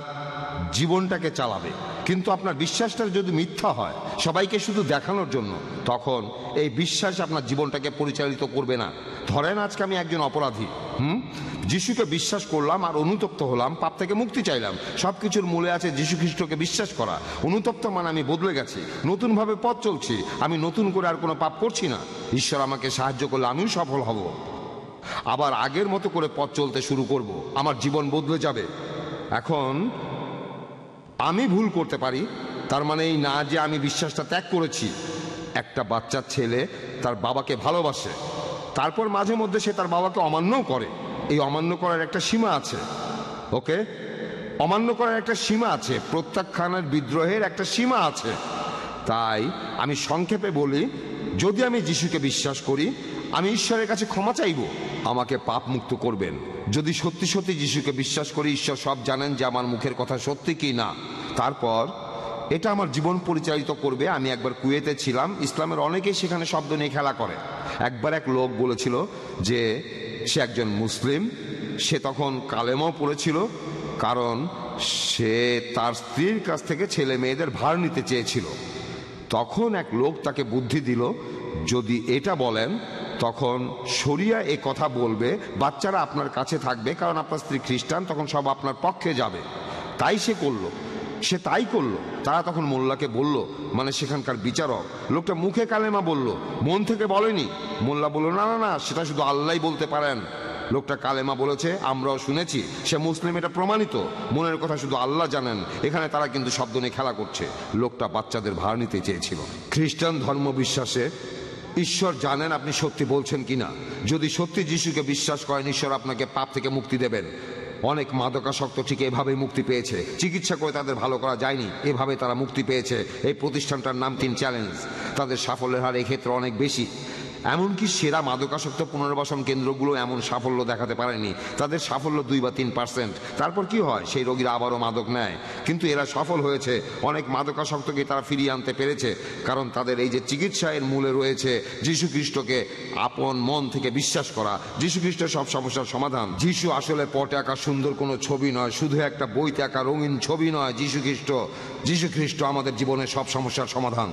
জীবনটাকে চালাবে। কিন্তু আপনার বিশ্বাসটা যদি মিথ্যা হয়, সবাইকে শুধু দেখানোর জন্য, তখন এই বিশ্বাস আপনার জীবনটাকে পরিচালিত করবে না। ধরেন আজকে আমি একজন অপরাধী, হুম? যিশুকে বিশ্বাস করলাম আর অনুতপ্ত হলাম, পাপ থেকে মুক্তি চাইলাম। সব কিছুর মূলে আছে যিশু খ্রিস্টকে বিশ্বাস করা। অনুতপ্ত মানে আমি বদলে গেছি, নতুনভাবে পথ চলছি, আমি নতুন করে আর কোনো পাপ করছি না। ঈশ্বর আমাকে সাহায্য করলে আমিও সফল হব। আবার আগের মতো করে পথ চলতে শুরু করব। আমার জীবন বদলে যাবে। এখন আমি ভুল করতে পারি, তার মানে এই না যে আমি বিশ্বাসটা ত্যাগ করেছি। একটা বাচ্চার ছেলে তার বাবাকে ভালোবাসে, তারপর মাঝে মধ্যে সে তার বাবাকে অমান্যও করে। এই অমান্য করার একটা সীমা আছে। ওকে? অমান্য করার একটা সীমা আছে, প্রত্যাখ্যানের বিদ্রোহের একটা সীমা আছে। তাই আমি সংক্ষেপে বলি, যদি আমি যিশুকে বিশ্বাস করি আমি ঈশ্বরের কাছে ক্ষমা চাইব। আমাকে পাপ মুক্ত করবেন। যদি সত্যি সত্যি যিশুকে বিশ্বাস করি, ঈশ্বর সব জানেন যে আমার মুখের কথা সত্যি কি না। তারপর, এটা আমার জীবন পরিচালিত করবে। আমি একবার কুয়েতে ছিলাম। ইসলামের অনেকেই সেখানে শব্দ নিয়ে খেলা করে। একবার এক লোক বলেছিল যে, সে একজন মুসলিম। সে তখন কালেমাও পড়েছিল, কারণ সে তার স্ত্রীর কাছ থেকে ছেলে মেয়েদের ভার নিতে চেয়েছিল। তখন এক লোক তাকে বুদ্ধি দিল, যদি এটা বলেন তখন শরিয়া এ কথা বলবে, বাচ্চারা আপনার কাছে থাকবে, কারণ আপনার স্ত্রী খ্রিস্টান, তখন সব আপনার পক্ষে যাবে। তাই সে করল। সে তাই করল। তারা তখন মোল্লাকে বলল মানে সেখানকার বিচারক? লোকটা মুখে কালেমা বলল, মন থেকে বলেনি? মোল্লা বলল, না না না, সেটা শুধু আল্লাহ বলতে পারেন। লোকটা কালেমা বলেছে, আমরাও শুনেছি, সে মুসলিম, এটা প্রমাণিত। মনের কথা শুধু আল্লাহ জানেন। এখানে তারা কিন্তু শব্দ নিয়ে খেলা করছে। লোকটা বাচ্চাদের ভার নিতে চেয়েছিল। খ্রিস্টান ধর্ম বিশ্বাসে ঈশ্বর জানেন আপনি সত্যি বলছেন কি না যদি সত্যি যিশুকে বিশ্বাস করেন, ঈশ্বর আপনাকে পাপ থেকে মুক্তি দেবেন। অনেক মাদকাসক্ত ঠিক এভাবেই মুক্তি পেয়েছে। চিকিৎসা করে তাদের ভালো করা যায়নি, এভাবে তারা মুক্তি পেয়েছে। এই প্রতিষ্ঠানটার নাম তিন চ্যালেঞ্জ। তাদের সাফল্যের হার এক্ষেত্রে অনেক বেশি। এমনকি সেরা মাদকাসক্ত পুনর্বাসন কেন্দ্রগুলো এমন সাফল্য দেখাতে পারেনি। তাদের সাফল্য দুই বা তিন পার্সেন্ট। তারপর কি হয়? সেই রোগীরা আবারও মাদক নেয়। কিন্তু এরা সফল হয়েছে। অনেক মাদকাসক্তকে তারা ফিরিয়ে আনতে পেরেছে। কারণ তাদের এই যে চিকিৎসায়ের মূলে রয়েছে যীশু খ্রিস্টকে আপন মন থেকে বিশ্বাস করা। যীশু খ্রিস্ট সব সমস্যার সমাধান। যীশু আসলে পটে আঁকা সুন্দর কোনো ছবি নয়। শুধু একটা বইতে আঁকা রঙিন ছবি নয় যীশু খ্রিস্ট যীশু খ্রিস্ট আমাদের জীবনের সব সমস্যার সমাধান।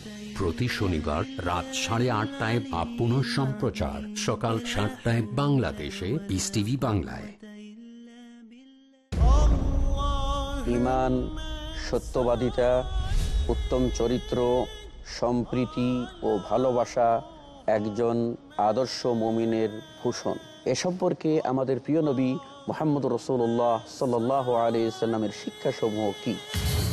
প্রতি শনিবার রাত সাড়ে আটটায় বা পুনঃ সম্প্রচার। সকাল সাতটায় বাংলাদেশে পিস টিভি বাংলায়।
ইমান, সত্যবাদিতা, উত্তম চরিত্র, সম্প্রীতি ও ভালোবাসা একজন আদর্শ মমিনের ভূষণ। এ সম্পর্কে আমাদের প্রিয় নবী মোহাম্মদ রসুল্লাহ সাল্লাহ আলি সাল্লামের শিক্ষাসমূহ কি?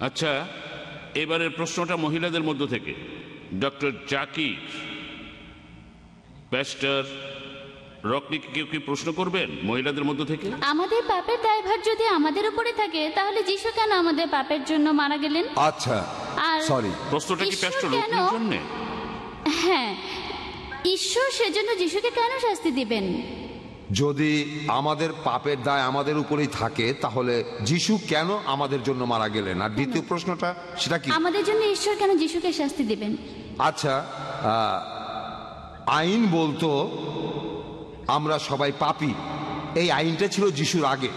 আচ্ছা এবারের প্রশ্নটা মহিলাদের মধ্য থেকে। ডক্টর জাকির ব্যাস্টার রকনিকে কেউ কি প্রশ্ন করবেন মহিলাদের মধ্য থেকে?
আমাদের পাপের দায়ভার যদি আমাদের উপরে থাকে তাহলে যিশু কেন আমাদের পাপের জন্য মারা গেলেন?
আচ্ছা
আর
সরি।
প্রশ্নটা কি প্যাস্টর
কেন?
রকনির জন্য?
হ্যাঁ ঈশ্বর সেজন্য যিশুকে কেন শাস্তি দিবেন?
যদি আমাদের পাপের দায় আমাদের উপরেই থাকে তাহলে যিশু কেন আমাদের জন্য মারা গেলেন? আর দ্বিতীয় প্রশ্নটা সেটা কি?
আমাদের জন্য ঈশ্বর কেন যিশুকে শাস্তি দিবেন?
আচ্ছা আইন বলতো আমরা সবাই পাপি। এই আইনটা ছিল যিশুর আগে।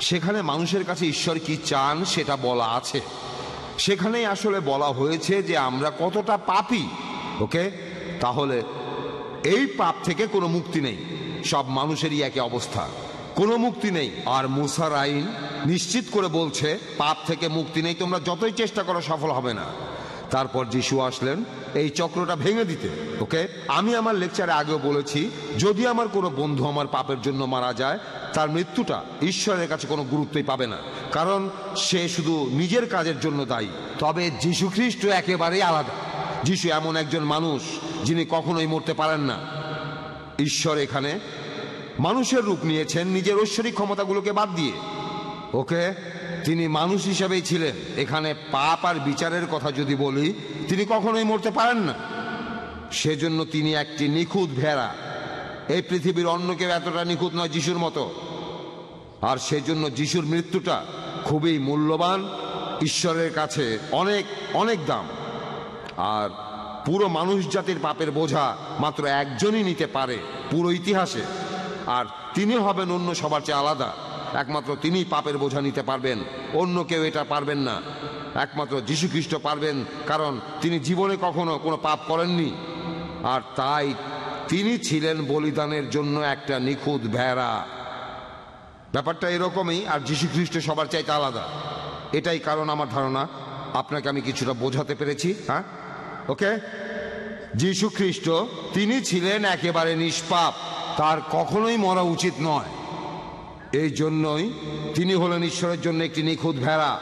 সেখানে মানুষের কাছে ঈশ্বর কি চান সেটা বলা আছে। সেখানেই আসলে বলা হয়েছে যে আমরা কতটা পাপি ওকে? তাহলে এই পাপ থেকে কোনো মুক্তি নেই। সব মানুষেরই একই অবস্থা। কোনো মুক্তি নেই। আর মুসার আইন নিশ্চিত করে বলছে, পাপ থেকে মুক্তি নেই, তোমরা যতই চেষ্টা করো সফল হবে না। তারপর যিশু আসলেন, এই চক্রটা ভেঙে দিতে। ওকে, আমি আমার লেকচারে আগেও বলেছি, যদি আমার কোনো বন্ধু আমার পাপের জন্য মারা যায়, তার মৃত্যুটা ঈশ্বরের কাছে কোনো গুরুত্বই পাবে না। কারণ সে শুধু নিজের কাজের জন্য দায়ী। তবে যীশু খ্রিস্ট একেবারেই আলাদা। যিশু এমন একজন মানুষ, যিনি কখনোই মরতে পারেন না। ঈশ্বর এখানে মানুষের রূপ নিয়েছেন, নিজের ঐশ্বরিক ক্ষমতাগুলোকে বাদ দিয়ে। ওকে? তিনি মানুষ হিসেবেই ছিলেন। এখানে পাপ আর বিচারের কথা যদি বলি, তিনি কখনোই মরতে পারেন না। সেজন্য তিনি একটি নিখুঁত ভেড়া। এই পৃথিবীর অন্য কেউ এতটা নিখুঁত নয় যিশুর মতো। আর সেজন্য যিশুর মৃত্যুটা খুবই মূল্যবান, ঈশ্বরের কাছে অনেক অনেক দাম। আর পুরো মানুষ জাতির পাপের বোঝা মাত্র একজনই নিতে পারে পুরো ইতিহাসে। আর তিনি হবেন অন্য সবার চেয়ে আলাদা। একমাত্র তিনিই পাপের বোঝা নিতে পারবেন। অন্য কেউ এটা পারবেন না। একমাত্র যীশু খ্রিস্ট পারবেন, কারণ তিনি জীবনে কখনো কোনো পাপ করেননি। আর তাই তিনি ছিলেন বলিদানের জন্য একটা নিখুঁত ভেড়া। ব্যাপারটা এরকমই, আর যীশু খ্রিস্ট সবার চাইতে আলাদা। এটাই কারণ আমার ধারণা। আপনাকে আমি কিছুটা বোঝাতে পেরেছি হ্যাঁ? ওকে? যীশু খ্রিস্ট তিনি ছিলেন একেবারে নিষ্পাপ। তার কখনোই মরা উচিত নয়। এই জন্যই তিনি হলেন ঈশ্বরের জন্য একটি নিখুঁত ভেড়া।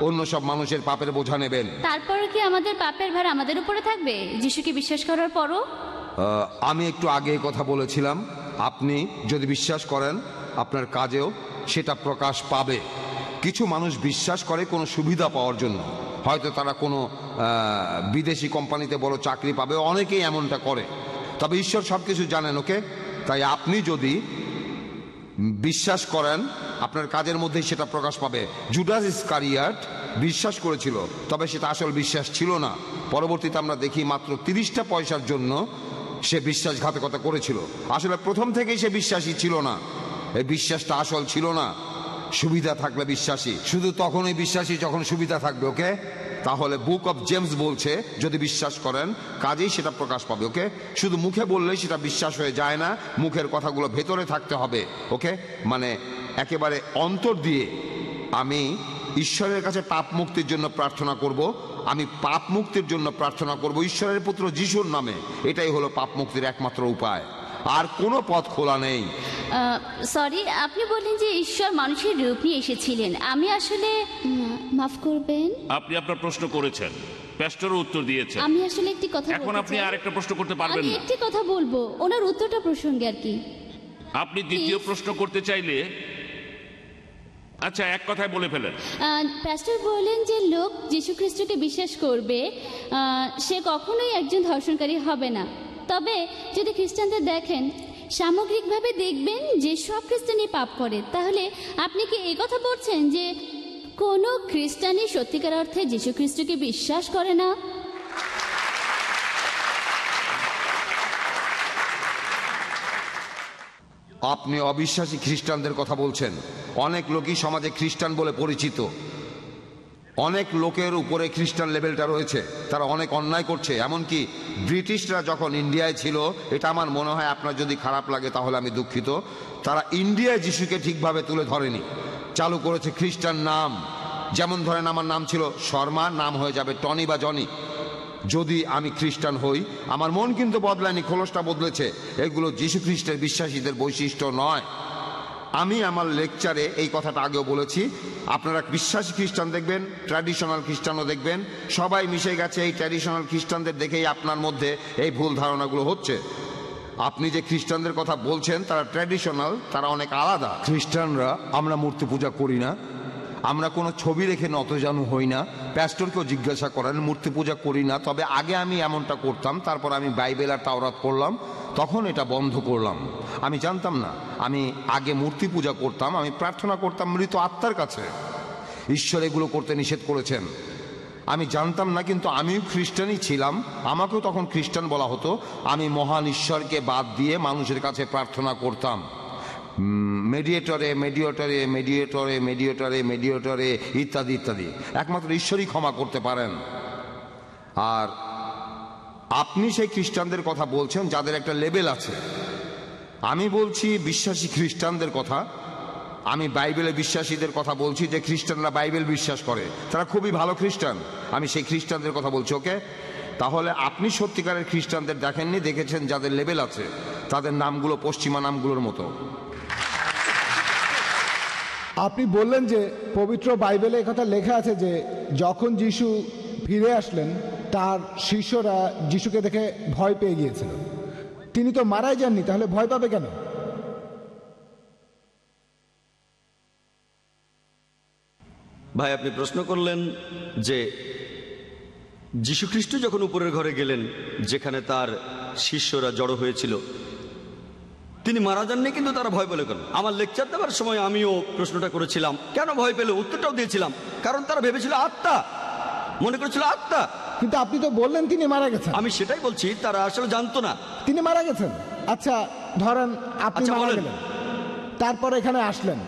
অন্য সব মানুষের পাপের বোঝা নেবেন।
তারপর কি আমাদের পাপের ভার আমাদের উপরে থাকবে? যিশুকে বিশ্বাস করার পরও?
আমি একটু আগে কথা বলেছিলাম। আপনি যদি বিশ্বাস করেন আপনার কাজেও সেটা প্রকাশ পাবে। কিছু মানুষ বিশ্বাস করে কোনো সুবিধা পাওয়ার জন্য। হয়তো তারা কোনো বিদেশি কোম্পানিতে বড় চাকরি পাবে, অনেকেই এমনটা করে। তবে ঈশ্বর সব কিছু জানেন, ওকে? তাই আপনি যদি বিশ্বাস করেন, আপনার কাজের মধ্যেই সেটা প্রকাশ পাবে। জুডাস ইস্কারিয়াট বিশ্বাস করেছিল, তবে সেটা আসল বিশ্বাস ছিল না। পরবর্তীতে আমরা দেখি মাত্র তিরিশটা পয়সার জন্য সে বিশ্বাসঘাতকতা করেছিল। আসলে প্রথম থেকেই সে বিশ্বাসী ছিল না। এই বিশ্বাসটা আসল ছিল না। সুবিধা থাকলে বিশ্বাসী। শুধু তখনই বিশ্বাসী যখন সুবিধা থাকবে, ওকে? তাহলে বুক অফ জেমস বলছে, যদি বিশ্বাস করেন, কাজেই সেটা প্রকাশ পাবে, ওকে? শুধু মুখে বললেই সেটা বিশ্বাস হয়ে যায় না, মুখের কথাগুলো ভেতরে থাকতে হবে, ওকে? মানে একেবারে অন্তর দিয়ে আমি ঈশ্বরের কাছে পাপ মুক্তির জন্য প্রার্থনা করব, আমি পাপ মুক্তির জন্য প্রার্থনা করব, ঈশ্বরের পুত্র যিশুর নামে। এটাই হলো পাপ মুক্তির একমাত্র উপায়। আর কোনো পথ খোলা নেই।
সরি আপনি বললেন যে ঈশ্বর মানুষের রূপ নিয়ে এসেছিলেন। আমি আসলে মাফ করবেন।
আপনি আপনার প্রশ্ন করেছেন। প্যাস্টরও উত্তর দিয়েছেন।
আমি আসলে একটি কথা
এখন আপনি
চাই।
আরেকটা প্রশ্ন করতে পারবেন
আমি
না।
একটি কথা বলব ওনার উত্তরটা প্রসঙ্গে আর কি।
আপনি দ্বিতীয় প্রশ্ন করতে চাইলে আচ্ছা এক কথায় বলে ফেলেন।
প্যাস্টর বললেন যে লোক যীশু খ্রিস্টকে বিশ্বাস করবে সে কখনোই একজন ধর্ষণকারী হবে না। তবে যদি খ্রিস্টানদের দেখেন, সামগ্রিকভাবে দেখবেন যে সব খ্রিস্টানই পাপ করে, তাহলে আপনি কি এই কথা বলছেন যে কোনো খ্রিস্টানই সত্যিকার অর্থে যীশু খ্রিস্টকে বিশ্বাস করে না?
আপনি অবিশ্বাসী খ্রিস্টানদের কথা বলছেন। অনেক লোকই সমাজে খ্রিস্টান বলে পরিচিত। অনেক লোকের উপরে খ্রিস্টান লেভেলটা রয়েছে, তারা অনেক অন্যায় করছে, এমনকি ব্রিটিশরা যখন ইন্ডিয়ায় ছিল, এটা আমার মনে হয় আপনার যদি খারাপ লাগে তাহলে আমি দুঃখিত, তারা ইন্ডিয়ায় যিশুকে ঠিকভাবে তুলে ধরেনি, চালু করেছে খ্রিস্টান নাম, যেমন ধরেন আমার নাম ছিল শর্মা, নাম হয়ে যাবে টনি বা জনি, যদি আমি খ্রিস্টান হই, আমার মন কিন্তু বদলায়নি, খোলসটা বদলেছে, এগুলো যীশু খ্রিস্টের বিশ্বাসীদের বৈশিষ্ট্য নয়। আমি আমার লেকচারে এই কথাটা আগেও বলেছি। আপনারা বিশ্বাসী খ্রিস্টান দেখবেন ট্র্যাডিশনাল খ্রিস্টানও দেখবেন। সবাই মিশে গেছে এই ট্র্যাডিশনাল খ্রিস্টানদের দেখেই আপনার মধ্যে এই ভুল ধারণাগুলো হচ্ছে। আপনি যে খ্রিস্টানদের কথা বলছেন, তারা ট্র্যাডিশনাল তারা অনেক আলাদা। খ্রিস্টানরা আমরা মূর্তি পূজা করি না আমরা কোনো ছবি রেখে নতজানু হই না। প্যাস্টরকেও জিজ্ঞাসা করেন, মূর্তি পূজা করি না, তবে আগে আমি এমনটা করতাম, তারপর আমি বাইবেল আর তাওরাত পড়লাম, তখন এটা বন্ধ করলাম। আমি জানতাম না, আমি আগে মূর্তি পূজা করতাম, আমি প্রার্থনা করতাম মৃত আত্মার কাছে। ঈশ্বর এগুলো করতে নিষেধ করেছেন। আমি জানতাম না, কিন্তু আমিও খ্রিস্টানই ছিলাম। আমাকেও তখন খ্রিস্টান বলা হতো, আমি মহান ঈশ্বরকে বাদ দিয়ে মানুষের কাছে প্রার্থনা করতাম। মেডিয়েটরে মেডিয়েটরে মেডিয়েটরে মেডিয়েটরে মেডিয়েটরে ইত্যাদি ইত্যাদি। একমাত্র ঈশ্বরই ক্ষমা করতে পারেন। আর আপনি সেই খ্রিস্টানদের কথা বলছেন, যাদের একটা লেভেল আছে। আমি বলছি বিশ্বাসী খ্রিস্টানদের কথা। আমি বাইবেলে বিশ্বাসীদের কথা বলছি যে খ্রিস্টানরা বাইবেল বিশ্বাস করে। তারা খুবই ভালো খ্রিস্টান। আমি সেই খ্রিস্টানদের কথা বলছি, ওকে? তাহলে আপনি সত্যিকারের খ্রিস্টানদের দেখেননি, দেখেছেন যাদের লেভেল আছে। তাদের নামগুলো পশ্চিমা নামগুলোর মতো।
আপনি বললেন যে পবিত্র বাইবেলে কথা লেখা আছে যে যখন যিশু ফিরে আসলেন, তার শিষ্যরা যিশুকে দেখে ভয় পেয়ে গিয়েছিল। তিনি তো মারাই যাননি, তাহলে ভয় পাবে কেন?
ভাই, আপনি প্রশ্ন করলেন যে যীশুখ্রিস্ট যখন উপরের ঘরে গেলেন, যেখানে তার শিষ্যরা জড়ো হয়েছিল তিনি মারা যাননি কিন্তু তারা ভয় পেলে কেন? আমার লেকচার দেওয়ার সময় আমিও প্রশ্নটা করেছিলাম। কেন ভয় পেলে? উত্তরটাও দিয়েছিলাম। কারণ তারা ভেবেছিল আত্মা। মনে করেছিল আত্মা।
কিন্তু আপনি তো বললেন তিনি মারা গেছেন।
আমি সেটাই বলছি তারা আসলে জানতো না।
তিনি মারা গেছেন। আচ্ছা ধরেন আপনি
আচ্ছা,
মারা গেলেন। তারপর এখানে আসলেন।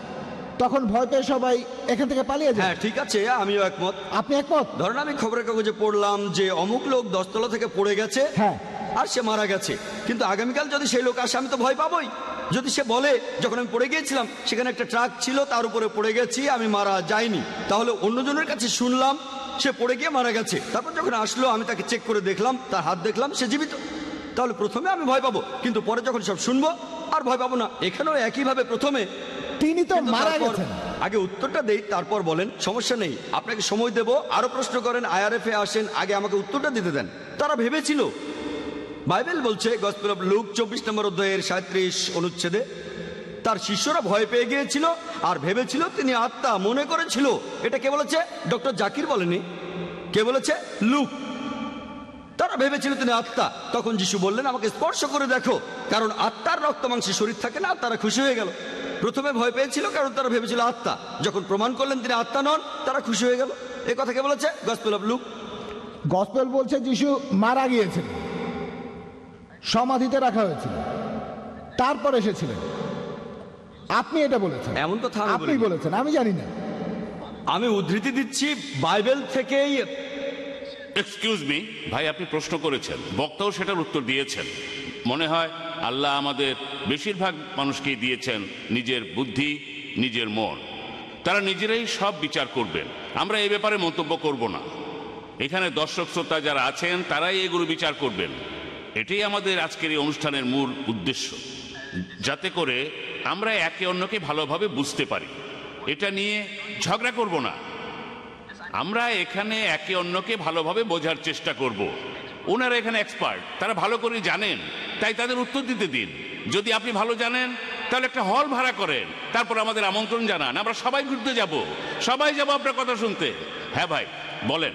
তখন ভয় পেয়ে সবাই এখান থেকে পালিয়ে যায়।
হ্যাঁ ঠিক আছে আমিও একমত।
আপনি একমত?
ধরেন আমি খবরের কাগজে পড়লাম যে অমুক লোক দশতলা থেকে পড়ে গেছে।
হ্যাঁ।
আর সে মারা গেছে। কিন্তু আগামীকাল যদি সেই লোক আসে আমি তো ভয় পাবোই। যদি সে বলে যখন আমি পড়ে গিয়েছিলাম সেখানে একটা ট্রাক ছিল তার উপরে পড়ে গেছি আমি মারা যাইনি। তাহলে অন্যজনের কাছে শুনলাম সে পড়ে গিয়ে মারা গেছে। তারপর যখন আসলো আমি তাকে চেক করে দেখলাম তার হাত দেখলাম সে জীবিত। তাহলে প্রথমে আমি ভয় পাবো কিন্তু পরে যখন সব শুনব আর ভয় পাবো না। এখানেও একইভাবে প্রথমে।
তিনি তো মারা গেছেন।
আগে উত্তরটা দেই তারপর বলেন সমস্যা নেই আপনাকে সময় দেব আরও প্রশ্ন করেন আইআরএফ এ আসেন আগে আমাকে উত্তরটা দিতে দেন। তারা ভেবেছিল বাইবেল বলছে, গসপেল অফ লুক চব্বিশ নম্বর অধ্যায়ের সাঁত্রিশ অনুচ্ছেদে, তার শিষ্যরা ভয় পেয়ে গিয়েছিল আর ভেবেছিল তিনি আত্মা মনে করেছিল। এটা কে বলেছে? ডক্টর জাকির বলেনি। কে বলেছে? লুক। তারা ভেবেছিল তিনি আত্মা। তখন যিশু বললেন, আমাকে স্পর্শ করে দেখো, কারণ আত্মার রক্ত মাংসের শরীর থাকে না তারা খুশি হয়ে গেল। প্রথমে ভয় পেয়েছিল, কারণ তারা ভেবেছিল আত্মা। যখন প্রমাণ করলেন তিনি আত্মা নন, তারা খুশি হয়ে গেল। এ কথা কে বলেছে? Gospel of look.
গসপেল বলছে, যিশু মারা গিয়েছেন। সমাধিতে রাখা হয়েছিল। তারপর এসেছিলেন। আপনি এটা বলেছেন।
এমন কথা আমি
আপনি বলেছেন আমি জানি না।
আমি উদ্ধৃতি দিচ্ছি বাইবেল থেকেই।
এক্সকিউজ মি ভাই আপনি প্রশ্ন করেছেন। বক্তাও সেটার উত্তর দিয়েছেন। মনে হয় আল্লাহ আমাদের বেশিরভাগ মানুষকেই দিয়েছেন নিজের বুদ্ধি নিজের মন। তারা নিজেরাই সব বিচার করবেন। আমরা এই ব্যাপারে মন্তব্য করব না। এখানে দর্শক শ্রোতা যারা আছেন তারাই এগুলো বিচার করবেন। এটাই আমাদের আজকের এই অনুষ্ঠানের মূল উদ্দেশ্য। যাতে করে আমরা একে অন্যকে ভালোভাবে বুঝতে পারি। এটা নিয়ে ঝগড়া করব না। আমরা এখানে একে অন্যকে ভালোভাবে বোঝার চেষ্টা করব। ওনারা এখানে এক্সপার্ট তারা ভালো করে জানেন, তাই তাদের উত্তর দিতে দিন। যদি আপনি ভালো জানেন, তাহলে একটা হল ভাড়া করেন, তারপর আমাদের আমন্ত্রণ জানান। আমরা সবাই ঘুরতে যাব। সবাই যাব আপনার কথা শুনতে। হ্যাঁ ভাই, বলেন।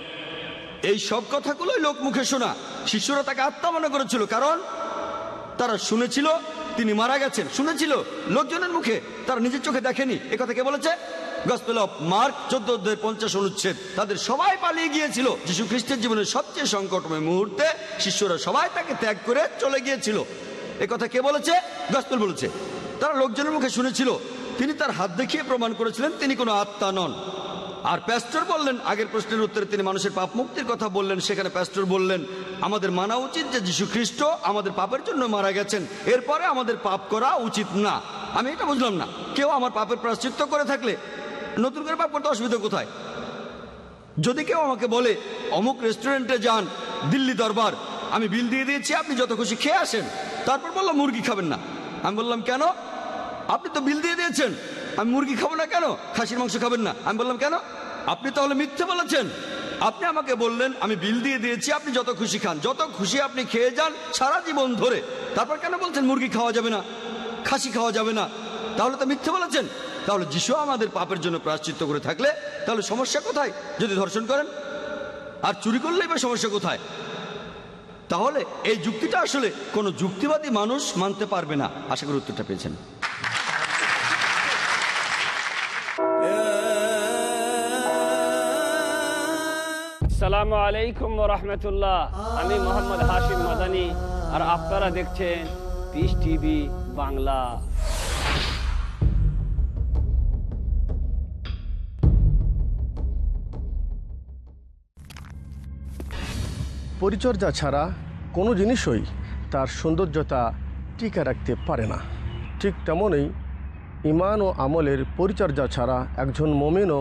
এই সব কথাগুলোই লোক মুখে শোনা। শিষ্যরা তাকে আত্মা মনে করেছিল, কারণ তারা শুনেছিল, তিনি মারা গেছেন। শুনেছিল, লোকজনের মুখে। তারা নিজের চোখে দেখেনি। কথা কে বলেছে? গসপেল অফ মার্ক চোদ্দ অধ্যায়ের পঞ্চাশ অনুচ্ছেদ। তাদের সবাই পালিয়ে গিয়েছিল। যিশু খ্রিস্টের জীবনের সবচেয়ে সংকটময় মুহূর্তে শিষ্যরা সবাই তাকে ত্যাগ করে চলে গিয়েছিল। কথা কে বলেছে? গসপেল বলেছে। তারা লোকজনের মুখে শুনেছিল। তিনি তার হাত দেখিয়ে প্রমাণ করেছিলেন, তিনি কোনো আত্মা নন। আর প্যাস্টর বললেন, আগের প্রশ্নের উত্তরে তিনি মানুষের পাপ মুক্তির কথা বললেন, সেখানে প্যাস্টর বললেন, আমাদের মানা উচিত যে যীশু খ্রিস্ট আমাদের পাপের জন্য মারা গেছেন, এরপরে আমাদের পাপ করা উচিত না। আমি এটা বুঝলাম না। কেউ আমার পাপের প্রাশ্চিত্য করে থাকলে নতুন করে পাপ করতে অসুবিধা কোথায়? যদি কেউ আমাকে বলে, অমুক রেস্টুরেন্টে যান, দিল্লি দরবার, আমি বিল দিয়ে দিয়েছি, আপনি যত খুশি খেয়ে আসেন, তারপর বললাম, মুরগি খাবেন না। আমি বললাম, কেন? আপনি তো বিল দিয়ে দিয়েছেন। আমি মুরগি খাব না কেন? খাসির মাংস খাবেন না। আমি বললাম, কেন? আপনি তাহলে মিথ্যে বলেছেন। আপনি আমাকে বললেন, আমি বিল দিয়ে দিয়েছি, আপনি যত খুশি খান। যত খুশি আপনি খেয়ে যান সারা জীবন ধরে। তারপর কেন বলছেন মুরগি খাওয়া যাবে না? খাসি খাওয়া যাবে না? তাহলে তো মিথ্যে বলেছেন। তাহলে যিশু আমাদের পাপের জন্য প্রাশ্চিত্য করে থাকলে, তাহলে সমস্যা কোথায়? যদি ধর্ষণ করেন? আর চুরি করলেই বা সমস্যা কোথায়? তাহলে এই যুক্তিটা আসলে কোনো যুক্তিবাদী মানুষ মানতে পারবে না। আশা করি উত্তরটা পেয়েছেন।
সালামু আলাইকুম রহমতুল্লাহ। আমি মোহাম্মদ হাশিম মাদানি, আর আপনারা দেখছেন পিস টিভি বাংলা।
পরিচর্যা ছাড়া কোনো জিনিসই তার সৌন্দর্যতা টিকে রাখতে পারে না। ঠিক তেমনই ইমান ও আমলের পরিচর্যা ছাড়া একজন মমিনও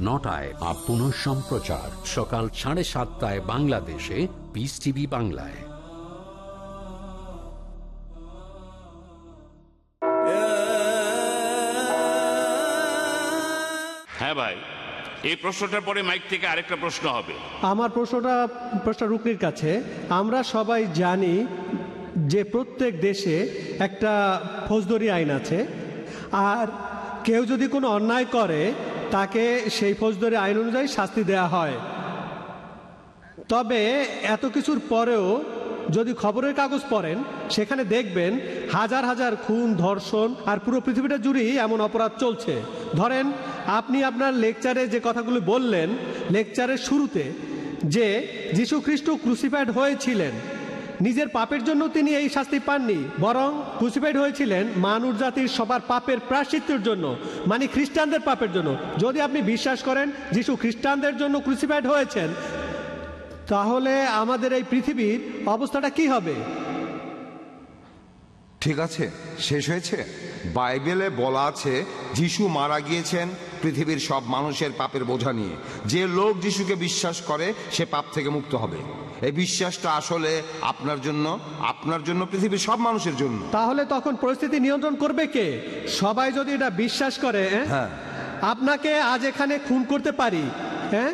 নটায় বা পুনঃ সম্প্রচার। সকাল সাড়ে সাতটায় বাংলাদেশে পিস টিভি বাংলায়।
হ্যাঁ ভাই এই প্রশ্নটার পরে মাইক থেকে আরেকটা প্রশ্ন হবে।
আমার প্রশ্নটা প্রশ্ন রুকনির কাছে। আমরা সবাই জানি যে প্রত্যেক দেশে একটা ফৌজদারি আইন আছে। আর কেউ যদি কোনো অন্যায় করে তাকে সেই ফৌজদারি আইন অনুযায়ী শাস্তি দেওয়া হয়। তবে এত কিছুর পরেও যদি খবরের কাগজ পড়েন, সেখানে দেখবেন হাজার হাজার খুন, ধর্ষণ আর পুরো পৃথিবীটা জুড়েই এমন অপরাধ চলছে। ধরেন, আপনি আপনার লেকচারে যে কথাগুলো বললেন, লেকচারের শুরুতে যে যীশু খ্রিস্ট ক্রুসিফাইড হয়েছিলেন নিজের পাপের জন্য তিনি এই শাস্তি পাননি, বরং ক্রুসিফাইড হয়েছিলেন মানুষ জাতির সবার পাপের প্রাশ্চিত্যের জন্য মানে খ্রিস্টানদের পাপের জন্য। যদি আপনি বিশ্বাস করেন যিশু খ্রিস্টানদের জন্য ক্রুসিফাইড হয়েছেন, তাহলে আমাদের এই পৃথিবীর অবস্থাটা কি হবে?
ঠিক আছে, শেষ হয়েছে। বাইবেলে বলা আছে, যিশু মারা গিয়েছেন পৃথিবীর সব মানুষের পাপের বোঝা নিয়ে। যে লোক যিশুকে বিশ্বাস করে, সে পাপ থেকে মুক্ত হবে। এই বিশ্বাসটা আসলে আপনার জন্য আপনার জন্য পৃথিবীর সব মানুষের জন্য।
তাহলে তখন পরিস্থিতি নিয়ন্ত্রণ করবে কে? সবাই যদি এটা বিশ্বাস করে হ্যাঁ?
হ্যাঁ।
আপনাকে আজ এখানে খুন করতে পারি হ্যাঁ?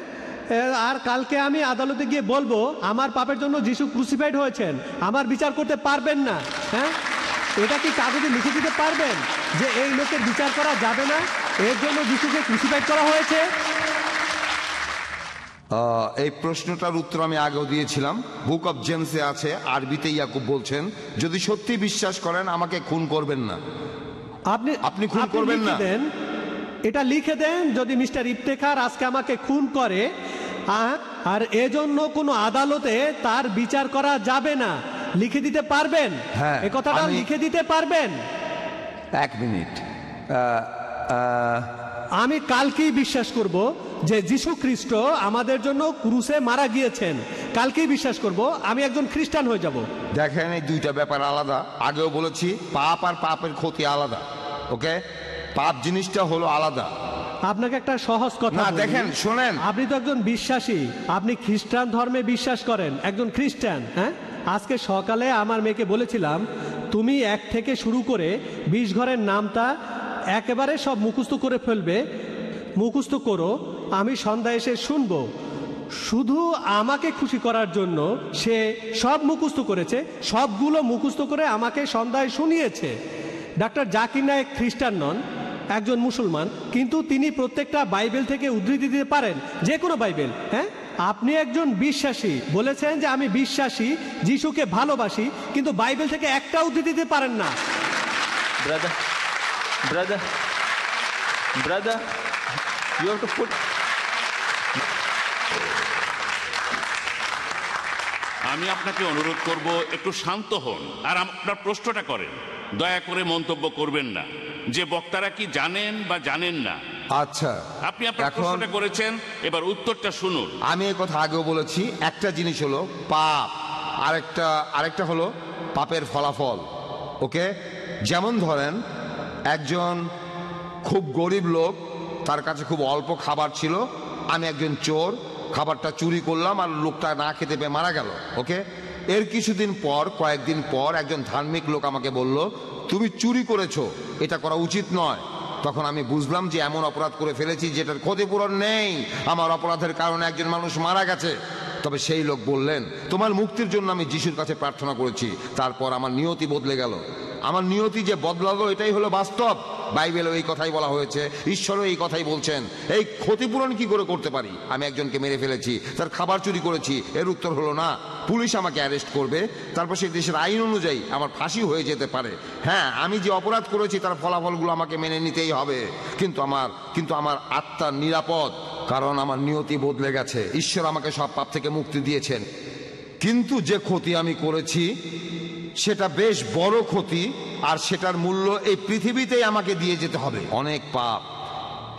আর কালকে আমি আদালতে গিয়ে বলব আমার পাপের জন্য যিশু ক্রুসিফাইড হয়েছেন আমার বিচার করতে পারবেন না হ্যাঁ? এটা কি কাগজে লিখে দিতে পারবেন যে এই লোকের বিচার করা যাবে না? এর জন্য যিশুকে ক্রুসিফাইড করা হয়েছে
এই প্রশ্নটার উত্তর আমি আগেও দিয়েছিলাম। বুক অব জেমসে আছে আরবিতে ইয়াকুব বলছেন যদি সত্যি বিশ্বাস করেন আমাকে খুন করবেন না।
আপনি
আপনি খুন করবেন না?
এটা লিখে দেন যদি মিস্টার ইফতেখার আজকে আমাকে খুন করে আর এজন্য কোনো আদালতে তার বিচার করা যাবে না লিখে দিতে পারবেন?
হ্যাঁ,
এ কথাটা লিখে দিতে পারবেন?
এক মিনিট।
আমি কালকেই বিশ্বাস করব যে যিশু খ্রিস্ট আমাদের জন্য ক্রুসে মারা গিয়েছেন। কালকেই বিশ্বাস করব আমি একজন খ্রিস্টান হয়ে যাব।
দেখেন এই দুইটা ব্যাপার আলাদা। আগেও বলেছি পাপ আর পাপের ক্ষতি আলাদা ওকে? পাপ জিনিসটা হলো আলাদা।
আপনাকে একটা সহজ কথা
না, দেখেন, শোনেন।
আপনি তো একজন বিশ্বাসী আপনি খ্রিস্টান ধর্মে বিশ্বাস করেন একজন খ্রিস্টান হ্যাঁ? আজকে সকালে আমার মেয়েকে বলেছিলাম তুমি এক থেকে শুরু করে বিশ ঘরের নামটা একেবারে সব মুখস্থ করে ফেলবে। মুখস্থ করো, আমি সন্ধ্যা এসে শুনব। শুধু আমাকে খুশি করার জন্য সে সব মুখস্থ করেছে, সবগুলো মুখস্থ করে আমাকে সন্ধ্যায় শুনিয়েছে। ডাক্তার জাকির নায়ক খ্রিস্টান নন, একজন মুসলমান, কিন্তু তিনি প্রত্যেকটা বাইবেল থেকে উদ্ধৃতি দিতে পারেন যে কোনো বাইবেল হ্যাঁ? আপনি একজন বিশ্বাসী, বলেছেন যে আমি বিশ্বাসী, যিশুকে ভালোবাসি, কিন্তু বাইবেল থেকে একটা উদ্ধৃতি দিতে পারেন না।
Brother brother you have to put.
আমি আপনাকে অনুরোধ করব একটু শান্ত হন। আর আপনার প্রশ্নটা করেন। দয়া করে মন্তব্য করবেন না। যে বক্তারা কি জানেন বা জানেন না?
আচ্ছা।
আপনি আপনার প্রশ্নটা করেছেন এবার উত্তরটা শুনুন।
আমি এই কথা আগেও বলেছি একটা জিনিস হলো পাপ আরেকটা আরেকটা হলো পাপের ফলাফল ওকে? যেমন ধরেন একজন খুব গরিব লোক, তার কাছে খুব অল্প খাবার ছিল। আমি একজন চোর, খাবারটা চুরি করলাম আর লোকটা না খেতে পেয়ে মারা গেল ওকে এর কিছুদিন পর, কয়েকদিন পর একজন ধার্মিক লোক আমাকে বলল, তুমি চুরি করেছ, এটা করা উচিত নয়। তখন আমি বুঝলাম যে এমন অপরাধ করে ফেলেছি যেটার ক্ষতিপূরণ নেই। আমার অপরাধের কারণে একজন মানুষ মারা গেছে। তবে সেই লোক বললেন, তোমার মুক্তির জন্য আমি যিশুর কাছে প্রার্থনা করেছি, তারপর আমার নিয়তি বদলে গেল। আমার নিয়তি যে বদলালো এটাই হলো বাস্তব। বাইবেলে এই কথাই বলা হয়েছে, ঈশ্বরও এই কথাই বলছেন। এই ক্ষতিপূরণ কি করে করতে পারি? আমি একজনকে মেরে ফেলেছি, তার খাবার চুরি করেছি, এর উত্তর হলো না। পুলিশ আমাকে অ্যারেস্ট করবে, তারপর সেই দেশের আইন অনুযায়ী আমার ফাঁসি হয়ে যেতে পারে। হ্যাঁ আমি যে অপরাধ করেছি, তার ফলাফলগুলো আমাকে মেনে নিতেই হবে। কিন্তু আমার কিন্তু আমার আত্মার নিরাপদ, কারণ আমার নিয়তি বদলে গেছে। ঈশ্বর আমাকে সব পাপ থেকে মুক্তি দিয়েছেন। কিন্তু যে ক্ষতি আমি করেছি সেটা বেশ বড় ক্ষতি আর সেটার মূল্য এই পৃথিবীতেই আমাকে দিয়ে যেতে হবে। অনেক পাপ।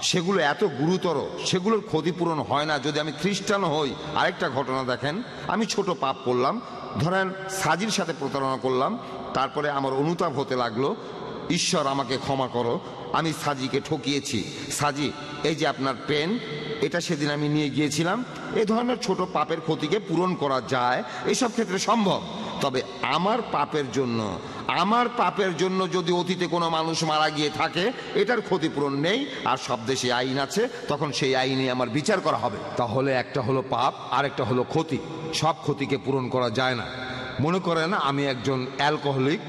সেগুলো এত গুরুতর সেগুলোর ক্ষতিপূরণ হয় না। যদি আমি খ্রিস্টান হই আরেকটা ঘটনা দেখেন। আমি ছোট পাপ করলাম ধরেন সাজির সাথে প্রতারণা করলাম তারপরে আমার অনুতাপ হতে লাগল ঈশ্বর আমাকে ক্ষমা করো আমি সাজিকে ঠকিয়েছি। সাজি এই যে আপনার পেন এটা সেদিন আমি নিয়ে গিয়েছিলাম। এ ধরনের ছোট পাপের ক্ষতিকে পূরণ করা যায় এসব ক্ষেত্রে সম্ভব। তবে আমার পাপের জন্য, আমার পাপের জন্য যদি অতীতে কোনো মানুষ মারা গিয়ে থাকে, এটার ক্ষতিপূরণ নেই, আর সব দেশে আইন আছে, তখন সেই আইনে আমার বিচার করা হবে। তাহলে একটা হলো পাপ আর একটা হলো ক্ষতি। সব ক্ষতিকে পূরণ করা যায় না। মনে করেন, আমি একজন অ্যালকোহলিক,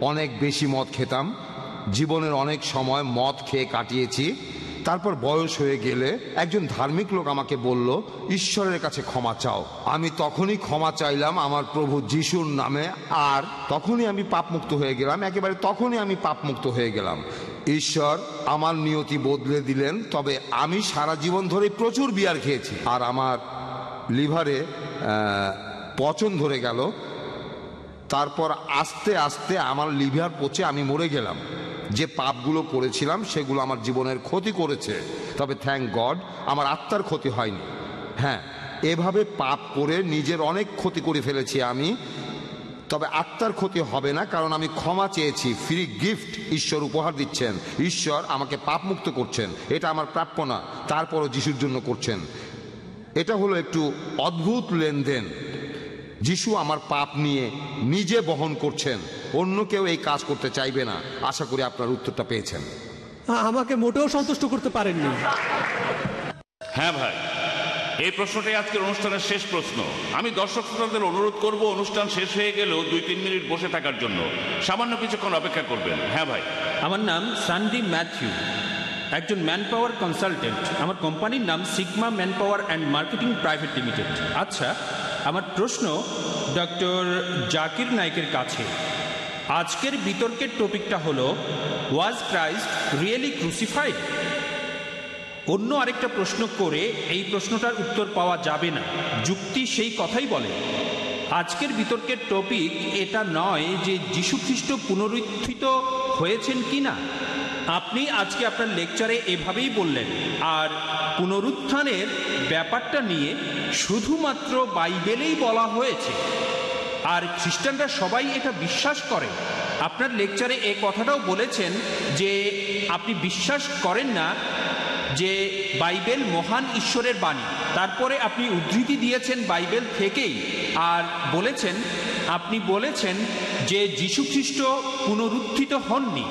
অনেক বেশি মদ খেতাম, জীবনের অনেক সময় মদ খেয়ে কাটিয়েছি তারপর বয়স হয়ে গেলে একজন ধার্মিক লোক আমাকে বলল, ঈশ্বরের কাছে ক্ষমা চাও। আমি তখনই ক্ষমা চাইলাম আমার প্রভু যিশুর নামে, আর তখনই আমি পাপমুক্ত হয়ে গেলাম। একেবারে তখনই আমি পাপমুক্ত হয়ে গেলাম। ঈশ্বর আমার নিয়তি বদলে দিলেন, তবে আমি সারা জীবন ধরে প্রচুর বিয়ার খেয়েছি। আর আমার লিভারে পচন ধরে গেল। তারপর আস্তে আস্তে আমার লিভার পচে আমি মরে গেলাম। যে পাপগুলো করেছিলাম, সেগুলো আমার জীবনের ক্ষতি করেছে। তবে থ্যাংক গড আমার আত্মার ক্ষতি হয়নি। হ্যাঁ এভাবে পাপ করে নিজের অনেক ক্ষতি করে ফেলেছি আমি। তবে আত্মার ক্ষতি হবে না, কারণ আমি ক্ষমা চেয়েছি। ফ্রি গিফট ঈশ্বর উপহার দিচ্ছেন। ঈশ্বর আমাকে পাপমুক্ত করছেন। এটা আমার প্রাপ্য না। তারপরও যিশুর জন্য করছেন। এটা হলো একটু অদ্ভুত লেনদেন। যিশু আমার পাপ নিয়ে নিজে বহন করছেন। অন্য কেউ এই কাজ করতে চাইবে না। আশা করি আপনার উত্তরটা পেয়েছেন।
আমাকে মোটেও সন্তুষ্ট করতে পারেননি।
হ্যাঁ ভাই এই প্রশ্নটাই আজকের অনুষ্ঠানের শেষ প্রশ্ন। আমি দর্শক শ্রোতাদের অনুরোধ করব অনুষ্ঠান শেষ হয়ে গেলেও দুই তিন মিনিট বসে থাকার জন্য। সামান্য কিছুক্ষণ অপেক্ষা করবেন। হ্যাঁ ভাই।
আমার নাম সান্ডি ম্যাথিউ একজন ম্যান পাওয়ার কনসালটেন্ট। আমার কোম্পানির নাম Sigma man power and marketing private limited. আচ্ছা আমার প্রশ্ন ডক্টর জাকির নায়কের কাছে। আজকের বিতর্কের টপিকটা হলো ওয়াজ ক্রাইস্ট রিয়েলি ক্রুসিফাইড অন্য আরেকটা প্রশ্ন করে এই প্রশ্নটার উত্তর পাওয়া যাবে না। যুক্তি সেই কথাই বলে, আজকের বিতর্কের টপিক এটা নয় যে যীশুখ্রিস্ট পুনরুত্থিত হয়েছেন কি না আপনি আজকে আপনার লেকচারে এভাবেই বললেন, আর পুনরুত্থানের ব্যাপারটা নিয়ে শুধুমাত্র বাইবেলেই বলা হয়েছে। আর খ্রিস্টানরা সবাই এটা বিশ্বাস করে। আপনার লেকচারে এ কথাটাও বলেছেন যে আপনি বিশ্বাস করেন না যে বাইবেল মহান ঈশ্বরের বাণী। তারপরে আপনি উদ্ধৃতি দিয়েছেন বাইবেল থেকেই আর বলেছেন, আপনি বলেছেন যে যীশুখ্রিস্ট পুনরুত্থিত হননি।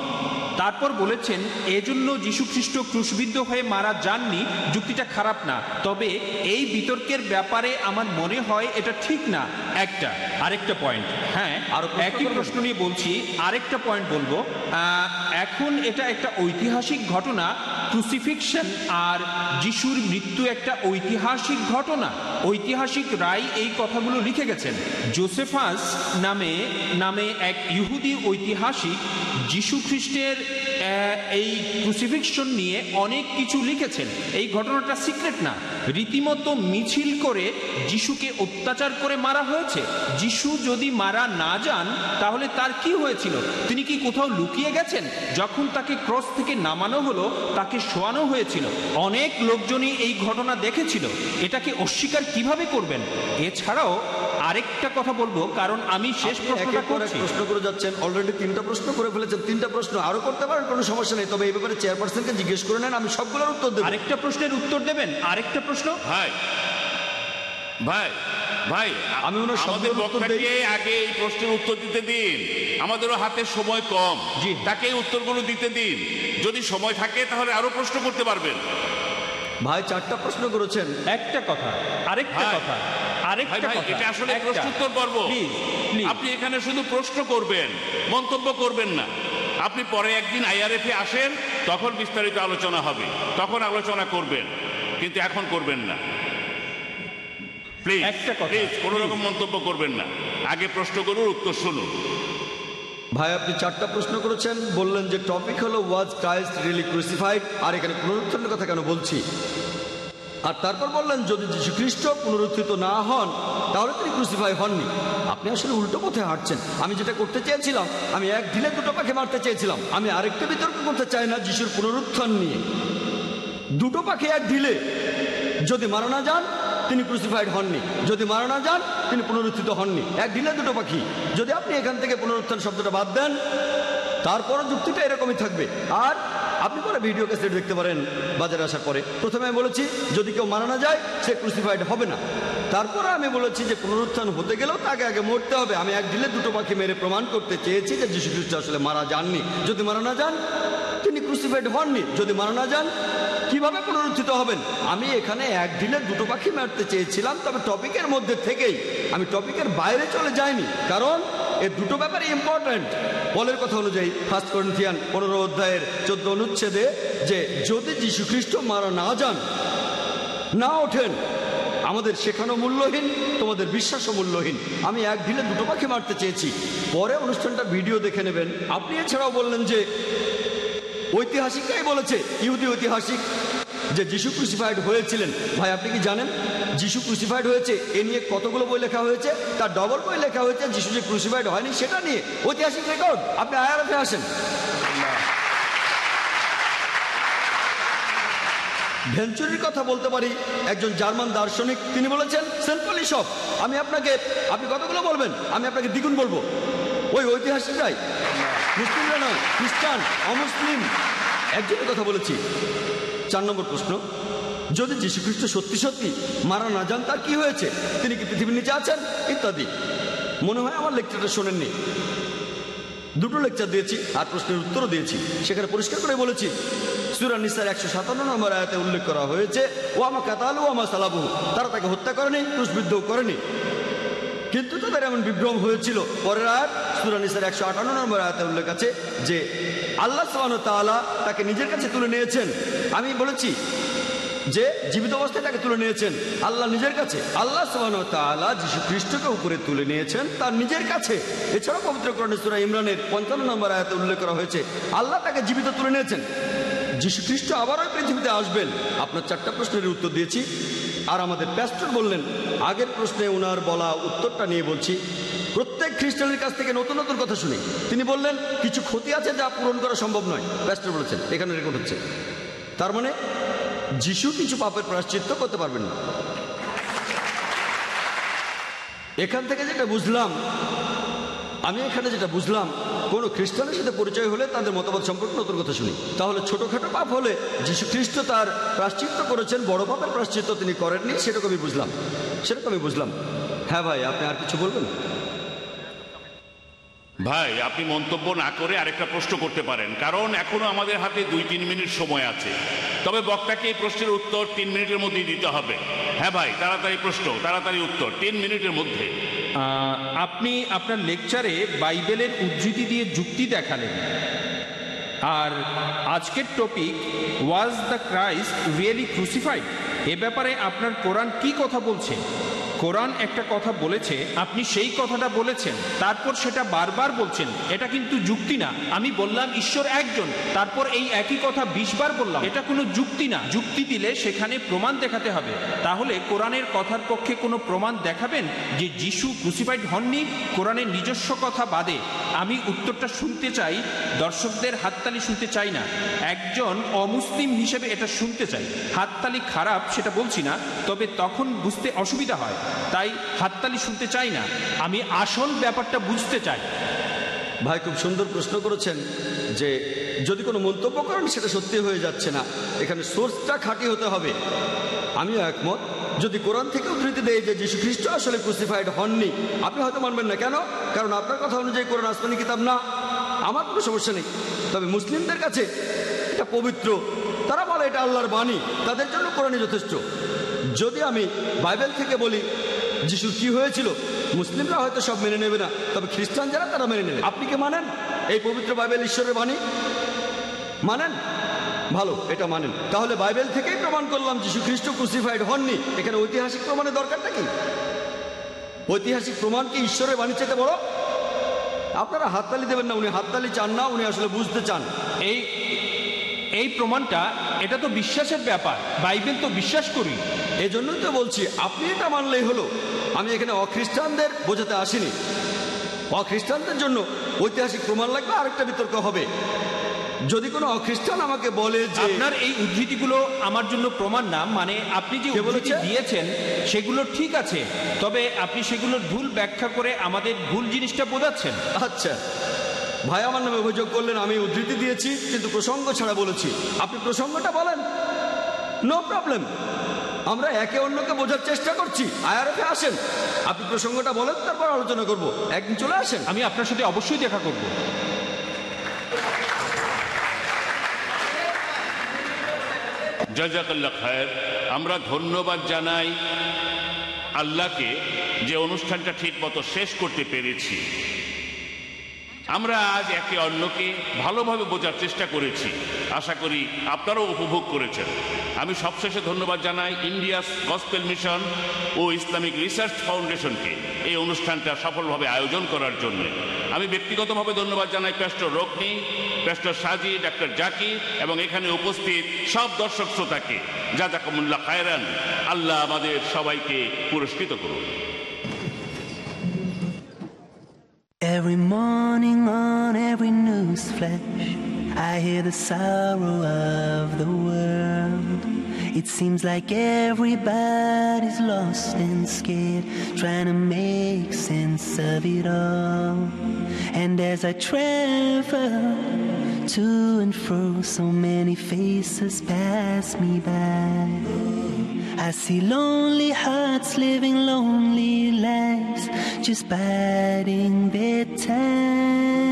তারপর বলেছেন এজন্য যীশুখ্রিস্ট ক্রুশবিদ্ধ হয়ে মারা যাননি যুক্তিটা খারাপ না। তবে এই বিতর্কের ব্যাপারে আমার মনে হয় এটা ঠিক না। একটা আরেকটা পয়েন্ট হ্যাঁ আর একই প্রশ্ন নিয়ে বলছি আরেকটা পয়েন্ট বলব। এখন এটা একটা ঐতিহাসিক ঘটনা ক্রুসিফিকশন আর যিশুর মৃত্যু একটা ঐতিহাসিক ঘটনা। ঐতিহাসিক রায় এই কথাগুলো লিখে গেছেন। জোসেফাস নামে নামে এক ইহুদি ঐতিহাসিক যিশু খ্রিস্টের এই ক্রুসিফিকশন নিয়ে অনেক কিছু লিখেছেন। এই ঘটনাটা সিক্রেট না। রীতিমতো মিছিল করে যিশুকে অত্যাচার করে মারা হয়েছে। যিশু যদি মারা না যান, তাহলে তার কি হয়েছিল? তিনি কি কোথাও লুকিয়ে গেছেন? যখন তাকে ক্রস থেকে নামানো হলো, তাকে শোয়ানো হয়েছিল। অনেক লোকজনই এই ঘটনা দেখেছিল। এটাকে অস্বীকার কীভাবে করবেন? এছাড়াও আরেকটা কথা বলব কারণ আমি শেষ প্রশ্নটা
এক
করছি।
প্রশ্ন করে যাচ্ছেন অলরেডি তিনটা প্রশ্ন করে ফেলেছেন তিনটা প্রশ্ন আরও করতে পারেন কোনো সমস্যা নেই তবে এই ব্যাপারে চেয়ারপারসনকে জিজ্ঞেস করে নেন আমি সবগুলোর উত্তর দেবো।
আরেকটা প্রশ্নের উত্তর দেবেন? আরেকটা প্রশ্ন?
ভাই ভাই ভাই
আমি ওনার
আমাদের
উত্তর
বক্তাকে আগে এই প্রশ্নের উত্তর দিতে দিন। আমাদেরও হাতে সময় কম। তাকে এই উত্তরগুলো দিতে দিন। যদি সময় থাকে তাহলে আরও প্রশ্ন করতে পারবেন।
ভাই চারটা প্রশ্ন করেছেন।
একটা কথা আরেকটা কথা। আরেকটা
এটা আসলে। প্রশ্নোত্তর পর্ব. আপনি এখানে শুধু প্রশ্ন করবেন মন্তব্য করবেন না। আপনি পরে একদিন আইআরএফে আসেন তখন বিস্তারিত আলোচনা হবে। তখন আলোচনা করবেন কিন্তু এখন করবেন না। প্লিজ
একটা কথা,
প্লিজ কোনো রকম মন্তব্য করবেন না। আগে প্রশ্ন করুন উত্তর শুনুন।
ভাই আপনি চারটা প্রশ্ন করেছেন বললেন যে টপিক হলো ওয়াজ ক্রাইস্ট রিলি ক্রুসিফাইড আর এখানে পুনরুত্থানের কথা কেন বলছি? আর তারপর বললেন, যদি যীশু খ্রিস্ট পুনরুত্থিত না হন, তাহলে তিনি ক্রুসিফাই হননি। আপনি আসলে উল্টো পথে হাঁটছেন। আমি যেটা করতে চেয়েছিলাম, আমি এক ঢিলে দুটো পাখি মারতে চেয়েছিলাম। আমি আরেকটা বিতর্ক করতে চাই না যিশুর পুনরুত্থান নিয়ে। দুটো পাখি এক ঢিলে। যদি মারা না যান, তিনি ক্রুসিফাইড হননি। যদি মারা না যান, তিনি পুনরুত্থিত হননি। এক ঢিলে দুটো পাখি। যদি আপনি এখান থেকে পুনরুত্থান শব্দটা বাদ দেন, তারপরও যুক্তিটা এরকমই থাকবে। আর আপনি পরে ভিডিও ক্যাসেট দেখতে পারেন বাজারে আসার পরে। প্রথমে আমি বলেছি, যদি কেউ মারা না যায়, সে ক্রুসিফাইড হবে না। তারপরে আমি বলেছি যে, পুনরুত্থান হতে গেলেও তাকে আগে মরতে হবে। আমি এক ঢিলে দুটো পাখি মেরে প্রমাণ করতে চেয়েছি যে, যীশু খ্রিস্ট আসলে মারা যাননি। যদি মারা না যান, তিনি ক্রুসিফাইড হননি। যদি মারা না যান, কীভাবে পুনরুত্থিত হবেন? আমি এখানে এক দিনে দুটো পাখি মারতে চেয়েছিলাম, তবে টপিকের মধ্যে থেকেই। আমি টপিকের বাইরে চলে যাইনি। কারণ এ দুটো ব্যাপারে ইম্পর্ট্যান্ট বলের কথা অনুযায়ী ফার্স্ট করিন্থিয়ান পনেরো অধ্যায়ের চোদ্দ অনুচ্ছেদে যে, যদি যীশু খ্রিস্ট মারা না যান, না ওঠেন, আমাদের শেখানো মূল্যহীন, তোমাদের বিশ্বাসও মূল্যহীন। আমি এক ঢিলে দুটো পাখি মারতে চেয়েছি। পরে অনুষ্ঠানটা ভিডিও দেখে নেবেন। আপনি এছাড়াও বললেন যে, ঐতিহাসিকটাই বলেছে, ইহুদি ঐতিহাসিক। যে যিশু ক্রুসিফাইড হয়েছিলেন। ভাই, আপনি কি জানেন? যিশু ক্রুসিফাইড হয়েছে, এ নিয়ে কতগুলো বই লেখা হয়েছে, তার ডবল বই লেখা হয়েছে, যিশু যে ক্রুসিফাইড হয়নি, সেটা নিয়ে ঐতিহাসিক রেকর্ড আপনি আয়ারফে আসেন। ভেঞ্চুরির কথা বলতে পারি, একজন জার্মান দার্শনিক, তিনি বলেছেন সেন্ট্রালি সব আমি আপনাকে, আপনি কতগুলো বলবেন? আমি আপনাকে দ্বিগুণ বলব। ওই ঐতিহাসিকরাই। মুসলিমরা নয়, খ্রিস্টান, অমুসলিম। একজনের কথা বলেছি। চার নম্বর প্রশ্ন, যদি যীশুখ্রিস্ট সত্যি সত্যি মারা না যান, তার কি হয়েছে? তিনি কি পৃথিবীর নিচে আছেন? ইত্যাদি। মনে হয় আমার লেকচারটা শোনেননি। দুটো লেকচার দিয়েছি, আর প্রশ্নের উত্তরও দিয়েছি। সেখানে পরিষ্কার করে বলেছি, সুরা নিসার একশো সাতান্ন নম্বর আয়াতে উল্লেখ করা হয়েছে ও আমা কাতালু ও আমা সালাবু তারা তাকে হত্যা করেনি ক্রুশবিদ্ধ করেনি। কিন্তু তাদের এমন বিভ্রম হয়েছিল। পরের আয়াত, সুরা নিসার একশো আটান্ন নম্বর আয়াতে উল্লেখ আছে যে, আল্লাহ সাবান তাআলা তাকে নিজের কাছে তুলে নিয়েছেন। আমি বলেছি যে, জীবিত অবস্থায় তাকে তুলে নিয়েছেন। আল্লাহ নিজের কাছে, আল্লাহ সাবান তাআলা যিশু খ্রিস্টকে উপরে তুলে নিয়েছেন তার নিজের কাছে। এছাড়াও পবিত্র সুরা ইমরানের পঞ্চান্ন নম্বর আয়াতে উল্লেখ করা হয়েছে, আল্লাহ তাকে জীবিত তুলে নিয়েছেন। যিশু খ্রিস্ট আবারও পৃথিবীতে আসবেন। আপনার চারটা প্রশ্নের উত্তর দিয়েছি। আর আমাদের প্যাস্টর বললেন, আগের প্রশ্নে ওনার বলা উত্তরটা নিয়ে বলছি। প্রত্যেক খ্রিস্টানের কাছ থেকে নতুন নতুন কথা শুনি। তিনি বললেন, কিছু ক্ষতি আছে যা পূরণ করা সম্ভব নয়। প্যাস্টর বলেছেন, এখানে রেকর্ড হচ্ছে। তার মানে যিশু কিছু পাপের প্রায়শ্চিত্ত করতে পারবেন না। এখান থেকে যেটা বুঝলাম, আমি এখানে যেটা বুঝলাম কোনো খ্রিস্টানের সাথে পরিচয় হলে তাদের মতামত সম্পর্কে নতুন কথা শুনি। তাহলে ছোটোখাটো পাপ হলে যীশু খ্রিস্ট তার প্রাশ্চিত্য করেছেন, বড় পাপের প্রাশ্চিত্য তিনি করেননি সেরকম আমি বুঝলাম। সেরকম আমি বুঝলাম। হ্যাঁ ভাই, আপনি আর কিছু বলবেন?
ভাই, আপনি মন্তব্য না করে আরেকটা প্রশ্ন করতে পারেন। কারণ এখনও আমাদের হাতে দুই তিন মিনিট সময় আছে। তবে বক্তাকে এই প্রশ্নের উত্তর তিন মিনিটের মধ্যেই দিতে হবে। হ্যাঁ ভাই, তাড়াতাড়ি প্রশ্ন, তাড়াতাড়ি উত্তর, তিন মিনিটের মধ্যে।
আপনি আপনার লেকচারে বাইবেলের উদ্ধৃতি দিয়ে যুক্তি দেখালেন। আর আজকের topic was the Christ really crucified এ ব্যাপারে আপনার কোরআন কি কথা বলছে? কোরআন একটা কথা বলেছে, আপনি সেই কথাটা বলেছেন, তারপর সেটা বারবার বলছেন, এটা কিন্তু যুক্তি না। আমি বললাম ঈশ্বর একজন, তারপর এই একই কথা বিশবার বললাম, এটা কোনো যুক্তি না। যুক্তি দিলে সেখানে প্রমাণ দেখাতে হবে। তাহলে কোরআনের কথার পক্ষে কোনো প্রমাণ দেখাবেন যে যিশু ক্রুসিফাইড হননি, কোরআনের নিজস্ব কথা বাদে। আমি উত্তরটা শুনতে চাই, দর্শকদের হাততালি শুনতে চাই না। একজন অমুসলিম হিসেবে এটা শুনতে চাই। হাততালি খারাপ, সেটা বলছি না, তবে তখন বুঝতে অসুবিধা হয়। তাই হাততালি শুনতে চাই না। আমি আসল ব্যাপারটা বুঝতে চাই।
ভাই, খুব সুন্দর প্রশ্ন করেছেন যে, যদি কোনো মন্তব্য করেন, সেটা সত্যি হয়ে যাচ্ছে না। এখানে সোর্সটা খাঁটি হতে হবে। আমিও একমত। যদি কোরআন থেকে উদ্ধৃতি দেয় যে যীশু খ্রিস্ট আসলে ক্রুসিফাইড হননি, আপনি হয়তো মানবেন না। কেন? কারণ আপনার কথা অনুযায়ী কোরআন আসমানি কিতাব না। আমার কোনো সমস্যা নেই। তবে মুসলিমদের কাছে এটা পবিত্র। তারা বলে এটা আল্লাহর বাণী। তাদের জন্য কোরআনই যথেষ্ট। যদি আমি বাইবেল থেকে বলি যিশুর কি হয়েছিল? মুসলিমরা হয়তো সব মেনে নেবে না, তবে খ্রিস্টান যারা তারা মেনে নেবে। আপনি কি মানেন? এই পবিত্র বাইবেল ঈশ্বরের বাণী? মানেন? ভালো, এটা মানেন। তাহলে বাইবেল থেকেই প্রমাণ করলাম যিশু খ্রিস্ট ক্রুসিফাইড হননি। এখানে ঐতিহাসিক প্রমাণের দরকারটা কি? ঐতিহাসিক প্রমাণ কি ঈশ্বরের বাণী চেতে বড়? আপনারা হাততালি দেবেন না, উনি হাততালি চান না, উনি আসলে বুঝতে চান।
এই এই প্রমাণটা এটা তো বিশ্বাসের ব্যাপার। বাইবেল তো বিশ্বাস করি।
এই জন্যই তো বলছি আপনি এটা মানলেই হলো। আমি এখানে অখ্রিস্টানদের বোঝাতে আসিনি। অখ্রিস্টানদের জন্য ঐতিহাসিক প্রমাণ লাগবে আরেকটা বিতর্ক হবে। যদি কোনো অখ্রিস্টান আমাকে বলে যে
আপনার এই উদ্ধৃতিগুলো আমার জন্য প্রমাণ না মানে আপনি যে উদ্ধৃতি দিয়েছেন সেগুলো ঠিক আছে। তবে আপনি সেগুলোর ভুল ব্যাখ্যা করে আমাদের ভুল জিনিসটা বোঝাচ্ছেন।
আচ্ছা। ভাই আমার নামে অভিযোগ করলেন আমি উদ্ধৃতি দিয়েছি কিন্তু প্রসঙ্গ ছাড়া বলেছি। আপনি প্রসঙ্গটা বলেন। নো প্রবলেম আমরা একে অন্যকে বোঝার চেষ্টা করছি। আয়ারফে আসেন। আপনি প্রসঙ্গটা বলেন তারপর আলোচনা করব। একদিন চলে আসেন।
আমি আপনার সাথে অবশ্যই দেখা করব।
জাজাকাল্লা খায়ের আমরা ধন্যবাদ জানাই আল্লাহকে যে অনুষ্ঠানটা ঠিক মতো শেষ করতে পেরেছি। আমরা আজ একে অন্যকে ভালোভাবে বোঝার চেষ্টা করেছি। আশা করি আপনারাও উপভোগ করেছেন। আমি সবশেষে ধন্যবাদ জানাই ইন্ডিয়াস গসপেল মিশন ও ইসলামিক রিসার্চ ফাউন্ডেশনকে এই অনুষ্ঠানটা সফলভাবে আয়োজন করার জন্য। আমি ব্যক্তিগতভাবে ধন্যবাদ জানাই প্যাস্টর রোকনি, প্যাস্টর সাজি, ডাক্তার জাকি এবং এখানে উপস্থিত সব দর্শক শ্রোতাকে। জাজাকুমুল্লাহ খায়রান। আল্লাহ আমাদের সবাইকে পুরস্কৃত করুন।
Every morning on every news flash, I hear the sorrow of the world. It seems like everybody's lost and scared, trying to make sense of it all. And as I travel to and fro, so many faces pass me by. I see lonely hearts living lonely lives, just biding their time.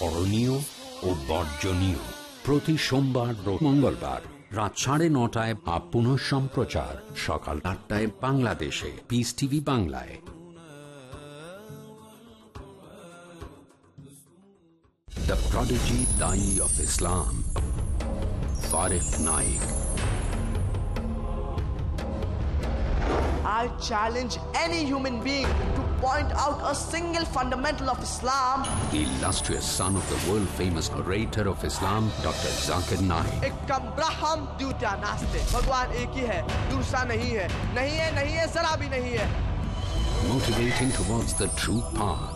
করণীয় ও বর্জনীয়। প্রতি সোমবার মঙ্গলবার রাত সাড়ে নটায় বা পুনঃ সম্প্রচার, সকাল আটটায় বাংলাদেশে। পিস টিভি বাংলায়। The Prodigy, Dai of Islam Farif Naik
I challenge any human being to point out a single fundamental of Islam.
The illustrious son of the world-famous orator of Islam, Dr. Zakir Naik.
Ekam braham dutya naaste. Bhagwan ek hai, Dursa nahi hai. Nahi hai, nahi hai, zara bhi nahi hai.
Motivating towards the true path.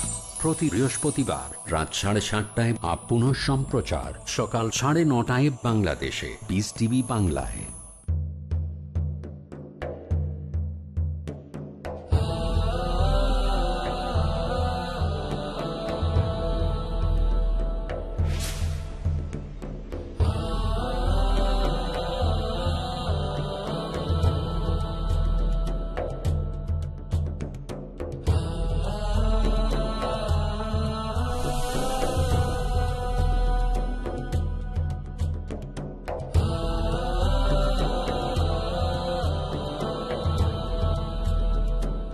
প্রতি বৃহস্পতিবার রাত সাড়ে সাতটায় up সম্প্রচার সকাল সাড়ে নটায় বাংলাদেশে। বিস টিভি বাংলায়।